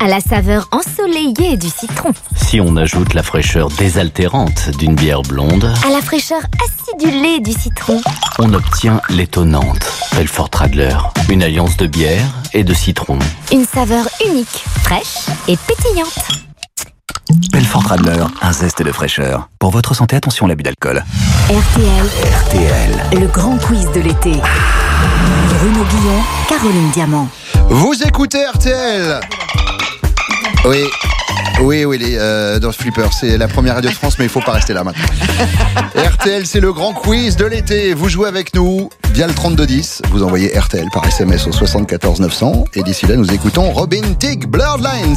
à la saveur ensoleillée du citron. Si on ajoute la fraîcheur désaltérante d'une bière blonde, à la fraîcheur acidulée du citron, on obtient l'étonnante Belfort Radler, une alliance de bière et de citron. Une saveur unique, fraîche et pétillante. Belfort Radler, un zeste de fraîcheur. Pour votre santé, attention à l'abus d'alcool. RTL. RTL. Le grand quiz de l'été. Bruno Guillon, Caroline Diamant. Vous écoutez RTL oui. Oui, oui, les, euh, dans Flipper, c'est la première radio de France, mais il ne faut pas rester là maintenant. RTL, c'est le grand quiz de l'été. Vous jouez avec nous via le 3210. Vous envoyez RTL par SMS au 74 900. Et d'ici là, nous écoutons Robin Tig Bloodlines.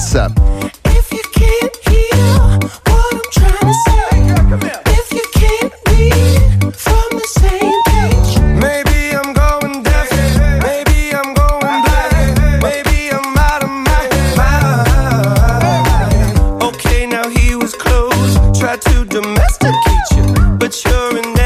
You're in.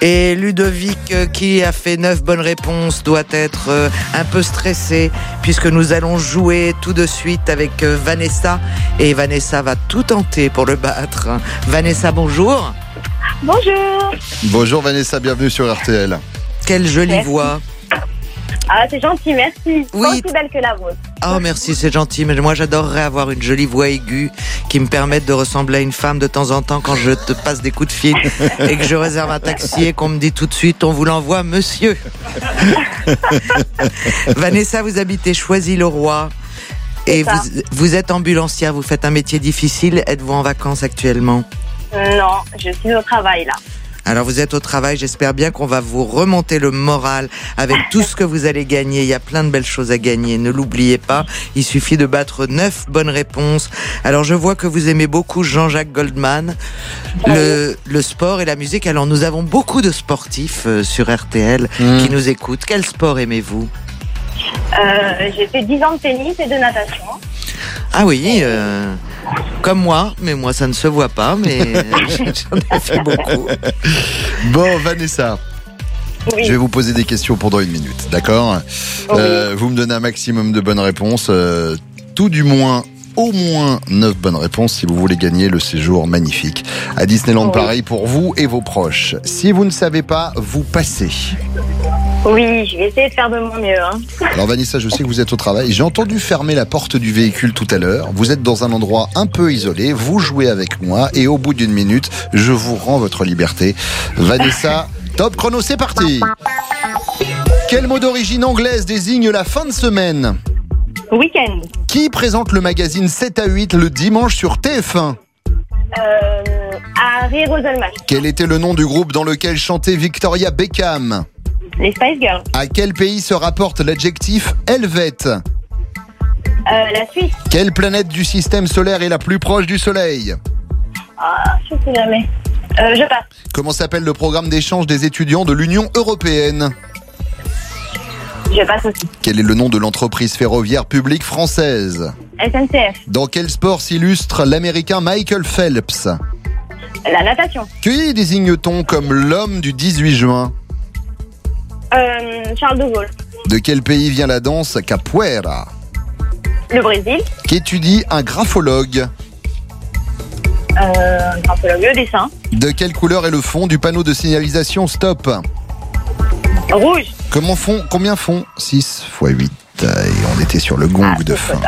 Et Ludovic, euh, qui a fait neuf bonnes réponses, doit être euh, un peu stressé puisque nous allons jouer tout de suite avec euh, Vanessa. Et Vanessa va tout tenter pour le battre. Vanessa, bonjour. Bonjour. Bonjour Vanessa, bienvenue sur RTL. Quelle jolie voix. Ah, c'est gentil, merci. Oui. Pas aussi belle que la vôtre. Oh merci, c'est gentil, mais moi j'adorerais avoir une jolie voix aiguë qui me permette de ressembler à une femme de temps en temps quand je te passe des coups de fil et que je réserve un taxi et qu'on me dit tout de suite on vous l'envoie monsieur. Vanessa, vous habitez Choisy-le-Roi et vous êtes ambulancière, vous faites un métier difficile, êtes-vous en vacances actuellement? Non, je suis au travail là. Alors vous êtes au travail, j'espère bien qu'on va vous remonter le moral avec tout ce que vous allez gagner. Il y a plein de belles choses à gagner, ne l'oubliez pas. Il suffit de battre neuf bonnes réponses. Alors je vois que vous aimez beaucoup Jean-Jacques Goldman, le, le sport et la musique. Alors nous avons beaucoup de sportifs euh, sur RTL qui nous écoutent. Quel sport aimez-vous? Euh, j'ai fait 10 ans de tennis et de natation. Ah oui, euh, comme moi, mais moi ça ne se voit pas, mais j'en ai fait beaucoup. Bon Vanessa, Oui. je vais vous poser des questions pendant une minute, d'accord Euh, Vous me donnez un maximum de bonnes réponses, euh, tout du moins au moins 9 bonnes réponses si vous voulez gagner le séjour magnifique à Disneyland Paris pour vous et vos proches. Si vous ne savez pas, vous passez. Oui, je vais essayer de faire de mon mieux. Hein. Alors Vanessa, je sais que vous êtes au travail. J'ai entendu fermer la porte du véhicule tout à l'heure. Vous êtes dans un endroit un peu isolé. Vous jouez avec moi et au bout d'une minute, je vous rends votre liberté. Vanessa, top chrono, c'est parti. Quel mot d'origine anglaise désigne la fin de semaine? Week-end. Qui présente le magazine 7 à 8 le dimanche sur TF1 Euh, Harry Roselmack. Quel était le nom du groupe dans lequel chantait Victoria Beckham? Les Spice Girls. À quel pays se rapporte l'adjectif helvète? Euh, la Suisse. Quelle planète du système solaire est la plus proche du Soleil? Ah, je sais jamais. Euh, je passe. Comment s'appelle le programme d'échange des étudiants de l'Union européenne? Je passe aussi. Quel est le nom de l'entreprise ferroviaire publique française? SNCF. Dans quel sport s'illustre l'américain Michael Phelps? La natation. Qui désigne-t-on comme l'homme du 18 juin? Euh, Charles de Gaulle. De quel pays vient la danse capoeira Le Brésil. Qu'étudie un graphologue Euh, graphologue, le dessin. De quelle couleur est le fond du panneau de signalisation stop Rouge. Comment font, combien font 6 x 8 Et on était sur le gong de fin.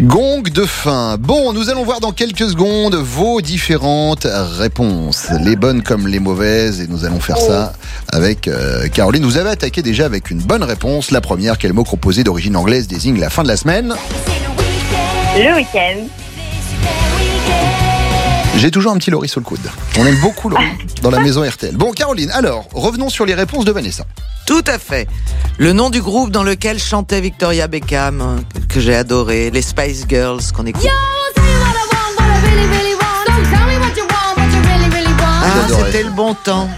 Gong de fin. Bon, nous allons voir dans quelques secondes vos différentes réponses, les bonnes comme les mauvaises, et nous allons faire ça avec euh, Caroline. Vous avez attaqué déjà avec une bonne réponse. La première, quel mot composé d'origine anglaise désigne la fin de la semaine? Le week-end. J'ai toujours un petit Laurie sur le coude. On aime beaucoup Laurie dans la maison RTL. Bon, Caroline, alors, revenons sur les réponses de Vanessa. Tout à fait. Le nom du groupe dans lequel chantait Victoria Beckham, hein, que j'ai adoré, les Spice Girls qu'on écoute. Ah, J'adorais. c'était le bon temps.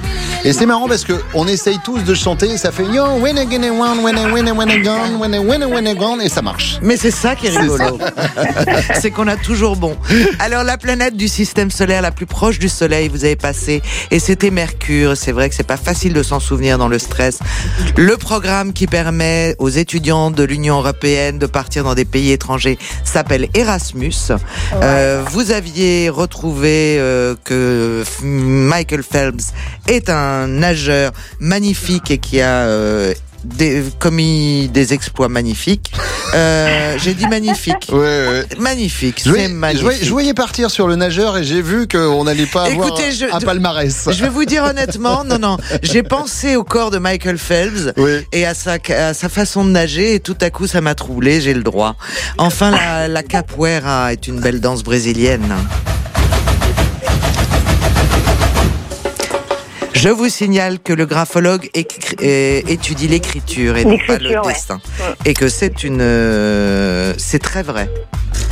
Et c'est marrant parce que on essaye tous de chanter, et ça fait yo when again and one, when I- when I- when gone, when I- when I- when gone, et ça marche. Mais c'est ça qui est rigolo. c'est qu'on a toujours bon. Alors la planète du système solaire la plus proche du Soleil, vous avez passé, et c'était Mercure. C'est vrai que c'est pas facile de s'en souvenir dans le stress. Le programme qui permet aux étudiants de l'Union européenne de partir dans des pays étrangers s'appelle Erasmus. Euh, vous aviez retrouvé euh, que Michael Phelps est un nageur magnifique et qui a euh, des- commis des exploits magnifiques. Euh, J'ai dit magnifique. Ouais, ouais. Magnifique, Je voyais, c'est je, magnifique. voyais, je voyais partir sur le nageur et j'ai vu qu'on n'allait pas avoir Écoutez, je- un palmarès. Je vais vous dire honnêtement, non, non, j'ai pensé au corps de Michael Phelps et à sa, à sa façon de nager et tout à coup ça m'a troublé, j'ai le droit. Enfin, la, la capoeira est une belle danse brésilienne. Je vous signale que le graphologue euh, étudie l'écriture et non pas le ouais. dessin. Et que c'est une... euh, c'est très vrai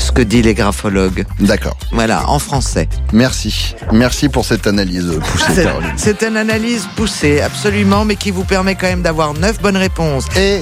ce que disent les graphologues. D'accord. Voilà, en français. Merci. Merci pour cette analyse poussée, C'est- Caroline. C'est une analyse poussée, absolument, mais qui vous permet quand même d'avoir neuf bonnes réponses. Et,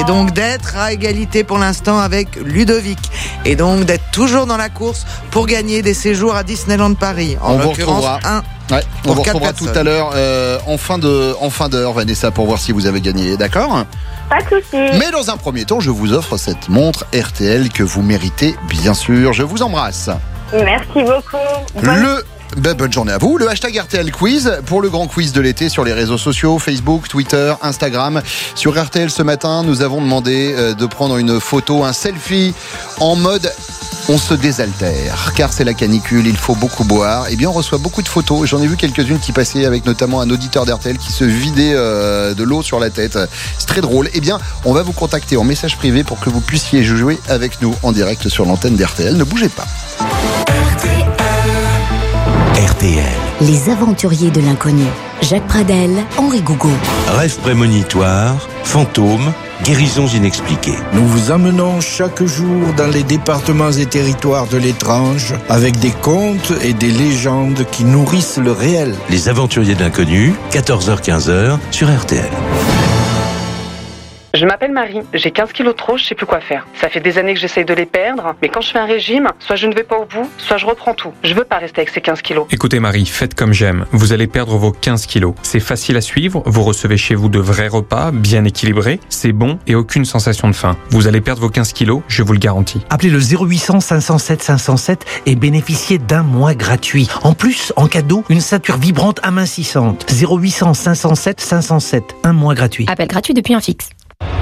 et donc d'être à égalité pour l'instant avec Ludovic. Et donc d'être toujours dans la course pour gagner des séjours à Disneyland Paris. En on vous l'occurrence, retrouvera. un. Ouais, on vous retrouvera tout à l'heure euh, en fin de en fin d'heure, Vanessa, pour voir si vous avez gagné. D'accord? Pas de soucis. Mais dans un premier temps, je vous offre cette montre RTL que vous méritez, bien sûr. Je vous embrasse. Merci beaucoup. Bonne- Le Ben, bonne journée à vous. Le hashtag RTL Quiz pour le grand quiz de l'été sur les réseaux sociaux, Facebook, Twitter, Instagram. Sur RTL ce matin, nous avons demandé euh, de prendre une photo, un selfie en mode on se désaltère, car c'est la canicule, il faut beaucoup boire. Eh bien, on reçoit beaucoup de photos. J'en ai vu quelques-unes qui passaient avec notamment un auditeur d'RTL qui se vidait euh, de l'eau sur la tête. C'est très drôle. Eh bien, on va vous contacter en message privé pour que vous puissiez jouer avec nous en direct sur l'antenne d'RTL. Ne bougez pas. RTL. Les aventuriers de l'inconnu. Jacques Pradel, Henri Gougo. Rêve prémonitoire, fantômes, guérisons inexpliquées. Nous vous emmenons chaque jour dans les départements et territoires de l'étrange avec des contes et des légendes qui nourrissent le réel. Les aventuriers de l'inconnu, 14h-15h sur RTL. Je m'appelle Marie, j'ai 15 kilos de trop, je sais plus quoi faire. Ça fait des années que j'essaye de les perdre, mais quand je fais un régime, soit je ne vais pas au bout, soit je reprends tout. Je veux pas rester avec ces 15 kilos. Écoutez Marie, faites comme j'aime. Vous allez perdre vos 15 kilos. C'est facile à suivre, vous recevez chez vous de vrais repas, bien équilibrés, c'est bon et aucune sensation de faim. Vous allez perdre vos 15 kilos, je vous le garantis. Appelez le 0800 507 507 et bénéficiez d'un mois gratuit. En plus, en cadeau, une ceinture vibrante amincissante. 0800 507 507, un mois gratuit. Appel gratuit depuis un fixe.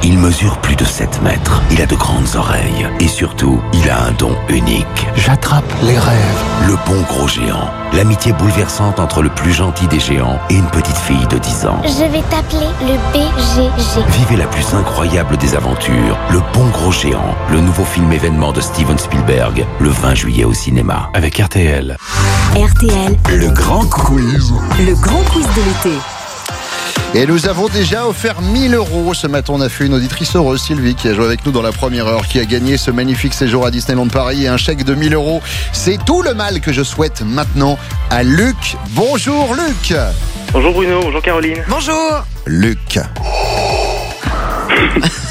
Il mesure plus de 7 mètres. Il a de grandes oreilles. Et surtout, il a un don unique. J'attrape les rêves. Le bon gros géant. L'amitié bouleversante entre le plus gentil des géants et une petite fille de 10 ans. Je vais t'appeler le BGG. Vivez la plus incroyable des aventures. Le bon gros géant. Le nouveau film événement de Steven Spielberg. Le 20 juillet au cinéma. Avec RTL. RTL, Le grand quiz. le grand quiz de l'été. Et nous avons déjà offert 1000 euros. Ce matin, on a fait une auditrice heureuse, Sylvie, qui a joué avec nous dans la première heure, qui a gagné ce magnifique séjour à Disneyland Paris et un chèque de 1000 euros. C'est tout le mal que je souhaite maintenant à Luc. Bonjour Luc. Bonjour Bruno, bonjour Caroline. Bonjour. Luc.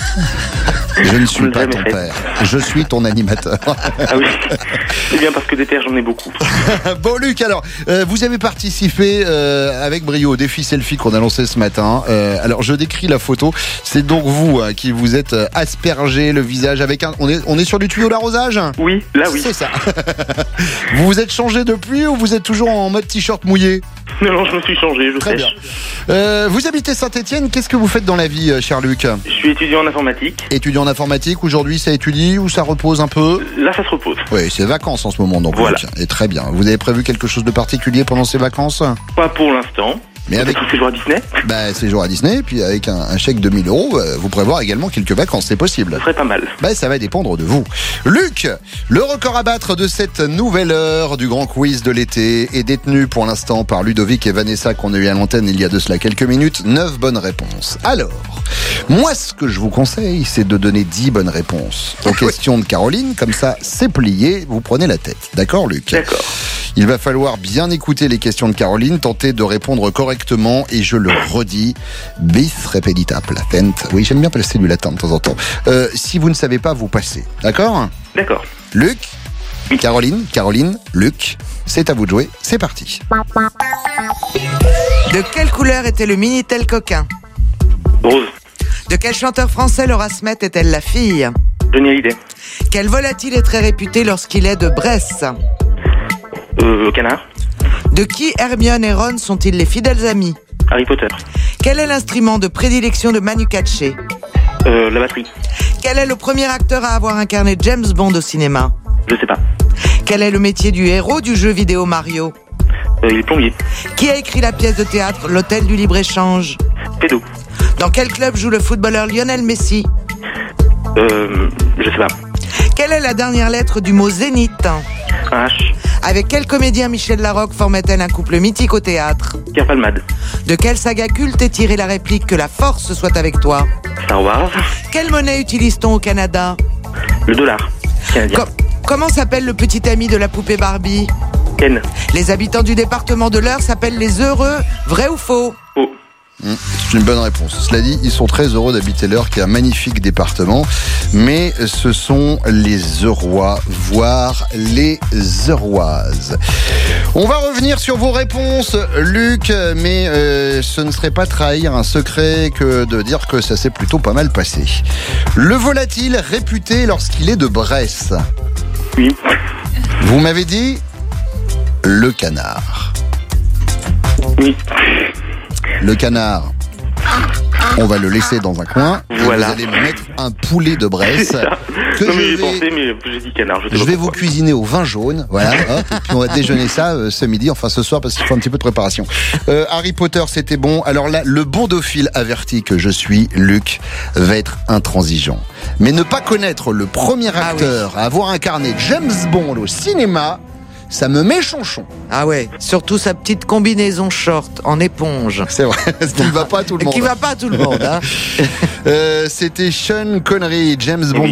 Je ne suis pas ton fait. père, je suis ton animateur. Ah oui, c'est bien parce que des terres j'en ai beaucoup. bon Luc, alors, euh, vous avez participé euh, avec brio au défi selfie qu'on a lancé ce matin. Euh, alors je décris la photo, c'est donc vous hein, qui vous êtes aspergé le visage avec un... On est, on est sur du tuyau d'arrosage? Oui, là oui. C'est ça. vous vous êtes changé depuis ou vous êtes toujours en mode t-shirt mouillé? Non, non, je me suis changé, je Très sèche. bien. Euh, vous habitez Saint-Etienne, qu'est-ce que vous faites dans la vie, euh, cher Luc Je suis étudiant en informatique. Étudiant en informatique, aujourd'hui ça étudie ou ça repose un peu Là, ça se repose. Oui, c'est vacances en ce moment donc Voilà. Luc. Et très bien. Vous avez prévu quelque chose de particulier pendant ces vacances Pas pour l'instant. Mais avec Tout séjour à Disney, bah, séjour à Disney, puis avec un, un chèque de 1000 euros, euh, vous prévoir également quelques vacances, c'est possible. ce serait pas mal. Bah, ça va dépendre de vous. Luc, le record à battre de cette nouvelle heure du grand quiz de l'été est détenu pour l'instant par Ludovic et Vanessa qu'on a eu à l'antenne il y a de cela quelques minutes. 9 bonnes réponses. Alors, moi ce que je vous conseille, c'est de donner 10 bonnes réponses aux questions de Caroline. Comme ça, c'est plié, vous prenez la tête. D'accord, Luc? D'accord. il va falloir bien écouter les questions de Caroline, tenter de répondre correctement et je le redis, bis repetita platent. Oui, j'aime bien placer du latin de temps en temps. Euh, si vous ne savez pas, vous passez. D'accord? D'accord. Luc? Caroline? Caroline Luc C'est à vous de jouer. C'est parti. De quelle couleur était le Minitel coquin? Rose, De quel chanteur français Laura Smet est-elle la fille? Johnny Hallyday. Quel volatile est très réputé lorsqu'il est de Bresse? Euh, Canard. De qui Hermione et Ron sont-ils les fidèles amis Harry Potter. Quel est l'instrument de prédilection de Manu Katché Euh, la batterie. Quel est le premier acteur à avoir incarné James Bond au cinéma Je sais pas. Quel est le métier du héros du jeu vidéo Mario Euh, il est plombier. Qui a écrit la pièce de théâtre L'Hôtel du Libre-Échange Pédo. Dans quel club joue le footballeur Lionel Messi Euh, je sais pas. Quelle est la dernière lettre du mot zénith H. Avec quel comédien Michel Larocque formait-elle un couple mythique au théâtre Pierre Palmade. De quelle saga culte est tirée la réplique Que la force soit avec toi Star Wars. Quelle monnaie utilise-t-on au Canada Le dollar. Canadien. Com- Comment s'appelle le petit ami de la poupée Barbie Ken. Les habitants du département de l'Eure s'appellent les heureux, vrai ou faux Hmm, C'est une bonne réponse. Cela dit, ils sont très heureux d'habiter l'Eure, qui est un magnifique département. Mais ce sont les Eurois, voire les Euroises. On va revenir sur vos réponses, Luc, mais euh, ce ne serait pas trahir un secret que de dire que ça s'est plutôt pas mal passé. Le volatile réputé lorsqu'il est de Bresse. Oui. Vous m'avez dit le canard. Oui. Le canard, on va le laisser dans un coin. et. Vous allez me mettre un poulet de Bresse que non, mais je j'ai vais, pensé, mais j'ai dit canard. Je, vais vous cuisiner au vin jaune. Voilà. hop, et puis on va déjeuner ça euh, ce midi, enfin ce soir, parce qu'il faut un petit peu de préparation. Euh, Harry Potter, c'était bon. Alors là, le bondophile averti que je suis, Luc, va être intransigeant. Mais ne pas connaître le premier acteur à avoir incarné James Bond au cinéma, ça me met chonchon. Ah ouais, surtout sa petite combinaison short en éponge. C'est vrai, ce qui ne va pas à tout le monde. Qui va pas à tout le monde, hein. Euh, C'était Sean Connery, James Bond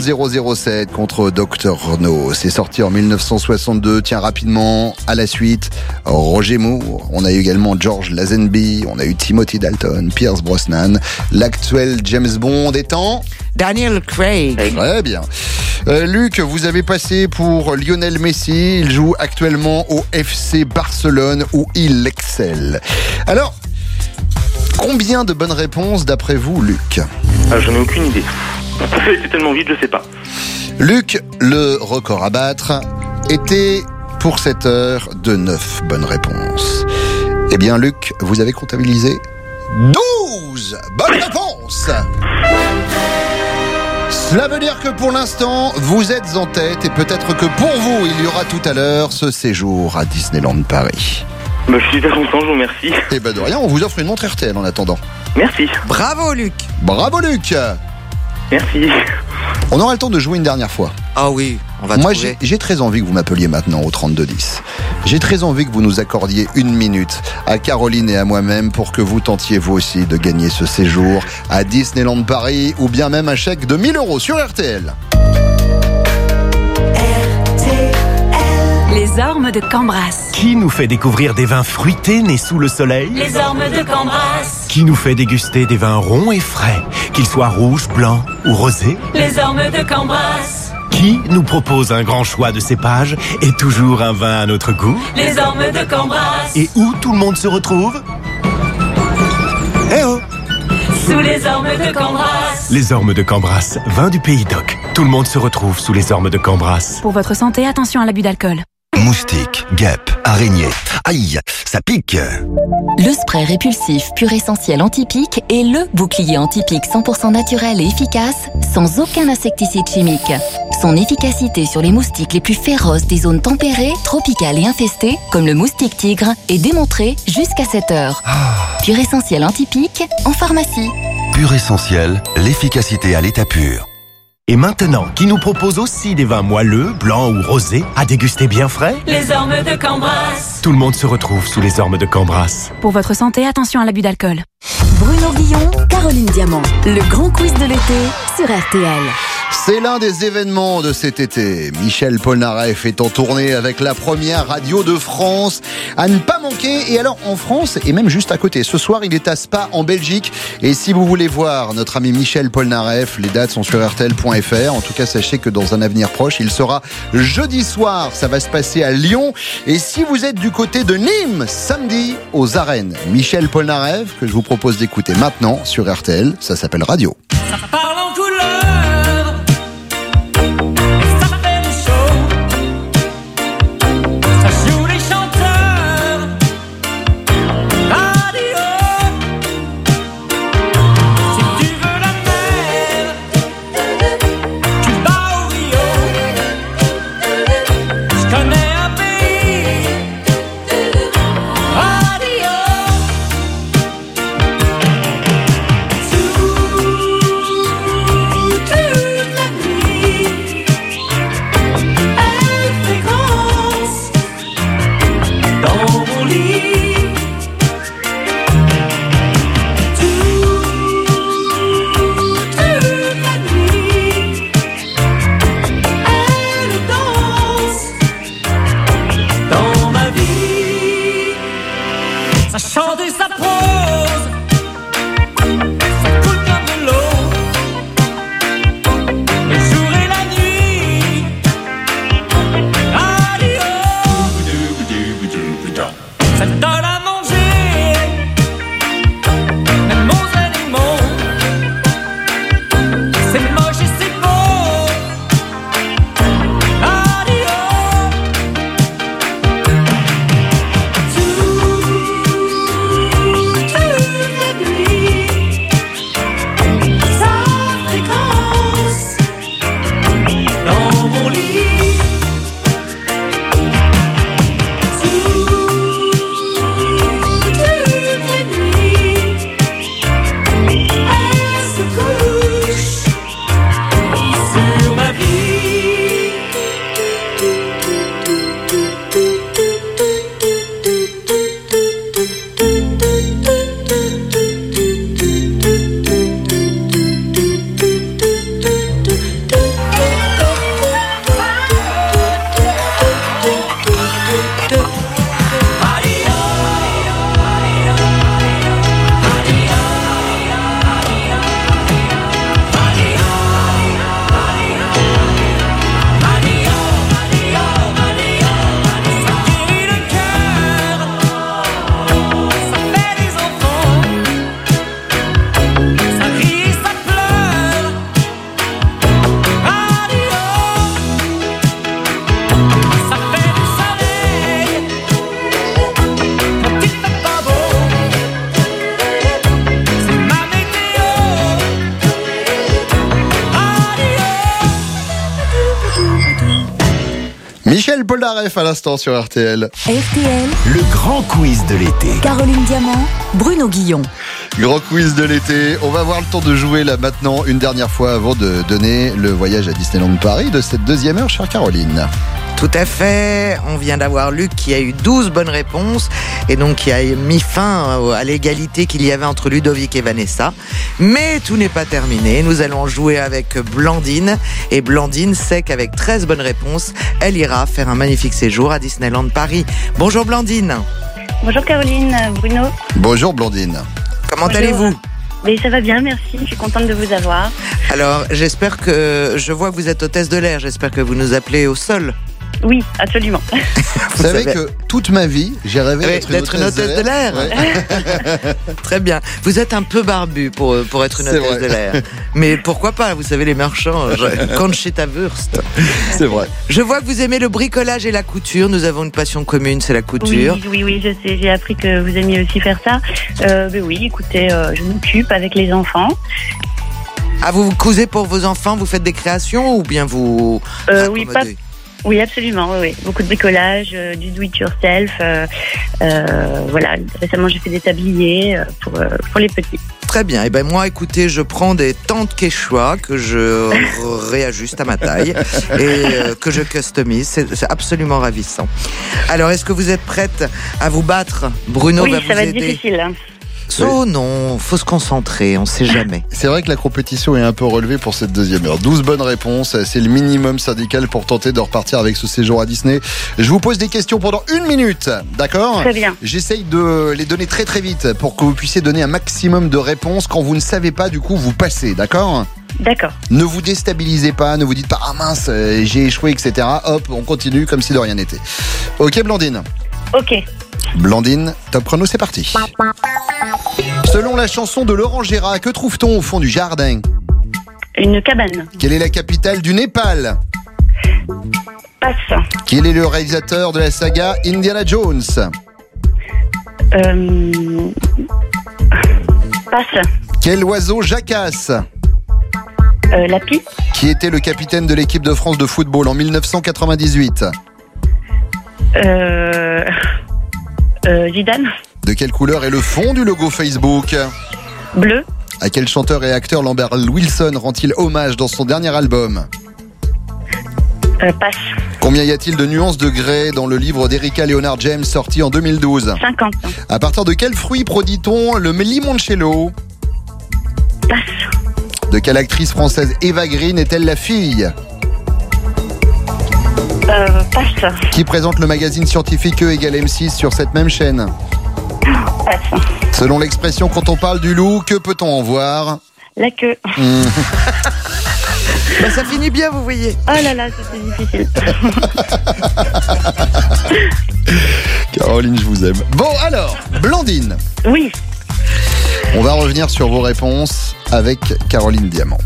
007 contre Dr. Renault. C'est sorti en 1962. Tiens, rapidement, à la suite, Roger Moore. On a eu également George Lazenby. On a eu Timothy Dalton, Pierce Brosnan. L'actuel James Bond étant... Daniel Craig. Très bien. Euh, Luc, vous avez passé pour Lionel Messi. Il joue actuellement au FC Barcelone où il excelle. Alors, combien de bonnes réponses d'après vous, Luc? Ah, J'en ai aucune idée. Été tellement vite, je sais pas. Luc, le record à battre était pour cette heure de 9 bonnes réponses. Eh bien, Luc, vous avez comptabilisé 12 bonnes réponses Cela veut dire que pour l'instant, vous êtes en tête et peut-être que pour vous, il y aura tout à l'heure ce séjour à Disneyland Paris. Bah, je suis super content, je vous remercie. Eh ben de rien, on vous offre une montre RTL en attendant. Merci. Bravo, Luc. Bravo Luc Merci. On aura le temps de jouer une dernière fois. Ah oui, on va Moi, j'ai très envie que vous m'appeliez maintenant au 3210. J'ai très envie que vous nous accordiez une minute à Caroline et à moi-même pour que vous tentiez vous aussi de gagner ce séjour à Disneyland Paris ou bien même un chèque de 1000 euros sur RTL. Les ormes de Cambras. Qui nous fait découvrir des vins fruités nés sous le soleil Les ormes de Cambras. Qui nous fait déguster des vins ronds et frais, qu'ils soient rouges, blancs ou rosés Les ormes de Cambras. Qui nous propose un grand choix de cépages et toujours un vin à notre goût Les ormes de Cambras. Et où tout le monde se retrouve Eh oh Sous les ormes de Cambras. Les ormes de Cambras, vin du pays d'Oc. Tout le monde se retrouve sous les ormes de Cambras. Pour votre santé, attention à l'abus d'alcool. Moustique, guêpe, araignée. Aïe, ça pique. Le spray répulsif pur essentiel anti-pique est le bouclier anti-pique 100% naturel et efficace, sans aucun insecticide chimique. Son efficacité sur les moustiques les plus féroces des zones tempérées, tropicales et infestées, comme le moustique tigre, est démontrée jusqu'à 7 heures. Pur essentiel anti-pique en pharmacie. Pur essentiel, l'efficacité à l'état pur. Et maintenant, qui nous propose aussi des vins moelleux, blancs ou rosés, à déguster bien frais Les ormes de Cambras. Tout le monde se retrouve sous les ormes de Cambras. Pour votre santé, attention à l'abus d'alcool. Bruno Guillon, Caroline Diamant. Le grand quiz de l'été sur RTL. C'est l'un des événements de cet été. Michel Polnareff est en tournée avec la première radio de France à ne pas manquer. Et alors en France et même juste à côté. Ce soir, il est à Spa en Belgique. Et si vous voulez voir notre ami Michel Polnareff, les dates sont sur rtl.fr. En tout cas, sachez que dans un avenir proche, il sera jeudi soir. Ça va se passer à Lyon. Et si vous êtes du côté de Nîmes, samedi aux arènes, Michel Polnareff, que je vous propose d'écouter maintenant sur RTL, ça s'appelle Radio. À l'instant sur RTL. RTL, Le grand quiz de l'été. Caroline Diamant, Bruno Guillon. Grand quiz de l'été. On va avoir le temps de jouer là maintenant une dernière fois avant de donner le voyage à Disneyland Paris de cette deuxième heure, chère Caroline. Tout à fait. On vient d'avoir Luc qui a eu 12 bonnes réponses et donc qui a mis fin à l'égalité qu'il y avait entre Ludovic et Vanessa. Mais tout n'est pas terminé. Nous allons jouer avec Blandine et Blandine sait qu'avec 13 bonnes réponses, elle ira faire un magnifique séjour à Disneyland Paris. Bonjour Blandine. Bonjour Caroline, Bruno. Bonjour Blandine. Comment allez-vous? Mais ça va bien, merci. Je suis contente de vous avoir. Alors, j'espère que je vois que vous êtes hôtesse de l'air. J'espère que vous nous appelez au sol. Oui, absolument. Vous savez savez- que toute ma vie, j'ai rêvé Oui, d'être une, hôtesse de l'air. Ouais. Très bien. Vous êtes un peu barbu pour, pour être une C'est hôtesse vrai. de l'air. Mais pourquoi pas Vous savez, les marchands, je- Conchita Wurst. C'est vrai. Je vois que vous aimez le bricolage et la couture. Nous avons une passion commune, c'est la Oui, couture. oui, oui, je sais. J'ai appris que vous aimiez aussi faire ça. Euh, mais oui, écoutez, euh, je m'occupe avec les enfants. Ah, vous vous cousez pour vos enfants Vous faites des créations ou bien vous Euh, oui, pas. Oui, absolument. Oui, oui. Beaucoup de bricolage, euh, du do-it-yourself. euh, euh, voilà. Récemment, j'ai fait des tabliers euh, pour euh, pour les petits. Très bien. Et ben moi, écoutez, je prends des tentes quechua que je réajuste à ma taille et que je customise. C'est c'est absolument ravissant. Alors, est-ce que vous êtes prête à vous battre? Bruno oui, va ça vous va être aider. difficile. Hein. Oh non, faut se concentrer, on sait jamais. C'est vrai que la compétition est un peu relevée pour cette deuxième heure. 12 bonnes réponses, c'est le minimum syndical pour tenter de repartir avec ce séjour à Disney. Je vous pose des questions pendant une minute, d'accord Très bien. J'essaye de les donner très très vite pour que vous puissiez donner un maximum de réponses. Quand vous ne savez pas, du coup, vous passez, d'accord D'accord. Ne vous déstabilisez pas, ne vous dites pas ah mince, euh, j'ai échoué, etc. Hop, on continue comme si de rien n'était. Ok, Blandine. Ok. Blandine, top chrono, c'est parti. Selon la chanson de Laurent Gérard, que trouve-t-on au fond du jardin? Une cabane. Quelle est la capitale du Népal? Passe. Quel est le réalisateur de la saga Indiana Jones? Euh, Passe. Quel oiseau jacasse? Euh, la pie. Qui était le capitaine de l'équipe de France de football en 1998 Euh, euh, Zidane. De quelle couleur est le fond du logo Facebook Bleu. À quel chanteur et acteur Lambert Wilson rend-il hommage dans son dernier album Euh, passe. Combien y a-t-il de nuances de grès dans le livre d'Erika Leonard James sorti en 2012 50. À partir de quel fruit produit-on le limoncello De quelle actrice française Eva Green est-elle la fille Euh, passe. Qui présente le magazine scientifique E égale M6 sur cette même chaîne Passe. Selon l'expression quand on parle du loup, que peut-on en voir La queue. Hmm. Bah, ça finit bien, vous voyez. Oh là là, c'était difficile. Caroline, je vous aime. Bon alors, Blandine. Oui. On va revenir sur vos réponses avec Caroline Diamant.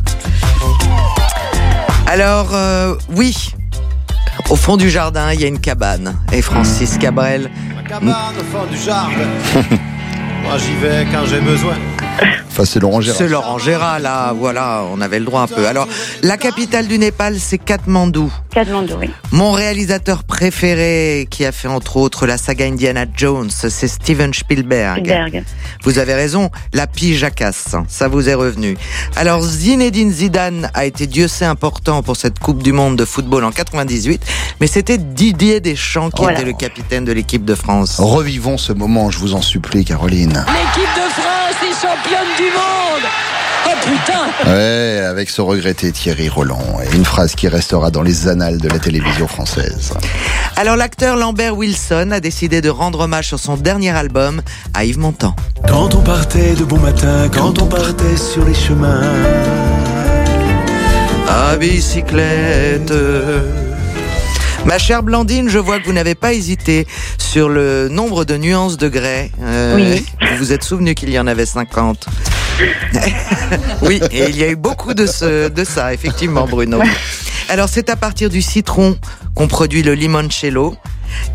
Alors, euh, oui. Au fond du jardin, il y a une cabane. Et Francis Cabrel. Cabane au fond du jardin. Moi j'y vais quand j'ai besoin. Enfin, c'est Laurent Gérard. C'est Laurent Gérard, là, voilà, on avait le droit un peu. Alors, la capitale du Népal, c'est Katmandou. Katmandou, oui. Mon réalisateur préféré, qui a fait entre autres la saga Indiana Jones, c'est Steven Spielberg. Spielberg. Vous avez raison, la pie jacasse, ça vous est revenu. Alors, Zinedine Zidane a été Dieu sait important pour cette Coupe du Monde de football en 98, mais c'était Didier Deschamps qui Voilà. était le capitaine de l'équipe de France. Revivons ce moment, je vous en supplie, Caroline. L'équipe de France championne du monde Oh putain Ouais, avec ce regretté Thierry Roland. Et une phrase qui restera dans les annales de la télévision française. Alors, l'acteur Lambert Wilson a décidé de rendre hommage sur son dernier album à Yves Montand. Quand on partait de bon matin, quand on partait sur les chemins. À bicyclette. Ma chère Blandine, je vois que vous n'avez pas hésité sur le nombre de nuances de grès. Euh, Oui. Vous vous êtes souvenu qu'il y en avait 50 Oui, et il y a eu beaucoup de, ce, de ça, effectivement, Bruno. Alors, c'est à partir du citron qu'on produit le limoncello.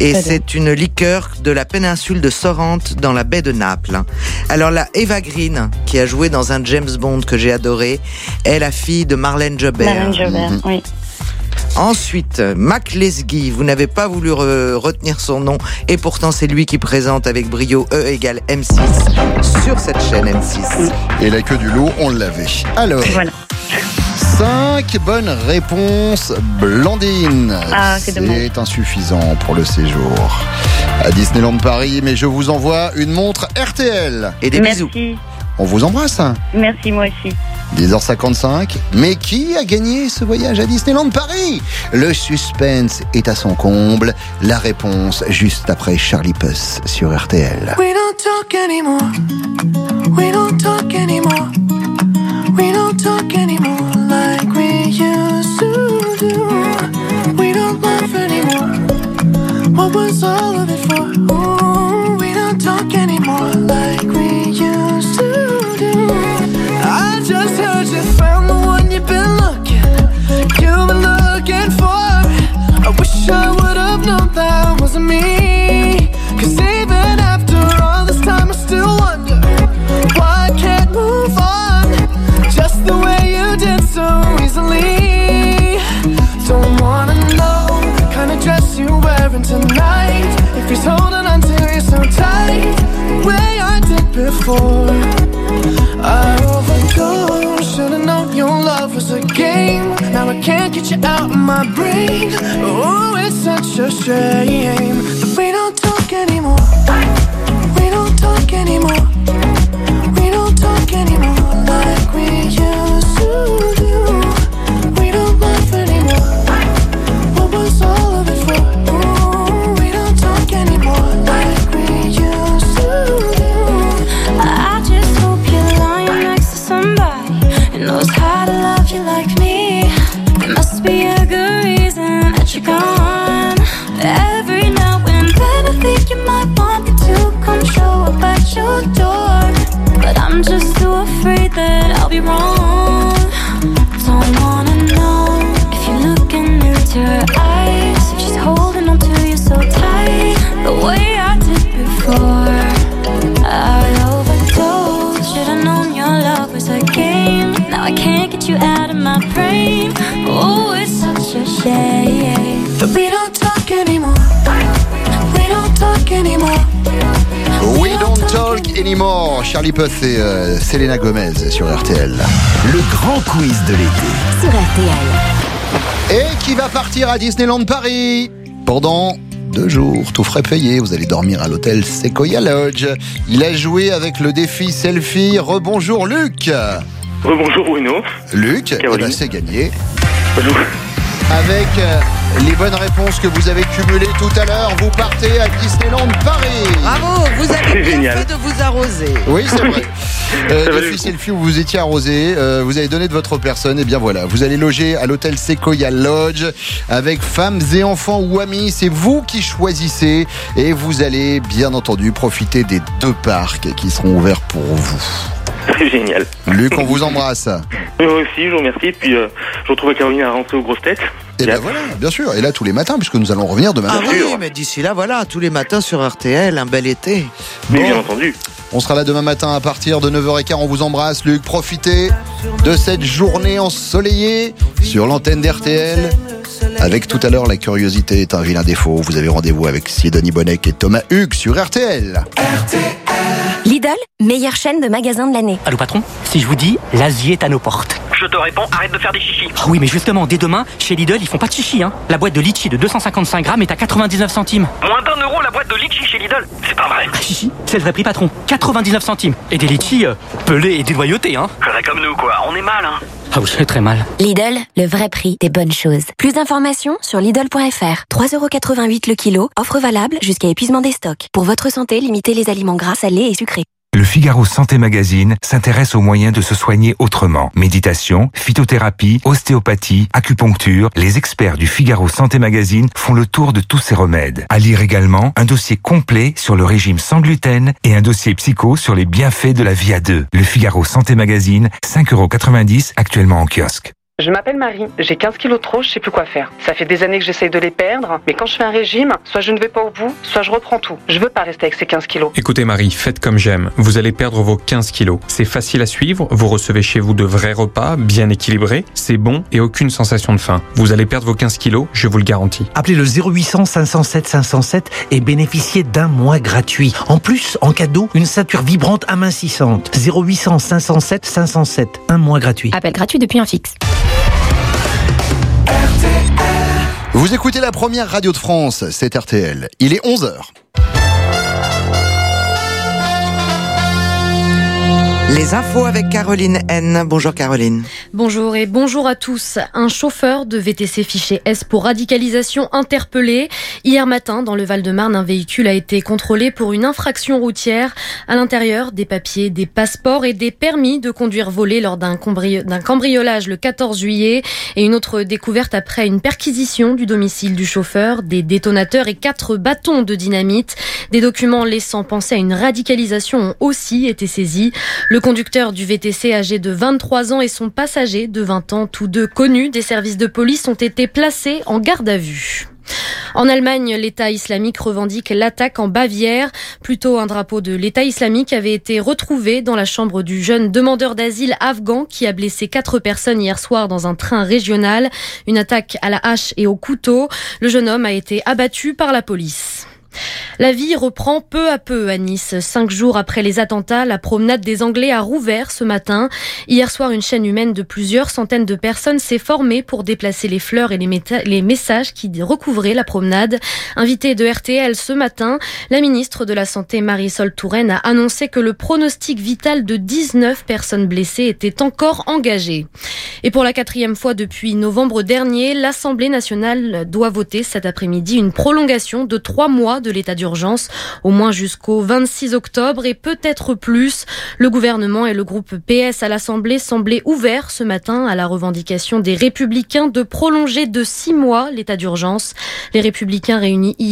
Et c'est une liqueur de la péninsule de Sorrente dans la baie de Naples. Alors la Eva Green, qui a joué dans un James Bond que j'ai adoré, est la fille de Marlène Jobert. Marlène Jobert, oui. Ensuite, Mac Lesguy, vous n'avez pas voulu re- retenir son nom et pourtant c'est lui qui présente avec brio E égale M6 sur cette chaîne M6. Et la queue du loup, on l'avait. Alors, Voilà. 5 bonnes réponses, Blandine. Ah, c'est dommage. insuffisant pour le séjour à Disneyland Paris, mais je vous envoie une montre RTL. Et des Merci. On vous embrasse. Merci, moi aussi. 10h55. Mais qui a gagné ce voyage à Disneyland Paris? Le suspense est à son comble. La réponse juste après Charlie Puss sur RTL. We don't talk anymore. We don't talk anymore. We don't talk anymore like we used to do. We don't laugh anymore. What was all of it for? You've been looking for. I wish I would have known that wasn't me. Cause even after all this time, I still wonder why I can't move on just the way you did so easily. Don't wanna know the kind of dress you're wearing tonight. If he's holding on to you so tight, the way I did before. I overdosed, should've known your love was a game. Now I can't get you out of my brain. Oh, it's such a shame that we don't talk anymore. We don't talk anymore. At your door. But I'm just too afraid that I'll be wrong. Don't wanna know if you look into her eyes. Anymore. Charlie Puth et euh, Selena Gomez sur RTL. Le grand quiz de l'été. Sur RTL. Et qui va partir à Disneyland Paris pendant deux jours, tout frais payé. Vous allez dormir à l'hôtel Sequoia Lodge. Il a joué avec le défi selfie. Rebonjour Luc. Rebonjour Bruno. Luc, eh ben, c'est gagné. Bonjour. Avec euh, les bonnes réponses que vous avez cumulées tout à l'heure, vous partez à Disneyland Paris. Bravo, vous avez bien génial. fait de vous arroser. Oui, c'est vrai. Euh, selfie où vous étiez arrosé, euh, vous avez donné de votre personne, et bien voilà, vous allez loger à l'hôtel Sequoia Lodge avec femmes et enfants ou amis, c'est vous qui choisissez et vous allez bien entendu profiter des deux parcs qui seront ouverts pour vous. C'est génial. Luc, on vous embrasse. Et Moi aussi, je vous remercie. Et puis, euh, je retrouve Caroline à rentrer aux grosses têtes. Et bien voilà, bien sûr, et là tous les matins, puisque nous allons revenir demain Ah oui, mais d'ici là, voilà, tous les matins sur RTL, un bel été. Mais bien entendu. On sera là demain matin à partir de 9h15. On vous embrasse, Luc. Profitez de cette journée ensoleillée sur l'antenne d'RTL. Avec tout à l'heure, la curiosité est un vilain défaut. Vous avez rendez-vous avec Sidonie Bonnec et Thomas Hugues sur RTL. Lidl, meilleure chaîne de magasins de l'année. Allô patron Si je vous dis, l'Asie est à nos portes. Je te réponds, arrête de faire des chichis. Ah oui, mais justement, dès demain, chez Lidl, ils font pas de chichi, hein. La boîte de litchi de 255 grammes est à 99 centimes. Moins d'un euro la boîte de litchi chez Lidl. C'est pas vrai. Ah, chichi, c'est le vrai prix, patron. 99 centimes. Et des litchis euh, pelés et dénoyautés, hein. Comme nous, quoi. On est mal, hein. Ah oui, très mal. Lidl, le vrai prix des bonnes choses. Plus d'informations sur Lidl.fr. 3,88€ le kilo. Offre valable jusqu'à épuisement des stocks. Pour votre santé, limitez les aliments gras, salés et sucrés. Le Figaro Santé Magazine s'intéresse aux moyens de se soigner autrement. Méditation, phytothérapie, ostéopathie, acupuncture, les experts du Figaro Santé Magazine font le tour de tous ces remèdes. À lire également un dossier complet sur le régime sans gluten et un dossier psycho sur les bienfaits de la vie à deux. Le Figaro Santé Magazine, 5,90€ actuellement en kiosque. Je m'appelle Marie, j'ai 15 kilos de trop, je sais plus quoi faire. Ça fait des années que j'essaye de les perdre, mais quand je fais un régime, soit je ne vais pas au bout, soit je reprends tout. Je veux pas rester avec ces 15 kilos. Écoutez Marie, faites comme j'aime. Vous allez perdre vos 15 kilos. C'est facile à suivre, vous recevez chez vous de vrais repas, bien équilibrés, c'est bon et aucune sensation de faim. Vous allez perdre vos 15 kilos, je vous le garantis. Appelez le 0800 507 507 et bénéficiez d'un mois gratuit. En plus, en cadeau, une ceinture vibrante amincissante. 0800 507 507. Un mois gratuit. Appel gratuit depuis un fixe. Vous écoutez la première radio de France, c'est RTL. Il est 11h. Les infos avec Caroline N. Bonjour Caroline. Bonjour et bonjour à tous. Un chauffeur de VTC fiché S pour radicalisation interpellé. Hier matin, dans le Val-de-Marne, un véhicule a été contrôlé pour une infraction routière. À l'intérieur, des papiers, des passeports et des permis de conduire volés lors d'un cambri- d'un cambriolage le 14 juillet. Et une autre découverte après une perquisition du domicile du chauffeur, des détonateurs et quatre bâtons de dynamite. Des documents laissant penser à une radicalisation ont aussi été saisis. Conducteur du VTC âgé de 23 ans et son passager de 20 ans, tous deux connus des services de police, ont été placés en garde à vue. En Allemagne, l'État islamique revendique l'attaque en Bavière. Plutôt, un drapeau de l'État islamique avait été retrouvé dans la chambre du jeune demandeur d'asile afghan qui a blessé quatre personnes hier soir dans un train régional. Une attaque à la hache et au couteau. Le jeune homme a été abattu par la police. La vie reprend peu à peu à Nice. Cinq jours après les attentats, la promenade des Anglais a rouvert ce matin. Hier soir, une chaîne humaine de plusieurs centaines de personnes s'est formée pour déplacer les fleurs et les, messages qui recouvraient la promenade. Invitée de RTL ce matin, la ministre de la Santé Marisol Touraine a annoncé que le pronostic vital de 19 personnes blessées était encore engagé. Et pour la quatrième fois depuis novembre dernier, l'Assemblée nationale doit voter cet après-midi une prolongation de trois mois l'état d'urgence, au moins jusqu'au 26 octobre et peut-être plus. Le gouvernement et le groupe PS à l'Assemblée semblaient ouverts ce matin à la revendication des républicains de prolonger de six mois l'état d'urgence. Les républicains réunis hier